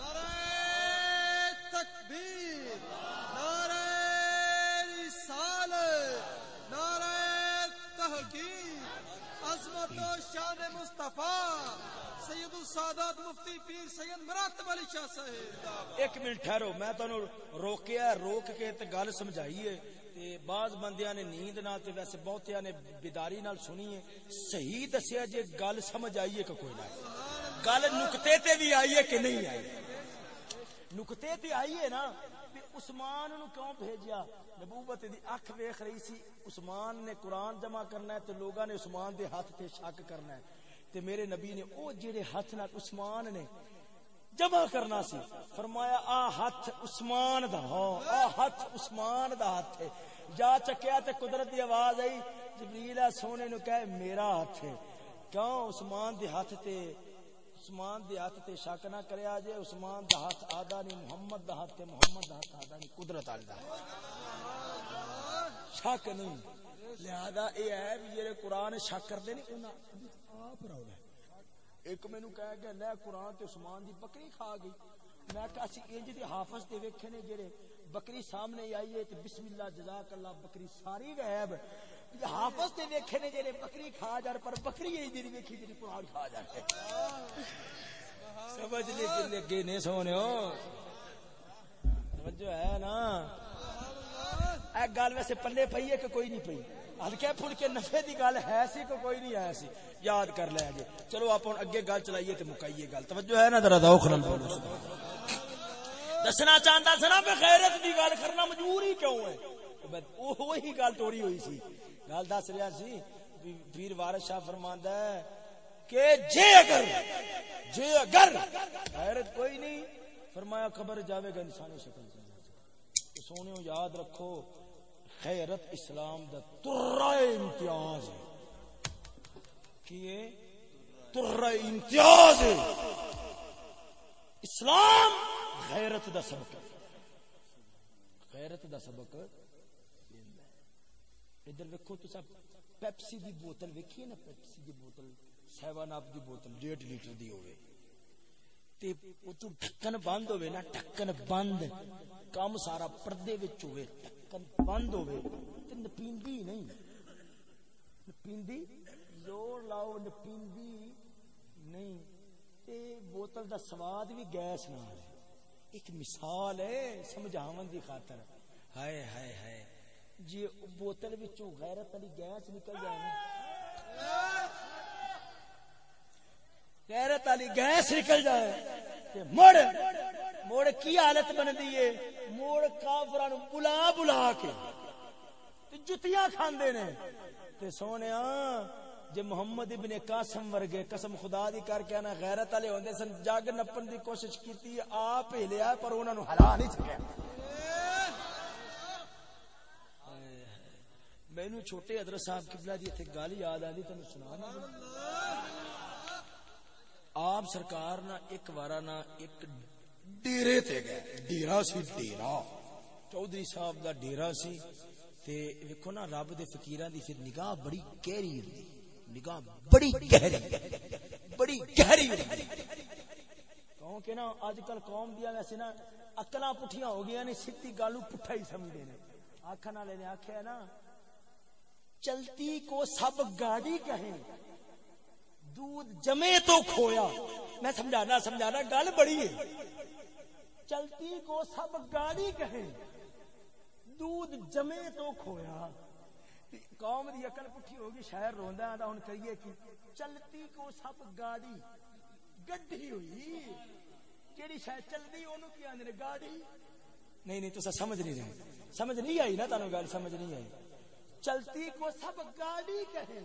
نعرہ تکبیر نعرہ رسالت نعرہ تحقیق عظمت و شان مصطفیٰ سید السادات مفتی پیر سید مراتب علی شاہ صاحب ایک منٹ ٹھہرو، میں تانوں روکیا، روک کے تے گل سمجھائی ہے تے بعض بندیاں نے نیند نال تے ویسے بہتیاں نے بیداری نال سنی ہے۔ صحیح دسیا جے گل سمجھ آئی ہے کہ کوئی نہ گل نقطے تے بھی آئی ہے کہ نہیں آئی؟ نقطے تے آئی ہے نا بھی عثمان نو کیوں بھیجیا؟ نبوت دی اکھ ویکھ رہی سی، عثمان نے قرآن جمع کرنا ہے تے لوگاں نے عثمان دے ہاتھ تے شک کرنا ہے۔ تے میرے نبی نے او جڑے ہاتھ نال عثمان نے جمع کرنا سی۔ فرمایا، آ ہاتھ عثمان دا ہاں آ ہاتھ عثمان دا ہاتھ ہے۔ جا چکیا تے قدرت دی آواز آئی۔ جبریل آ سونے نو کہے، میرا ہاتھ ہے۔ کیوں عثمان دے ہاتھ تے، عثمان دے ہاتھ تے شک نہ کریا جے۔ عثمان دا ہاتھ آدھا نہیں، محمد دا ہاتھ تے محمد دا ہاتھ آدھا نہیں، قدرت والا دا۔ شک نہیں۔ لہذا اے ہے بھی جڑے قرآن شک کردے نہیں، انہاں آپ رولا ایک مینو کہہ گیا لے قرآن تے عثمان دی بکری کھا گئی۔ میں کہا سی انج دے حافظ تے ویکھے نے جڑے بکری سامنے آئی ہے تے بسم اللہ جزاک اللہ بکری ساری غائب۔ حافظ تے ویکھے نے جڑے بکری کھا جان پر بکری ہی دی ویکھی جڑی قرآن کھا جائے سمجھ لے کہ لگے نہیں سونے ہو۔ توجہ ہے نا؟ اے گل ویسے پلے پئی ہے کہ کوئی نہیں پئی؟ ہلکے پھلکے نفے دی گل ہے سی کہ کوئی نہیں آیا سی۔ یاد کر لیا جی چلو آپ اگے گل چلائیے تے مکائیے گل۔ توجہ ہے نا ذرا ذوق نال بولو دسنا چاہندا سنا بے غیرت دی گل کرنا مجبور ہی کیوں ہے؟ وہی گل توڑی ہوئی سی۔ گل دس رہا سی پیر وارث شاہ فرماندا ہے کہ جے اگر جے اگر غیرت کوئی نہیں، فرمایا خبر جاوے گا انسانی شکل سے سونے یاد رکھو خیرت اسلام دا ترائے امتیاز ہے۔ کیے؟ ترائے امتیاز ہے۔ اسلام غیرت دا سبق غیرت دا سبق ادھر ویکھو تو سب پیپسی دی بوتل ویکھی ہے نا، پیپسی دی بوتل، سیون اپ دی بوتل، ڈیڑھ لیٹر دی ہوئے تے او تو ڈھکن بند ہوئے نا، ڈھکن بند۔ کام سارا پردے وچ ہوئے ڈھکن بند ہوئے تے نپیندی نہیں پیندی زور لاؤ پیندی نہیں تے بوتل دا سواد بھی گیس نال ہے ایک مثال ہے سمجھاون دی خاطر ہائے ہائے ہائے جی بوتل وچوں غیرت والی گیس نکل جائے نا غیرت والی گیس نکل جائے تے مڑ مڑ کی حالت بندی ہے؟ مڑ کافراں نو بلا بلا کے۔ جتیاں کھاندے نے۔ تے سونیا، جے محمد ابن قاسم ورگے قسم خدا دی کر کے انا غیرت والے ہوندے سن، جگ نپن دی کوشش کیتی آپ ہی لیا پر انہاں نو ہلا نہیں سکیا مینو چھوٹے حضرت صاحب قبلہ دی تے گل یاد آندی تینوں سنا آپ سرکار نہ ایک وارا نہ ایک ڈیرے تے گئے ڈیرا سی ڈیرا چودھری صاحب دا ڈیرا سی تے ویکھو نا رب دے فقیراں دی پھر نگاہ بڑی گہری ہوندی نگاہ بڑی گہری بڑی گہری کیونکہ نا اج کل قوم دیا ویسے نا اکلا پٹھیاں ہو گیا نے سیدھی گالو پٹھا ہی سمجھے نے آکھن والے نے آکھیا نا چلتی کو سب گاڑی کہیں دودھ جمے تو کھویا میں سمجھانا سمجھانا گل بڑی ہے چلتی کو سب گاڑی کہیں۔ دودھ جمے تو کھویا۔ قوم دی عقل پٹھی ہوگی شہر روندا آندا ہن کریے کی چلتی کو سب گاڑی گڈی ہوئی۔ کیڑی شے چلدی اونوں کی آندے گاڑی۔ نہیں نہیں تسا سمجھ نہیں رہے۔ سمجھ نہیں آئی نا، تانوں گل سمجھ نہیں آئی۔ چلتی کو سب گاڑی کہے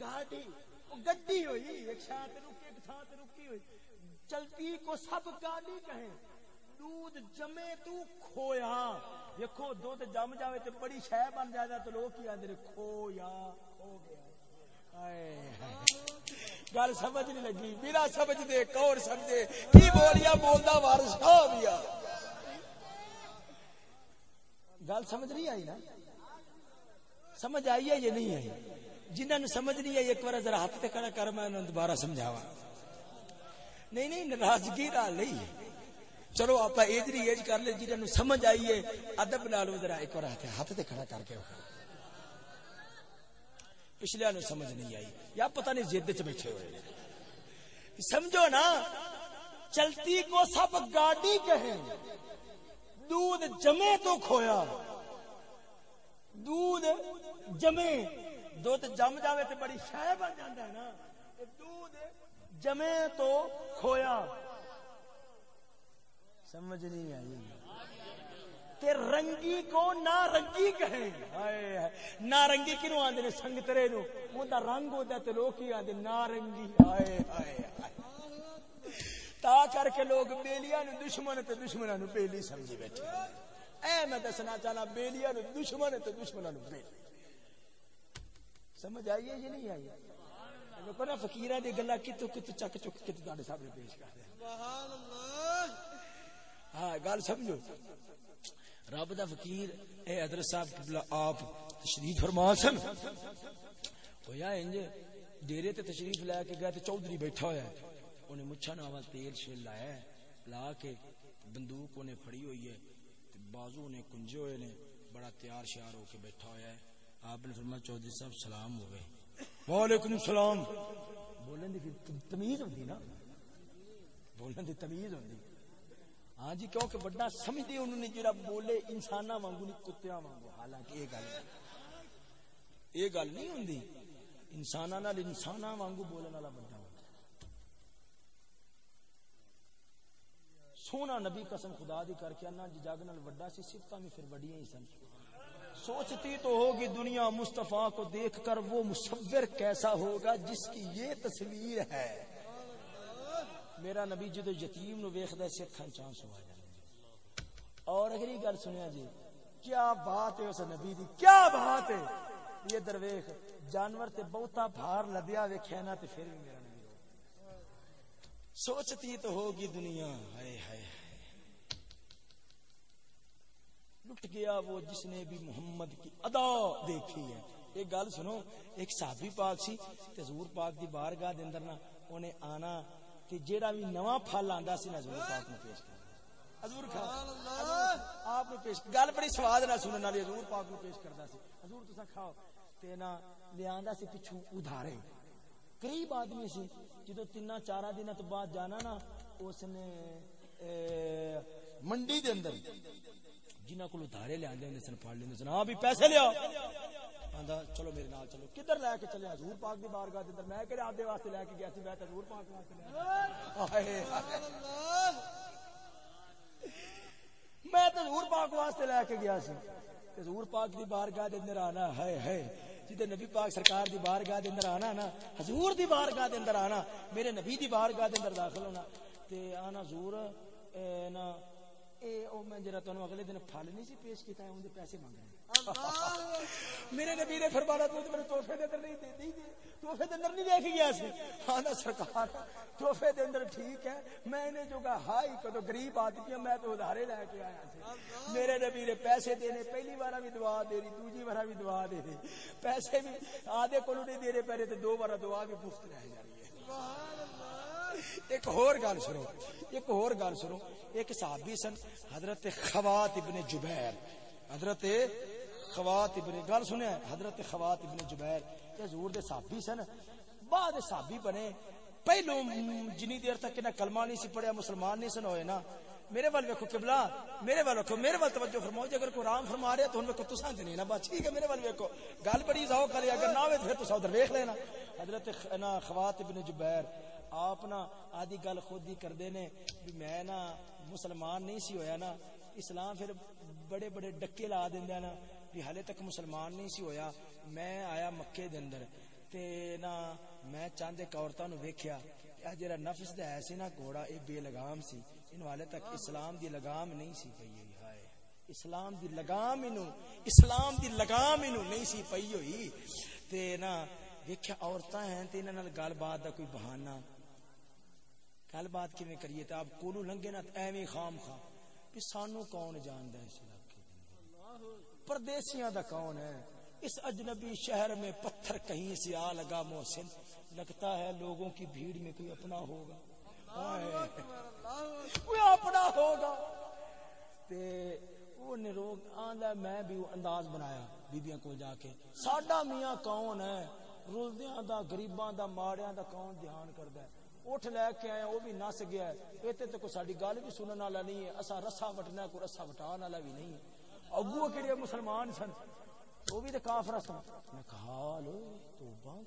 گاڑی گڈی ہوئی، ایک شاہ تے رکی، ایک تھاں تے رکی ہوئی۔ چلتی کو سب گاڑی کہے دودھ جمے تو کھویا۔ دیکھو، دودھ جم جاوے تے بڑی شے بن جائے تو لوگ کی آندے کھویا، کھو گیا۔ گل سمجھ نہیں لگی۔ میرا سمجھ دے کور سمجھے کی بولیا بولدا وارث صاحب یا گل سمجھ نہیں آئی نا؟ سمجھ آئی ہے یہ نہیں آئی؟ جنہوں نے سمجھ نہیں آئی، ایک بار ذرا ہاتھ تے کھڑا کر، میں دوبارہ سمجھاوا نہیں نہیں، ناراضگی نال نہیں چلو آپ ایجری ایج کر لے جنہوں سمجھ آئی ہے، ادب نال ذرا ایک بار ہاتھ ہاتھ تے کھڑا کر کے پچھلے نو سمجھ نہیں آئی۔ یا پتہ نہیں جد چ بیٹھے ہوئے۔ سمجھو نا، چلتی کو سب گاڑی کہیں، دودھ جمے تو کھویا۔ دودھ جمے، دودھ جم جاوے تے بڑی شے بن جاندا ہے نا۔ دودھ جمے تو کھویا۔ سمجھ نہیں آئی۔ تے رنگی کو نارنگی کہیں۔ ہائے ہائے۔ نارنگی کینو آندے نے سنگترے نو اوندا رنگ ہوندا تے لوگ کی آندے نارنگی۔ ہائے ہائے تا کر کے لوگ بیلیاں نو دشمن تے دشمناں نو بیلی سمجھی بیٹھے۔ اے میں دسنا چاہنا بیلیاں نو دشمن تے دشمناں نو بیلی۔ سمجھ آئی ہے یہ نہیں آئی؟ دیکھو نا فقیرہ دی گلا کتو کتو چک چک کتو تہاڈے سامنے پیش کر دے سبحان اللہ۔ ہاں گل سمجھو۔ رب دا فقیر اے حضرت صاحب آپ تشریف فرما سن۔ ہویا انج ڈیرے تے تشریف لے کے گیا تے چودھری بیٹھا ہویا ہے۔ مچھا ناوا تیل شیل لایا ہے لا کے بندوق انہیں پھڑی ہوئی ہے تے بازو نے کنجے ہوئے نے بڑا تیار شیار ہو کے بیٹھا ہویا ہے۔ آپ نے فرمایا چودھری صاحب سلام ہو گئے۔ وعلیکم السلام۔ بولن دی تمیز ہوندی نا۔ بولن دی تمیز ہوندی۔ ہاں جی کیونکہ بڑا سمجھدے انہوں نے جڑا بولے انساناں وانگو نہیں، کتیاں وانگو۔ حالانکہ یہ گل یہ گل نہیں ہوندی۔ انساناں نال انساناں وانگو بولن والا بندہ سونا نبی قسم خدا دی کر کے انا جگ نال وڈا سی صفتاں بھی پھر وڈیاں ہی سن۔ سوچتی تو ہوگی دنیا مصطفیٰ کو دیکھ کر وہ مصور کیسا ہوگا جس کی یہ تصویر ہے۔ میرا نبی جدو یتیم نو ویکھدا سی اکھاں چانس ہو جاندے اور اگلی گل سنیا جی کیا بات ہے اس نبی دی؟ کیا بات ہے؟ یہ درویش جانور تے بہتا بھار لدیا ویکھیا نا تے پھر بھی میرا نبی سوچتی تو ہوگی دنیا۔ ہائے ہائے لٹ گیا وہ جس نے بھی محمد کی ادا دیکھی ہے۔ ایک گل سنو، ایک صحابی پاک سی، تے حضور پاک دی بارگاہ دے اندر نا اونے آنا تے جیڑا بھی نواں پھل آندا سی حضور پاک نو پیش کردا حضور کھا آپ نو پیش گل بڑی سواد نال سنن والی حضور پاک نو پیش کردا سی۔ حضور تساں کھاؤ۔ تے سی پچھوں ادھارے۔ قریب آدمی سی جدو تین چار دن تو بعد جانا نا اس نے منڈی دے اندر جنہ کو ادھارے لے آندے سن پڑھ لیندے سن ہاں بھی پیسے لیا آندا، چلو میرے نال چلو۔ کدھر لے کے چلے؟ حضور پاک دی بارگاہ دے اندر۔ میں کہڑے آپ دے واسطے لے کے گیا سی میں تے حضور پاک واسطے لے ہائے میں تے حضور پاک واسطے لے کے گیا سی۔ تے حضور پاک دی بارگاہ دے اندر آنا ہے ہے جدے نبی پاک سرکار دی بارگاہ دے اندر آنا نا، حضور دی بارگاہ دے اندر آنا، میرے نبی دی بارگاہ دے اندر داخل ہونا۔ تے آنا حضور، اے، نا اے او میں جڑا تانوں اگلے دن پھل نہیں سی پیش کیتا ہے اون دے پیسے مانگ رہے میرے نبی نے فرمایا تو میرے تحفے دے اندر نہیں دے دی تحفے دے اندر نہیں دیکھ گیا سی۔ ہاں سرکار تحفے دے اندر ٹھیک ہے۔ میں نے جو کہا ہائی کدو غریب آدمی میں تو ادھارے لے کے آیا سی۔ میرے نبی نے پیسے دینے پہلی بار بھی دعا دے رہی دوسری بار بھی دعا دے رہی پیسے بھی آدھے کو نہیں دے رہے پہلے دو بار دعا بھی مفت رہ جا رہی ہے ایک اور گل سنو، ایک اور گل سنو، ایک صحابی سن، حضرت خوات ابن جبیر۔ حضرت خوات ابن، گل سنیا حضرت خوات ابن جبیر۔ یہ حضور دے صحابی سن، بعد صحابی بنے۔ پہلو جنی دیر تک انہیں کلمہ نہیں سی پڑھیا، مسلمان نہیں سن ہوئے نا۔ میرے وال ویکھو قبلہ، میرے وال ویکھو، میرے وال توجہ فرماؤ، جے اگر قرآن فرما رہے تو ہن ویکھو تساں تے نہیں نا، بس ٹھیک ہے میرے وال ویکھو۔ گل بڑی ذوق والی، اگر نہ ہوے تو پھر تساں ادھر ویکھ لینا۔ حضرت خ- نا خوات ابن جبیر آپ نا آدھی گل خود ہی کردے نے بھی میں نا مسلمان نہیں سی ہویا نا، اسلام پھر بڑے بڑے ڈکے لا دیندے نا بھی حالے تک مسلمان نہیں سی ہویا، میں آیا مکے دے اندر تے نا میں چاند ایک عورتاں نو ویکھیا اے جڑا نفس دا ہے سی نا گھوڑا، اے بے لگام سی ان والے تک اسلام دی لگام نہیں سی پئی ہوئی، ہائے، اسلام دی لگام اینو اسلام دی لگام اینو نہیں سی پئی ہوئی۔ تے نا ویکھیا عورتاں ہیں تے انہاں نال گل بات دا کوئی بہانہ گل بات کیویں کریے تے آپ کولو لنگے نا ایویں خام خام بھی سانو کون جاندا ہے اس علاقے دے پردیسیاں دا کون ہے؟ اس اجنبی شہر میں پتھر کہیں سے آ لگا محسن لگتا ہے لوگوں کی بھیڑ میں کوئی اپنا ہوگا۔ کوئی اپنا ہوگا۔ تے وہ نروگ آندا میں بھی انداز بنایا بیبیاں کو جا کے۔ ساڈا میاں کون ہے؟ رلدیاں دا، غریباں دا، ماڑیاں دا کون دھیان کردا ہے؟ اٹھ لے کے آئے وہ بھی نس گیا ہے۔ ایتے تے کوئی ساڈی گل بھی سنن والا نہیں ہے۔ اسا رسا وٹنا کوئی رسا وٹان والا بھی نہیں ہے۔ اگو کہڑے مسلمان سن۔ وہ بھی تے کافر سن۔ میں کہا لو توبہ۔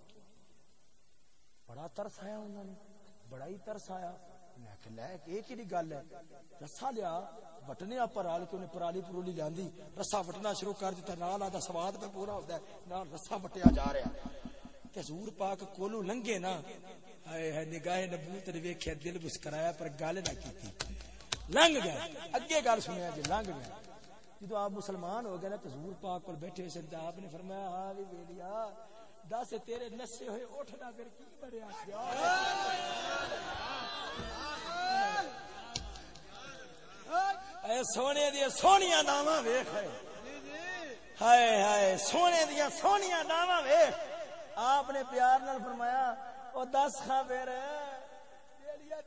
بڑا ترس آیا انہوں نے۔ بڑا ہی ترس آیا۔ میں کہ لے، یہ کیڑی گل ہے؟ رسا لیا، وٹنے آپ رال کے انہیں پرالی پرولی لیاندی۔ رسا وٹنا شروع کر دیتا، نال آدھا سواد پہ پورا ہوتا ہے۔ نال رسا وٹیا جا رہا ہے۔ تے حضور پاک کولو لنگے نا۔ نگاہ نبوت نے ویکھیا، دل مسکرایا پر گل نہ کیتی۔ لنگ گیا۔ اگے گل سنیا جی لنگ گیا۔ جدو آپ مسلمان ہو گئے نا، تو حضور پاک پر بیٹھے ہوئے سن آپ نے فرمایا ہاں بھی ویلیا دس تیرے نسے ہوئے اٹھنا پھر کی بنیا اے سونے دیا سونیاں داواں ویکھ۔ اے۔ ہائے ہائے، سونے دیا سونیاں داواں ویکھ۔ آپ نے پیار نال فرمایا او دس خاں پھر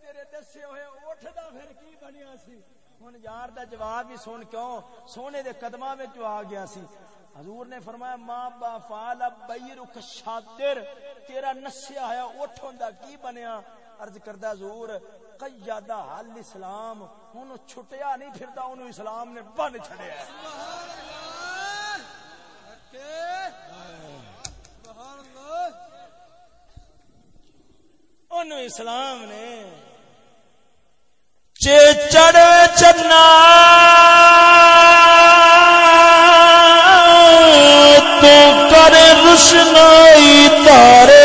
تیرے دسے ہوئے پھر کی بنیا سی؟ ہن یار دا جواب ہی سن کیوں؟ سونے دے قدماں وچ آ گیا سی۔ حضور نے فرمایا ماں با فال بیرک تیرا نسیا ہے اٹھ ہوندا کی بنیا؟ عرض کردا حضور، قیادہ حل اسلام، ہن چھٹیا نہیں پھردا اونوں اسلام نے بن چھڑیا ان اسلام نے چے چڑ چنا تو کر روشنائی تارے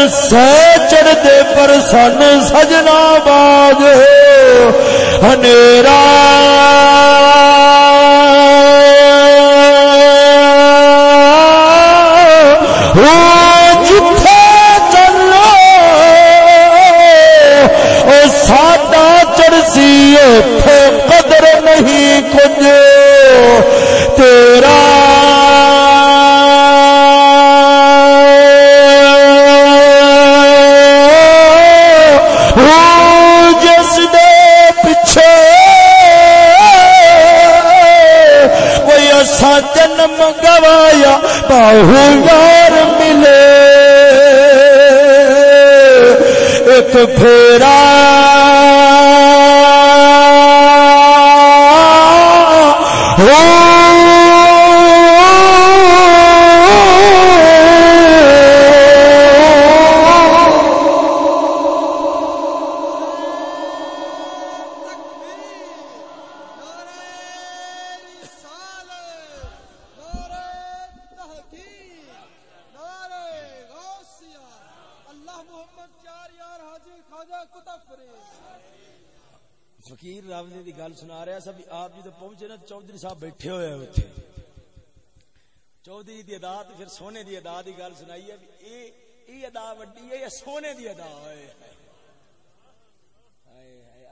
چن سہ چڑھ پر سن سجنا باز ہنیرا۔ ہوں جتھے چلو۔ او ساڈا چڑسی اوتھے قدر نہیں کچھ تیرا نوایا گوایا باہو یار ملے۔ ایک پھیرا۔ ہو فقیر راولی دی گل سنا رہا سب آپ جی تو پہنچے نا چودھری صاحب بیٹھے ہوئے اتنے چودھری دی ادا پھر سونے دی ادا دی گل سنائی ہے اے اے ادا وڈی ہے یا سونے دی ادا ہے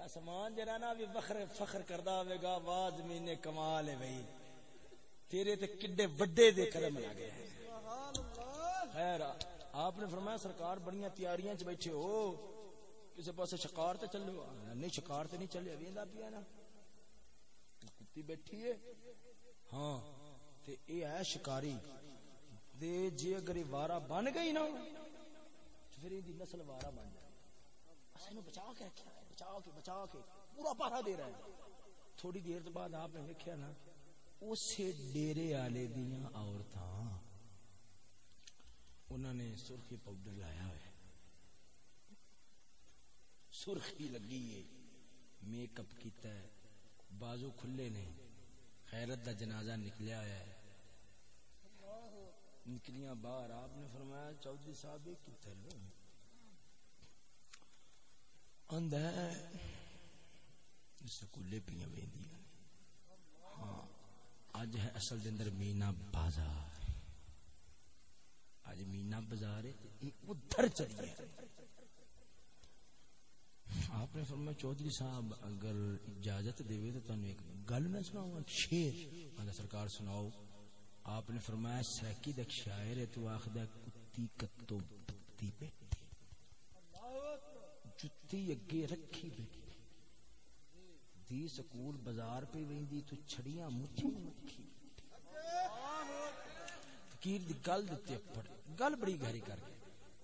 آسمان جرا نا بھی فخر فخر کردا ہوے گا واز مینے کمال ہے بھائی۔ تیرے تے کڈے وڈے دے قدم لگے ہیں۔ خیر، آپ نے فرمایا سرکار بڑیاں تیاریاں چ بیٹھے ہو۔ کسی پاس شکار تے چلو نہیں، شکار تے نہیں چلے، ویندا پیا نا؟ کتی بیٹھی ہے۔ ہاں تے اے ہے شکاری۔ دے جے اگر وارا بن گئی نا، پھر دی نسل وارا بن جائے۔ اسے نو بچا کے رکھیا ہے، بچا کے بچا کے، پورا پارا دے رہا ہے۔ تھوڑی دیر تو بعد آپ نے دیکھا نا، اسے ڈیرے والے دیاں عورتاں انہوں نے سرخی پاؤڈر لایا ہوا ہے۔ سرخی لگی ہے۔ میک اپ کیتا ہے بازو کھلے نے خیرت دا جنازہ نکلیا ہے۔ نکلیاں باہر۔ آپ نے فرمایا چودھری صاحب یہ کتنے لو سکولے پیا ہاں۔ اج ہے اصل دے اندر مینا بازار۔ اج مینا بازار ہے ادھر چلی ہے۔ آپ نے فرمایا، چودھری صاحب اگر اجازت دے تو تمہیں ایک گل میں سناؤں شیر اگر سرکار سناؤ، آپ نے فرمایا، سیکی دک شاعر ہے، تو آخدہ کتی کتو بکتی بیٹھی جتی اگے رکھی بیٹھی دی سکول بازار پہ ویندی، تو چھڑیاں مچھی مکھی فقیر دی گل دیتے پڑ گل بڑی گہری کر گئے۔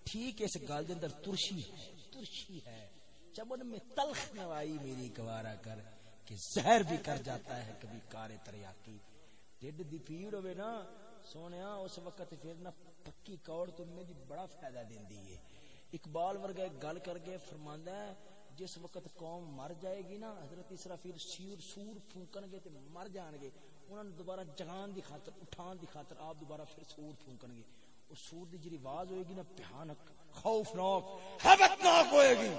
ٹھیک اس گل دے اندر ترشی ہے۔ ترشی ہے۔ چمن میں تلخ نوائی میری گوارا کر کہ زہر بھی کر جاتا ہے کبھی کارے تریاکی۔ ڈڈ دی پیڑ ہوئے نا، سونیا، اس وقت پھر نہ پکی کوڑ تمہیں دی بڑا فائدہ دیندی ہے۔ اقبال ورگا ایک گل کر کے فرماندا ہے، جس وقت قوم مر جائے گی نا، حضرت اسرافیل سور سور پھونکن گے تے مر جان گے۔ انہاں دوبارہ جگان دی خاطر، اٹھان دی خاطر آپ دوبارہ پھر سور پھونکن گے۔ اس سور دی جڑی آواز ہوئے گی نا، بھیانک، خوفناک، ہیبتناک ہوئے گی۔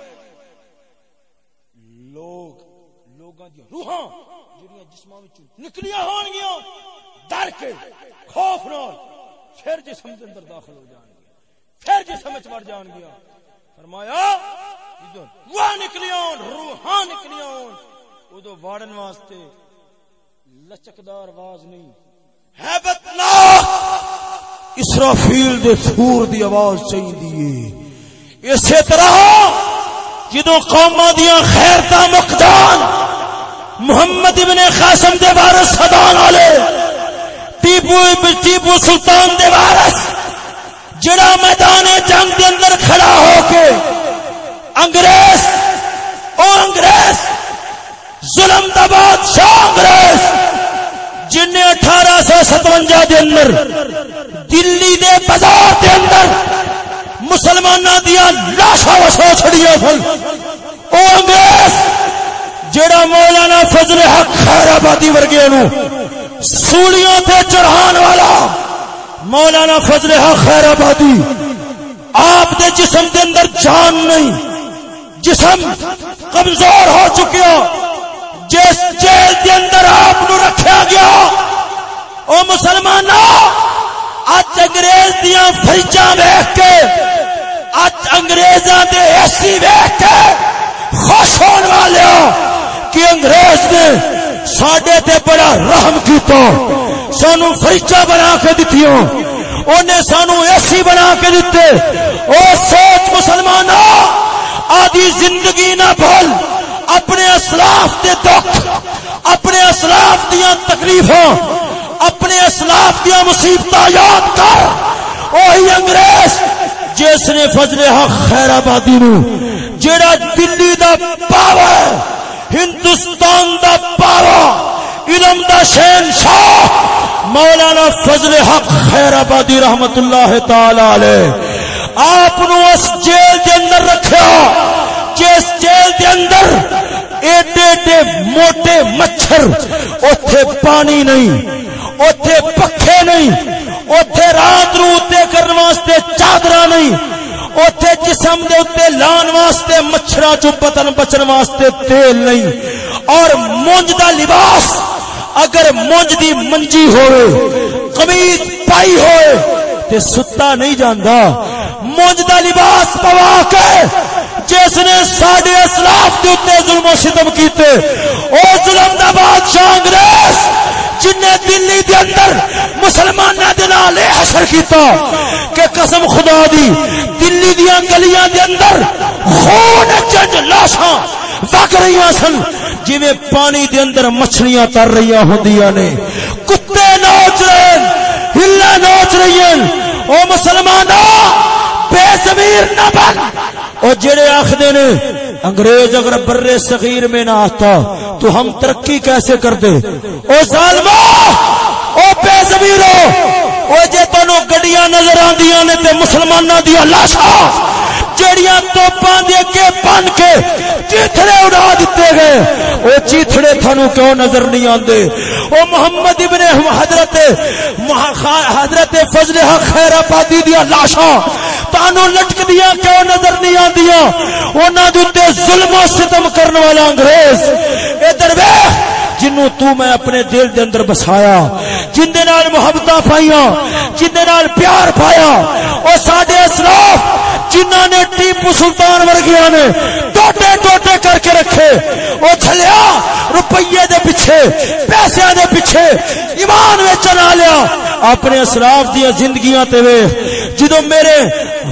لوگ، لوگاں دی روحاں جڑیاں جسماں وچوں نکلیاں ہون گیاں ڈر کے، خوف نال پھر جسم دے اندر داخل ہو جان گے پھر جسم وچ وڑ جان گیا فرمایا ادھر وہ نکلیاں روحاں نکلیاں اودو واڑن واسطے لچکدار آواز نہیں۔ ہیبت ناک! اسرافیل دے سور دی آواز چاہیے۔ اسی طرح جدو قوم دیا خیرتا مقدان محمد ابن خاسم دے وارث سدان والے، ٹیپو ٹیپو سلطان دے وارث، جڑا میدان جنگ دے اندر کھڑا ہو کے انگریز، او انگریز، ظلم دا بادشاہ انگریز، جن نے اٹھارہ سو ستوجا دے اندر دلی دے بازار دے اندر مسلمان دیا لاشا وسو چھڑیا سن۔ او انگریز جڑا مولانا فضل حق خیر آبادی ورگے نو سولیوں تے چڑھان والا مولانا فضل حق خیر آبادی، آپ دے جسم دے اندر جان نہیں، جسم کمزور ہو چکیا۔ جس جیل دے اندر آپ نو رکھا گیا، او مسلمانوں اج انگریز دیا فریجاں ویخ کے، اج انگریزاں دے ایسی ویخ کے خوش ہونے والے کہ انگریز نے ساڈے تے بڑا رحم کیتا۔ سانو فریجاں بنا کے دتیاں۔ انہیں سانو ایسی بنا کے دیتے او سوچ مسلمانوں آدھی زندگی نہ بھول، اپنے اسلاف دے دکھ، اپنے اسلاف دیاں تکلیفاں۔ اپنے اسلاف دیا مصیبت یاد کر۔ وہی انگریز جس نے فضل حق خیر آبادی نو، جیڑا دلی دا پاوا ہندوستان دا پاوا علم دا شین شاہ مولانا فضل حق خیر آبادی رحمت اللہ تعالی علیہ۔ آپ اس جیل دے اندر رکھا جس جیل دے اندر ایڈے ایڈے موٹے مچھر، اوتھے پانی نہیں۔ اوتھے پکھے نہیں، اوتھے رات رو تے کرن واسطے چادر نہیں، اوتھے جسم دے اوتے لان واسطے مچھراں چوں پتن بچن واسطے تیل نہیں۔ اور مونج دا لباس اگر مونج دی منجی ہوئے، قمیض پائی ہوئے تے ستا نہیں جاندا۔ مونج دا لباس پوا کے جس نے ساڈے اسلاف کے اتنے ظلم و ستم کیتے، او ظلم دا بادشاہ انگریز جن نے دلی دے اندر مسلمانوں دے نال اے حشر کیتا کہ قسم خدا دی، دلی دیاں گلیاں دے اندر خون چنج لاشاں وگ رہی سن۔ جی پانی دے اندر مچھلیاں تر رہی ہوندیاں نے۔ کتے نوچ رہے ہلا نوچ رہی ہیں۔ او مسلمانوں بے زمیر نہ بن۔ او جڑے آخدے نے، انگریز اگر برے صغیر میں نہ آتا، تو ہم ترقی کیسے کر دے او ظالمو! او بے زمیرو او جے تانوں گڈیاں نظر آندیاں نے تے مسلماناں دی لاشاں! جڑیاں توپاں دے کے بن کے چیتھڑے اڑا دتے گئے او چیتھڑے تھانو کیوں نظر نہیں آندے؟ او محمد ابن حضرت حضرت فضل حق خیر آبادی دیا لاشاں تانو لٹک دیا کیوں نظر نہیں آندیاں؟ انہاں دے تے ظلم و ستم کرنے والا انگریز۔ ادھر ویکھ۔ جنوں تو میں اپنے دل دے اندر بسایا، جن دے نال محبتاں پائیاں، جن دے نال پیار پایا، او ساڈے اسلاف جنہاں نے ٹیپو سلطان ورگیاں نے ٹوٹے ٹوٹے کر کے رکھے، او چھلیا روپیے دے پیچھے پیسے دے پیچھے ایمان وچن آ لیا۔ اپنے اسلاف دی زندگیاں تے وے، جدوں میرے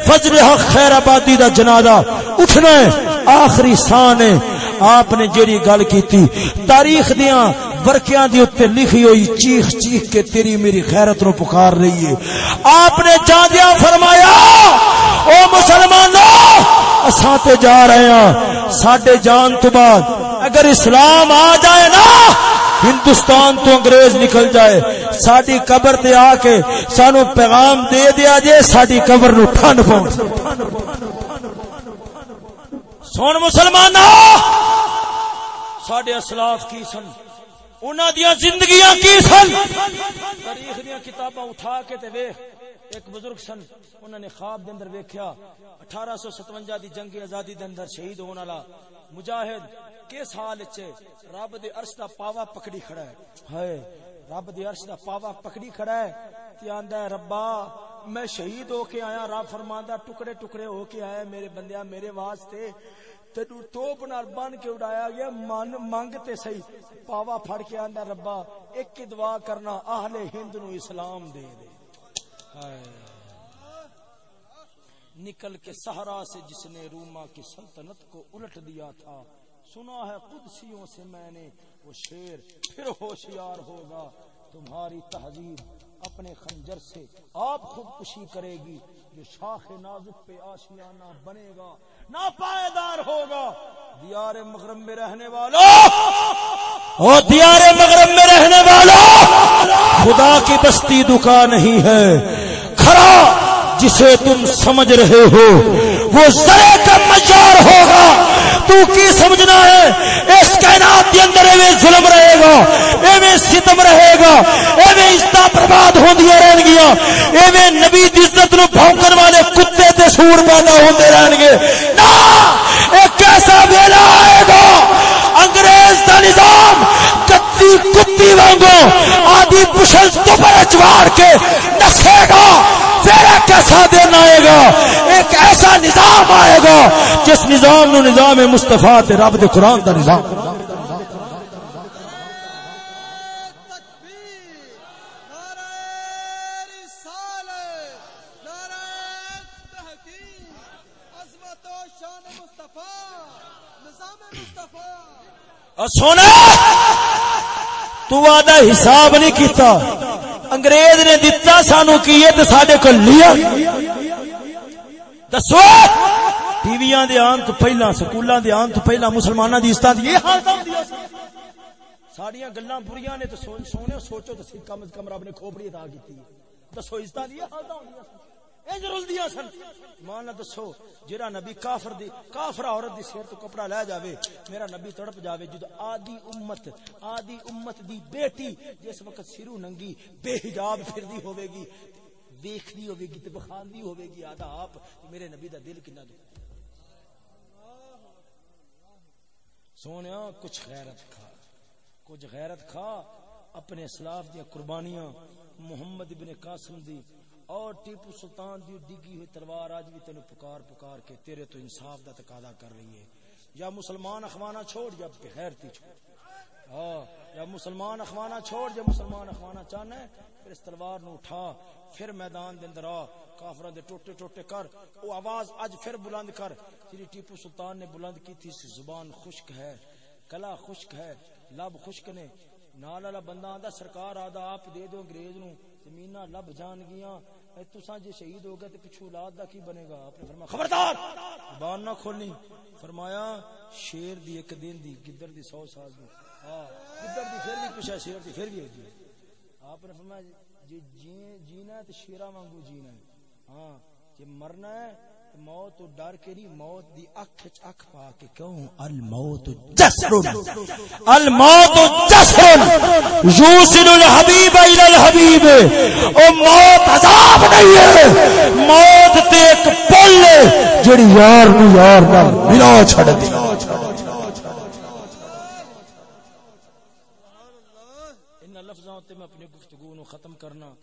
فجر حق خیر آبادی دا جنازہ اٹھنا ہے، آخری سان ہے آپ نے جیڑی گل کیتی، تاریخ دیاں ورکیاں دی اتے لکھی ہوئی چیخ چیخ کے تیری میری خیرت رو پکار رہی ہے۔ آپ نے جاندیا فرمایا، او مسلمانوں، اساں تے جا رہے ہیں ساڈے جان تو بعد اگر اسلام آ جائے نا، ہندوستان تو انگریز نکل جائے۔ ساڈی قبر تے آ کے سانو پیغام دے دیا جے، ساڈی قبر نو ٹھنڈ پاؤ سن مسلمان سڈے اسلاف کی سن؟ انہوں دیا زندگیاں کی سن؟ تاریخ دیا کتاباں اٹھا کے تے ویخ ایک بزرگ سن انہوں نے خواب دے اندر ویکھیا، اٹھارہ سو ستوجا دی جنگ آزادی دے اندر شہید ہونے والا مجاہد، کس حال وچ رب دے عرش دا پاوا پکڑی کھڑا ہے۔ ہائے، رب دے عرش دا پاوا پکڑی کھڑا ہے، تے آندا ہے، ربا میں شہید ہو کے آیا، رب فرماندا ٹکڑے ٹکڑے ہو کے آیا میرے بندیا میرے واسطے۔ تینو توپ نال بن کے اڑایا گیا، من منگ تے صحیح۔ پاوا پھڑ کے آندا، ربا، ایک کی دعا کرنا، اہل ہند نو اسلام دے دے۔ نکل کے سہارا سے جس نے روما کی سلطنت کو الٹ دیا تھا، سنا ہے قدسیوں سے میں نے، وہ شیر پھر ہوشیار ہوگا، تمہاری تہذیب۔ اپنے خنجر سے آپ خودکشی کرے گی جو شاخ نازک پہ آشیانہ بنے گا نا پائیدار ہوگا۔ دیار مغرب میں رہنے والا۔ او دیار مغرب میں رہنے والا، خدا کی بستی دکان نہیں ہے۔ کھڑا، جسے تم سمجھ رہے ہو، وہ زرے کا مجار ہوگا۔ تو کی سمجھنا ہے؟ اس کائنات کے اندر ایویں ظلم رہے گا، ایویں ستم رہے گا۔ ہوندیاں رہن گیا ایویں نبی دی عزت نو بھونکن والے کتے تے سور پیدا ہوندے رہن گے۔ نا ایک ایسا ویلا آئے گا۔ انگریز دا نظام کتی کتی وانگو آدھی پشل تو پر اچوار کے نسے گا۔ پھر ایک ایسا دن آئے گا۔ ایک ایسا نظام آئے گا جس نظام نو نظام مستفا رب دے قرآن دا نظام۔ سونا! تو آدھا حساب نہیں کیتا۔ انگریز نے دتا سانو کی تے ساڈے کول لیا دسو! ٹی ویاں دے آن تو پہلا، سکولاں دے آن تو پہلا، مسلماناں دی عزت دی یہ حالت ہوندی ساڈیاں گلاں بریاں نے تے سونے، سوچو تے کم از کم رب نے کھوپڑی عطا کیتی دسو عزت دی حالت ہوندی انج رلدیاں سن۔ مان دسو جڑا نبی کافر دی کافر عورت دی سر تو کپڑا لے جاوے، میرا نبی تڑپ جاوے جد آدی امت آدی امت دی بیٹی جس وقت سرو ننگی، بے حجاب پھردی ہوے گی دیکھنی ہوے گی تے بخاندی ہوے گی آدھا آپ میرے نبی دا دل کنا دکھ سونیا، کچھ غیرت کھا۔ کچھ غیرت کھا، اپنے اسلاف دیا قربانیاں، محمد ابن قاسم دی اور ٹیپو سلطان دی ڈگی ہوئی تلوار آج بھی تینو پکار پکار کے تیرے تو انصاف دا تقاضا کر رہی ہے۔ یا مسلمان اخوانا چھوڑ یا بغیرتی چھوڑ۔ ہاں یا مسلمان اخوانا چھوڑ یا مسلمان اخوانا چاہنا ہے، پھر اس تلوار نو اٹھا، پھر میدان دے اندر آ کافران دے ٹوٹے ٹوٹے کر، او آواز اج پھر بلند کر۔ جی ٹیپو سلطان نے بلند کی تھی زبان خشک ہے، کلا خشک ہے، لب خشک نے۔ نال والا بندہ آندا، سرکار آدا آپ دے دو انگریز نو زمینہ لب جان گیاں۔ تساں جے شہید ہو گئے تے پچھو اولاد دا کی بنے گا؟ آپ نے فرمایا خبردار! زبان نہ کھولنی۔ فرمایا شیر دی ایک دن دی گدر دی سال دی۔ ہاں گدر دی پھر بھی پچھا شیر دی پھر بھی ہے۔ جی آپ نے فرمایا جی جینا ہے تے شیرا وانگو جینا ہے۔ ہاں جے مرنا ہے موت ڈر کے نہیں، موت دی اکھ چ اکھ پا کے کیوں الموت جسر الموت جسر یوسل الحبیب الى الحبیب. او موت عذاب نہیں ہے. موت تے ایک پل جڑی یار نو یار نال ملا چھڑ دی ان لفظاں تے میں اپنی گفتگو نو ختم کرنا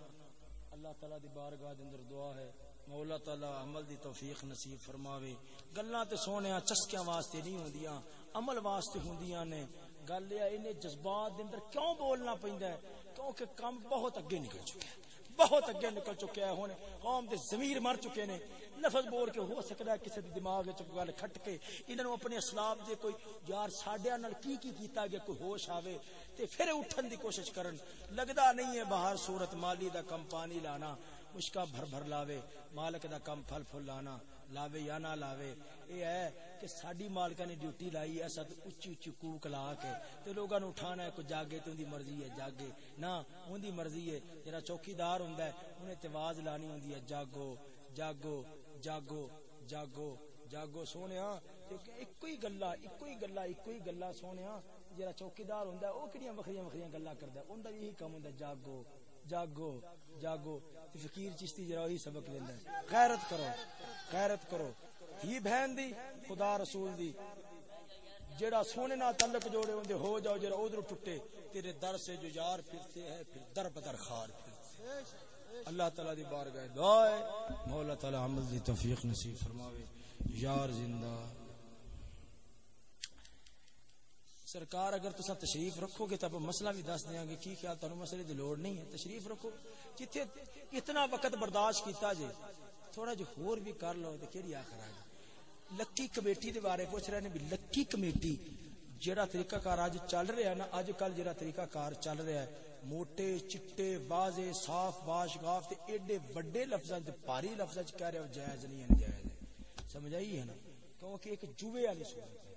اللہ تعالی دی بارگاہ دے اندر دعا ہے مولا تعالی عمل دی توفیق نصیب فرماوے، گلاں تے سونیا چسکیاں واسطے نہیں ہوندیاں، عمل واسطے ہوندیاں نے۔ گل یہ انہیں جذبات دے اندر کیوں بولنا پیندا ہے؟ کیونکہ کم بہت اگے نکل چکے ہیں۔ بہت اگے نکل چکے ہیں ہن قوم دے ضمیر مر چکے نے۔ لفظ بول کے ہو سکدا ہے کسی دے دماغ وچ گل کھٹ کے۔ انہاں نو اپنے اسلام دے کوئی یار ساڈیاں نال کی کی کیتا گیا کوئی ہوش آوے تے پھر اٹھن دی کوشش کرن۔ لگدا نہیں ہے باہر صورت مالی دا کم پانی لانا۔ مشکا بھر بھر لاوے، مالک دا کم پھل پھل لانا، لاوے یا نہ لاوے، اے ہے کہ ساڈی مالکا نے ڈیوٹی لائی ایسا تو اچھی اچھی کوک لا کے تے لوگاں نو اٹھانا ہے، کوئی جاگے تے اندی مرضی ہے، جاگے۔ نہ، اندی مرضی ہے، جڑا چوکیدار ہوندا ہے، انہیں تے آواز لانی ہوندی ہے، جاگو جاگو جاگو جاگو جاگو۔ سونیا، کیونکہ ایک ہی گلا ایک ہی گلا ایک ہی گلا سونیا، جڑا چوکیدار ہوندا ہے، او کڑیاں وکھریاں وکھریاں گلاں کردا ہے اوندا یہی کام ہوندا جاگو جاگو۔ جاگو فقیر چشتی جرا وہی سبق لیندا ہے۔ غیرت کرو غیرت کرو۔ ہی بہن دی، خدا رسول دی۔ جڑا سونے نال تعلق جوڑے ہوندے، ہو جاؤ، جڑا ادھر ٹوٹے، تیرے در سے جو یار پھرتے ہیں، پھر در بدر خار پھرتے اللہ تعالی دی بارگاہ دعا ہے۔ مولا تعالی عمل دی توفیق نصیب فرماوے۔ یار زندہ سرکار اگر تسا تشریف رکھو گے تب مسئلہ بھی دس دیاں گے کی خیال تانوں مسئلے دی لوڑ نہیں ہے۔ تشریف رکھو۔ جتھے اتنا وقت برداشت کیتا جے، تھوڑا جو ہور بھی کر لو تے کیڑی آخر آ لکی کمیٹی دے بارے پوچھ رہے نے بھی لکی کمیٹی جڑا طریقہ کار اج چل رہا ہے نا اج کل جڑا طریقہ کار چل رہا ہے، موٹے، چٹے، واضح، صاف باشگاف تے ایڈے بڑے لفظاں تے بھاری لفظاں چ کہہ رہے ہو، جائز نہیں ہے جائز ہے۔ سمجھ آئی ہے نا؟ کیونکہ ایک جوے والی صورت ہے۔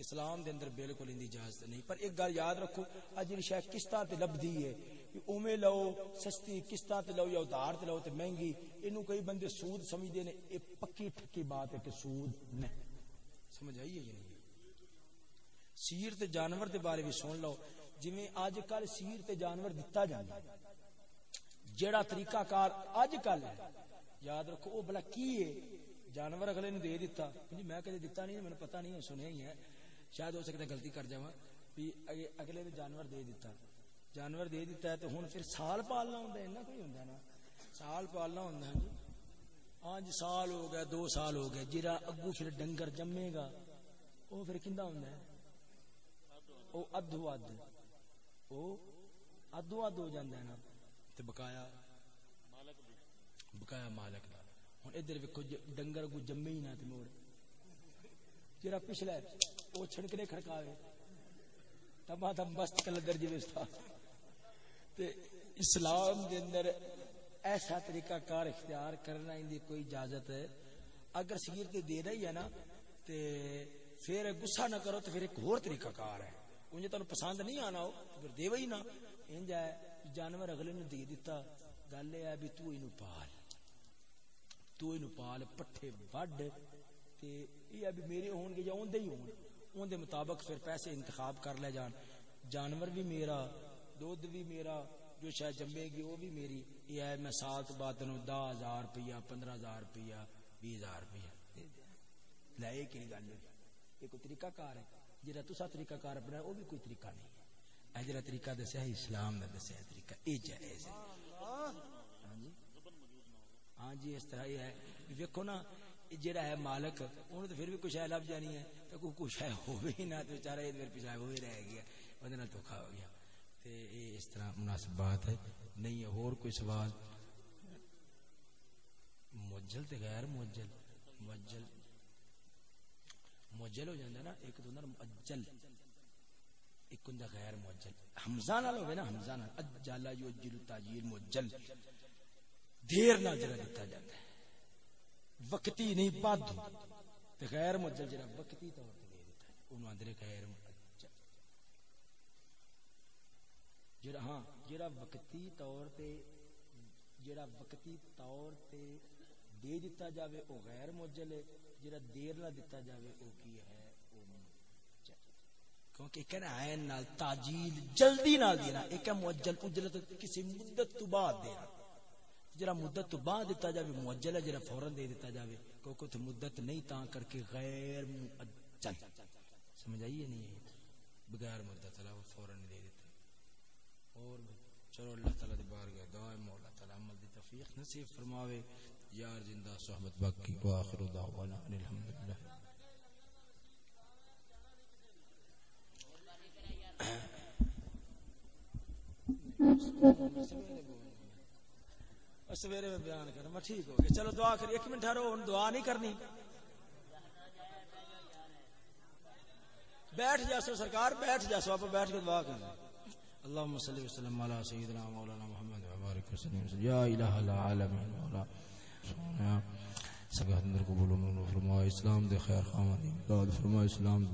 اسلام دے اندر بالکل اندی اجازت نہیں۔ پر ایک گل یاد رکھو، اج جڑی شے قسطاں تے لبدی ہے، کہ اوویں لو، سستی قسطاں تے لو یا ادھار تے لو تے مہنگی، اینو کئی بندے سود سمجھدے نے، اے پکی ٹھکی بات ہے کہ سود نہیں سمجھ آئی ہے نہیں؟ سیر تے جانور دے بارے بھی سن لو، جویں اج کل سیر تے جانور دتا جاندا ہے۔ جیڑا طریقہ کار اج کل ہے، یاد رکھو، او بلا کی ہے؟ جانور اگلے نے دے دیتا جی میں کدے دیتا نہیں، میں پتہ نہیں سنیا ہی ہے۔ شاید ہو سکتا ہے غلطی کر جاواں، بھی اگلے نے جانور دے دیتا جانور دے دیتا ہے تو ہن پھر سال پالنا ہوندا ہے نہ کوئی ہوندا نا۔ سال پالنا ہوندا ہے۔ جی پانچ سال ہو گئے، دو سال ہو گئے جرا اگو پھر ڈنگر جمے گا وہ پھر کیندا ہوندا ہے؟ او ادھو اد او ادھو اد ہو جاندا ہے نا۔ تے بقایا مالک بقایا مالک دا۔ ہن ادھر ویکھو، ڈنگر اگو جمے ہی نہ تے موڑ۔ جرا پچھلا وہ چھڑکنے کھڑکاوے تما تم مست کلندر جی وستا تے اسلام دے اندر ایسا طریقہ کار اختیار کرنا ان دی کوئی اجازت ہے۔ اگر سگیر تے دے رہی ہے نا، تے پھر غصہ نہ کرو تو پھر ایک اور طریقہ کار ہے۔ انجے تانوں پسند نہیں آنا ہو پھر دے وہی نہ انج ہے جانور اگلے نو دے دیتا گل یہ ہے بھی تو اینو پال۔ تو اینو پال، پٹھے وڈ۔ تے یہ ابھی میرے ہون گے یا اون ہی ہون اون دے مطابق پھر پیسے انتخاب کر لے جان۔ جانور بھی میرا، دودھ بھی میرا، جو شاید جمے گی وہ بھی میری۔ یہ ہے میں سال تو بعد دہ ہزار روپیہ، پندرہ ہزار روپیہ، بیس ہزار روپیہ۔ لے کہ گل یہ کوئی طریقہ کار ہے؟ جہاں تسا طریقہ کار اپنا وہ بھی کوئی طریقہ نہیں ہے۔ اے طریقہ دسیا ہے، اسلام نے دسیا ہے طریقہ۔ یہ جائز ہے۔ ہاں جی؟ ہاں جی اس طرح ہی ہے۔ ویکو نا جڑا ہے مالک انہوں تو پھر بھی کچھ ہے، لب جانی ہے۔ تو کوئی کچھ ہے، ہو بھی نہ، تو یہ ہو ہی رہ گیا ہو گیا۔ تے اس طرح مناسب بات ہے۔ نہیں ہے، اور کوئی سوال؟ مجل تے غیر مجل مجل مجل ہو جاندہ نا، ایک تو اجل ایک غیر مجل حمزہ نال ہوے نا، حمزہ نال۔ تاجیل مجل دیر نال جڑا دتا جاندا ہے۔ وقتی نہیں باد تے غیر مجل جڑا وقتی طور تے دے دیتا ہے اونوں اندر غیر مجل۔ جڑا ہاں جڑا وقتی طور تے جڑا وقتی طور تے دے دیتا جاوے، او غیر مجل ہے۔ جڑا دیر نہ دیتا جاوے، او کی ہے؟ او مجل۔ کیونکہ کہنا عین نال، تاجیل جلدی نال دینا۔ ایک ہے مجل، اجلت کسی مدت تو بعد دینا۔ جڑا مدت تو بعد دیتا جاوے، مجل ہے، جڑا فوراً دے دیتا جاوے۔ کیونکہ تو مدت نہیں تاں کر کے غیر مجل سمجھ آئیے نہیں؟ بغیر مدت، اللہ وہ فوراً دے دیتا اور چلو اللہ تعالیٰ دی بارگاہ دعائیں مولا تعالیٰ عمل دی توفیق نصیب فرماوے۔ یار زندہ صحبت باقی واخر دعوانا ان الحمدللہ۔ سویرے میں بیان کرنا میں ٹھیک ہو گیا۔ چلو دعا کری ایک منٹ ٹھہرو دعا نہیں کرنی۔ بیٹھ جاسو سرکار، بیٹھ جاسو۔ آپ بیٹھ کے دعا کرنا اللهم صل وسلم على سيدنا مولانا محمد وبارك وسلم۔ يا اله العالمين مولا، سبحان سبحان قبول فرما اسلام دے خیر خواہ فرما اسلام